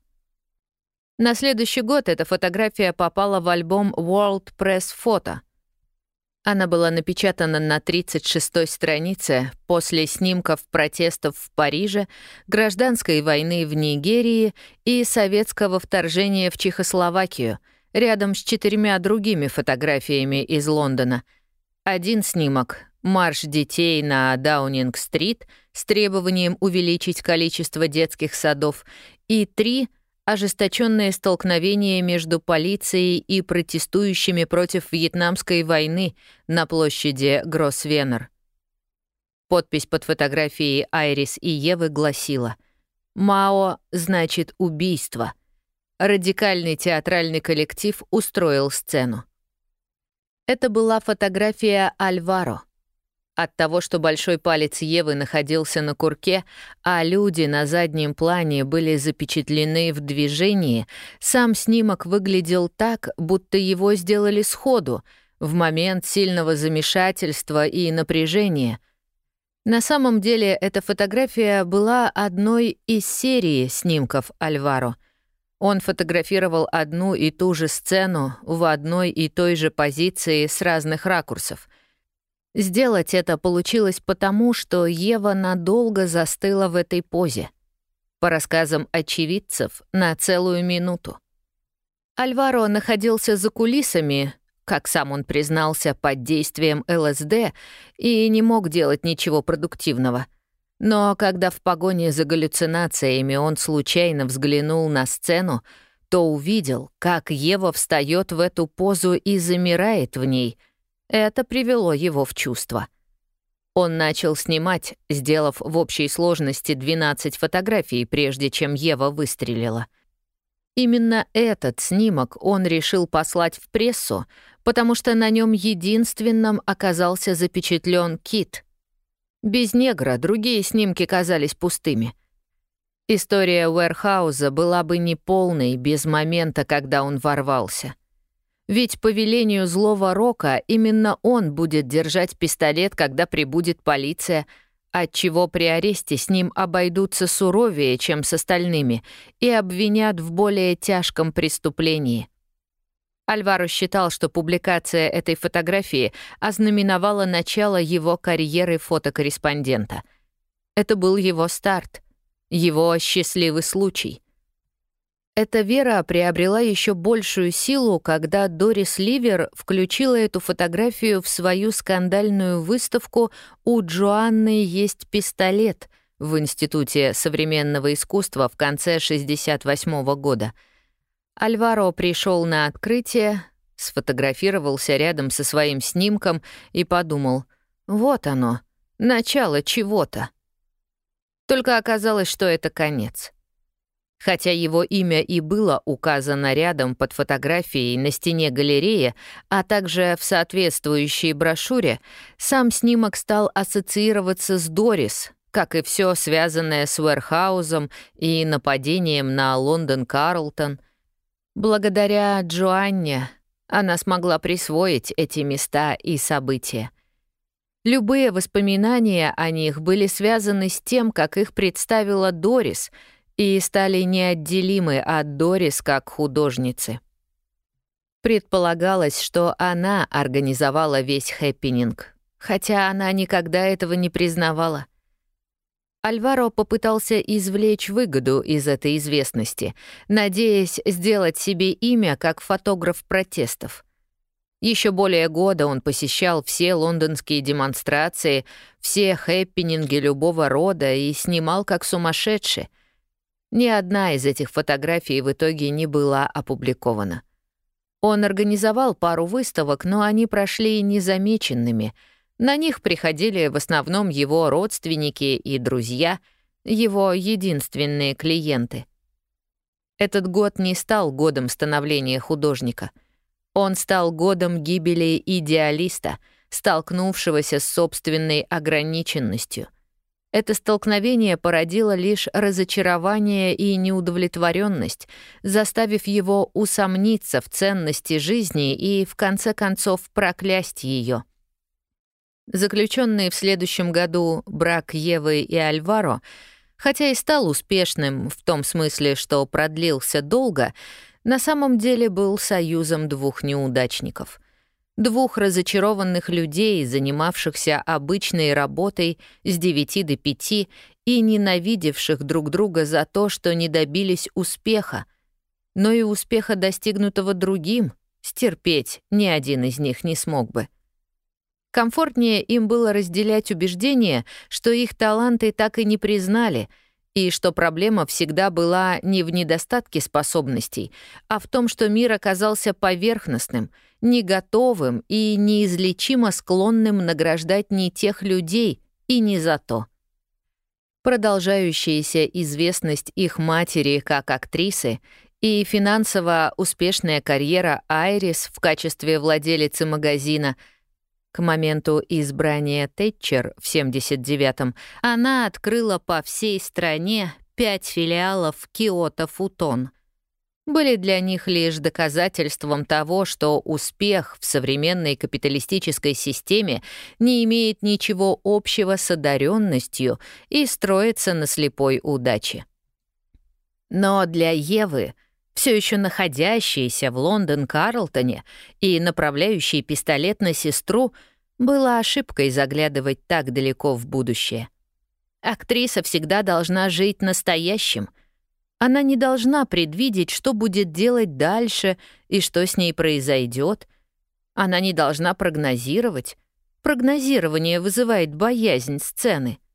На следующий год эта фотография попала в альбом World Press Photo. Она была напечатана на 36-й странице после снимков протестов в Париже, гражданской войны в Нигерии и советского вторжения в Чехословакию, рядом с четырьмя другими фотографиями из Лондона. Один снимок марш детей на Даунинг-стрит с требованием увеличить количество детских садов и три — ожесточенные столкновения между полицией и протестующими против Вьетнамской войны на площади Гроссвеннер. Подпись под фотографией Айрис и Евы гласила «Мао значит убийство». Радикальный театральный коллектив устроил сцену. Это была фотография Альваро — от того, что большой палец Евы находился на курке, а люди на заднем плане были запечатлены в движении, сам снимок выглядел так, будто его сделали сходу, в момент сильного замешательства и напряжения. На самом деле эта фотография была одной из серии снимков Альваро. Он фотографировал одну и ту же сцену в одной и той же позиции с разных ракурсов — Сделать это получилось потому, что Ева надолго застыла в этой позе. По рассказам очевидцев, на целую минуту. Альваро находился за кулисами, как сам он признался, под действием ЛСД и не мог делать ничего продуктивного. Но когда в погоне за галлюцинациями он случайно взглянул на сцену, то увидел, как Ева встает в эту позу и замирает в ней — это привело его в чувство. Он начал снимать, сделав в общей сложности 12 фотографий, прежде чем Ева выстрелила. Именно этот снимок он решил послать в прессу, потому что на нем единственным оказался запечатлен кит. Без негра другие снимки казались пустыми. История Уэрхауза была бы неполной без момента, когда он ворвался — ведь по велению злого Рока именно он будет держать пистолет, когда прибудет полиция, отчего при аресте с ним обойдутся суровее, чем с остальными, и обвинят в более тяжком преступлении. Альваро считал, что публикация этой фотографии ознаменовала начало его карьеры фотокорреспондента. Это был его старт, его счастливый случай. Эта вера приобрела еще большую силу, когда Дорис Ливер включила эту фотографию в свою скандальную выставку «У Джоанны есть пистолет» в Институте современного искусства в конце 1968 года. Альваро пришел на открытие, сфотографировался рядом со своим снимком и подумал, вот оно, начало чего-то. Только оказалось, что это конец. Хотя его имя и было указано рядом под фотографией на стене галереи, а также в соответствующей брошюре, сам снимок стал ассоциироваться с Дорис, как и все связанное с Уэрхаузом и нападением на Лондон Карлтон. Благодаря Джоанне она смогла присвоить эти места и события. Любые воспоминания о них были связаны с тем, как их представила Дорис — и стали неотделимы от Дорис как художницы. Предполагалось, что она организовала весь хэппенинг, хотя она никогда этого не признавала. Альваро попытался извлечь выгоду из этой известности, надеясь сделать себе имя как фотограф протестов. Еще более года он посещал все лондонские демонстрации, все хэппининги любого рода и снимал как сумасшедший — ни одна из этих фотографий в итоге не была опубликована. Он организовал пару выставок, но они прошли незамеченными. На них приходили в основном его родственники и друзья. его единственные клиенты. Этот год не стал годом становления художника. Он стал годом гибели идеалиста, столкнувшегося с собственной ограниченностью. Это столкновение породило лишь разочарование и неудовлетворенность, заставив его усомниться в ценности жизни и, в конце концов, проклясть ее. Заключенный в следующем году брак Евы и Альваро, хотя и стал успешным в том смысле, что продлился долго, на самом деле был союзом двух неудачников — Двух разочарованных людей, занимавшихся обычной работой с 9 до 5 и ненавидевших друг друга за то, что не добились успеха, но и успеха, достигнутого другим, стерпеть ни один из них не смог бы. Комфортнее им было разделять убеждение, что их таланты так и не признали — и что проблема всегда была не в недостатке способностей, а в том, что мир оказался поверхностным, не готовым и неизлечимо склонным награждать не тех людей и не за то. Продолжающаяся известность их матери как актрисы и финансово успешная карьера Айрис в качестве владелицы магазина — к моменту избрания Тэтчер в 79-м она открыла по всей стране пять филиалов Киото Футон. Были для них лишь доказательством того, что успех в современной капиталистической системе не имеет ничего общего с одаренностью и строится на слепой удаче. Но для Евы — все еще находящийся в Лондон-Карлтоне и направляющий пистолет на сестру, было ошибкой заглядывать так далеко в будущее. Актриса всегда должна жить настоящим. Она не должна предвидеть, что будет делать дальше и что с ней произойдет. Она не должна прогнозировать. Прогнозирование вызывает боязнь сцены —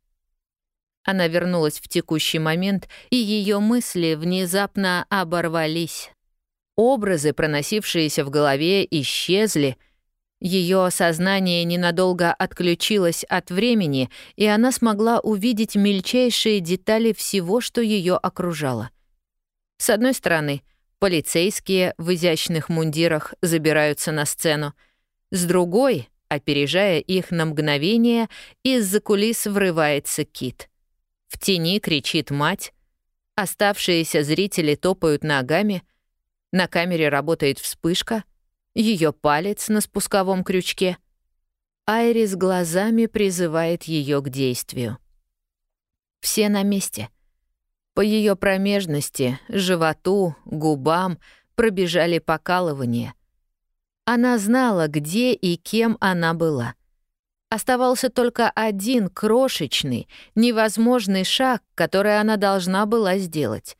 она вернулась в текущий момент, и ее мысли внезапно оборвались. Образы, проносившиеся в голове, исчезли. Ее сознание ненадолго отключилось от времени, и она смогла увидеть мельчайшие детали всего, что ее окружало. С одной стороны, полицейские в изящных мундирах забираются на сцену. С другой, опережая их на мгновение, из-за кулис врывается кит. В тени кричит мать. Оставшиеся зрители топают ногами. На камере работает вспышка. Ее палец на спусковом крючке. Айрис глазами призывает ее к действию. Все на месте. По ее промежности, животу, губам пробежали покалывания. Она знала, где и кем она была — Оставался только один крошечный, невозможный шаг, который она должна была сделать.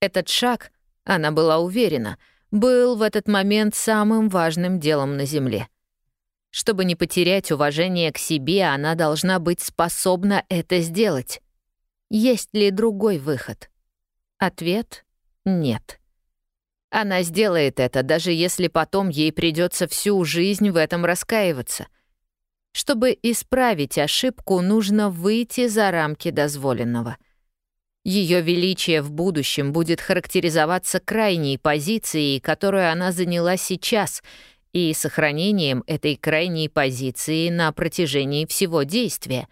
Этот шаг, она была уверена, был в этот момент самым важным делом на Земле. Чтобы не потерять уважение к себе, она должна быть способна это сделать. Есть ли другой выход? Ответ — нет. Она сделает это, даже если потом ей придется всю жизнь в этом раскаиваться — чтобы исправить ошибку, нужно выйти за рамки дозволенного. Ее величие в будущем будет характеризоваться крайней позицией, которую она заняла сейчас, и сохранением этой крайней позиции на протяжении всего действия.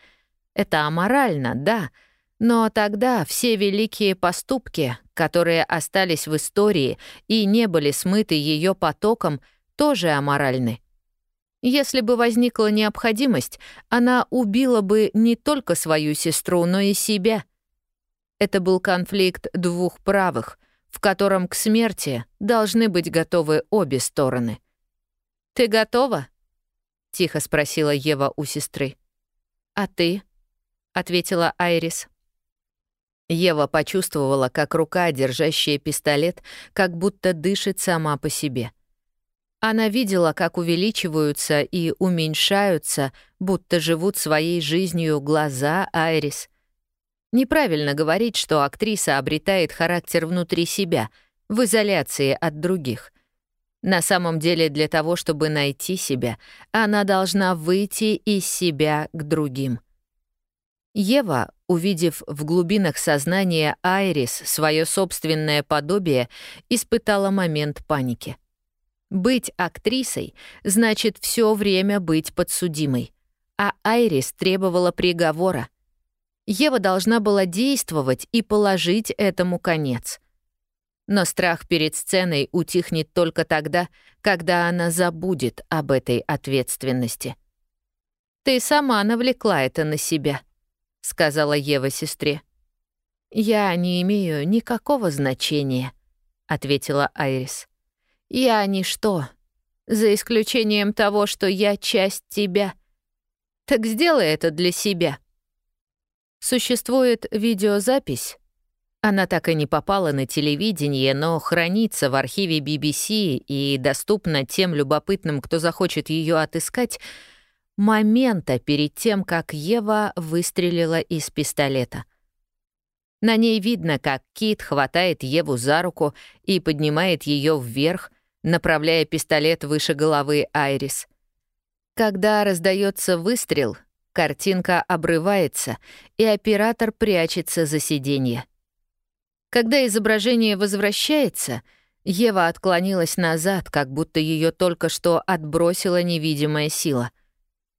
Это аморально, да, но тогда все великие поступки, которые остались в истории и не были смыты ее потоком, тоже аморальны. Если бы возникла необходимость, она убила бы не только свою сестру, но и себя. Это был конфликт двух правых, в котором к смерти должны быть готовы обе стороны. «Ты готова?» — тихо спросила Ева у сестры. «А ты?» — ответила Айрис. Ева почувствовала, как рука, держащая пистолет, как будто дышит сама по себе — она видела, как увеличиваются и уменьшаются, будто живут своей жизнью глаза Айрис. Неправильно говорить, что актриса обретает характер внутри себя, в изоляции от других. На самом деле для того, чтобы найти себя, она должна выйти из себя к другим. Ева, увидев в глубинах сознания Айрис свое собственное подобие, испытала момент паники. Быть актрисой значит все время быть подсудимой, а Айрис требовала приговора. Ева должна была действовать и положить этому конец. Но страх перед сценой утихнет только тогда, когда она забудет об этой ответственности. «Ты сама навлекла это на себя», — сказала Ева сестре. «Я не имею никакого значения», — ответила Айрис. «Я ничто, за исключением того, что я часть тебя. Так сделай это для себя». Существует видеозапись. Она так и не попала на телевидение, но хранится в архиве BBC и доступна тем любопытным, кто захочет ее отыскать — момента перед тем, как Ева выстрелила из пистолета. На ней видно, как Кит хватает Еву за руку и поднимает ее вверх, направляя пистолет выше головы Айрис. Когда раздается выстрел, картинка обрывается, и оператор прячется за сиденье. Когда изображение возвращается, Ева отклонилась назад, как будто ее только что отбросила невидимая сила —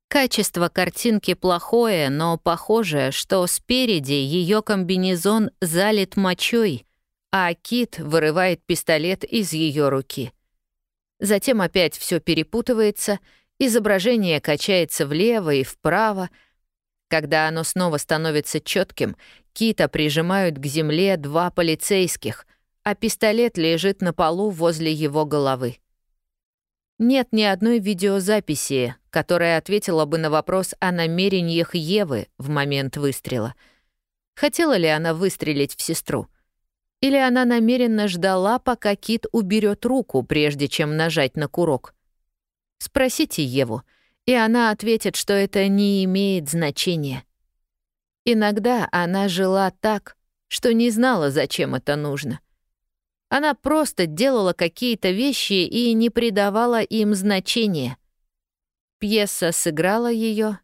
Качество картинки плохое, но похоже, что спереди ее комбинезон залит мочой, а Кит вырывает пистолет из ее руки. Затем опять все перепутывается, изображение качается влево и вправо. Когда оно снова становится четким, Кита прижимают к земле два полицейских, а пистолет лежит на полу возле его головы. Нет ни одной видеозаписи, которая ответила бы на вопрос о намерениях Евы в момент выстрела. Хотела ли она выстрелить в сестру? Или она намеренно ждала, пока Кит уберет руку, прежде чем нажать на курок? Спросите Еву, и она ответит, что это не имеет значения. Иногда она жила так, что не знала, зачем это нужно — она просто делала какие-то вещи и не придавала им значения. Пьеса сыграла ее,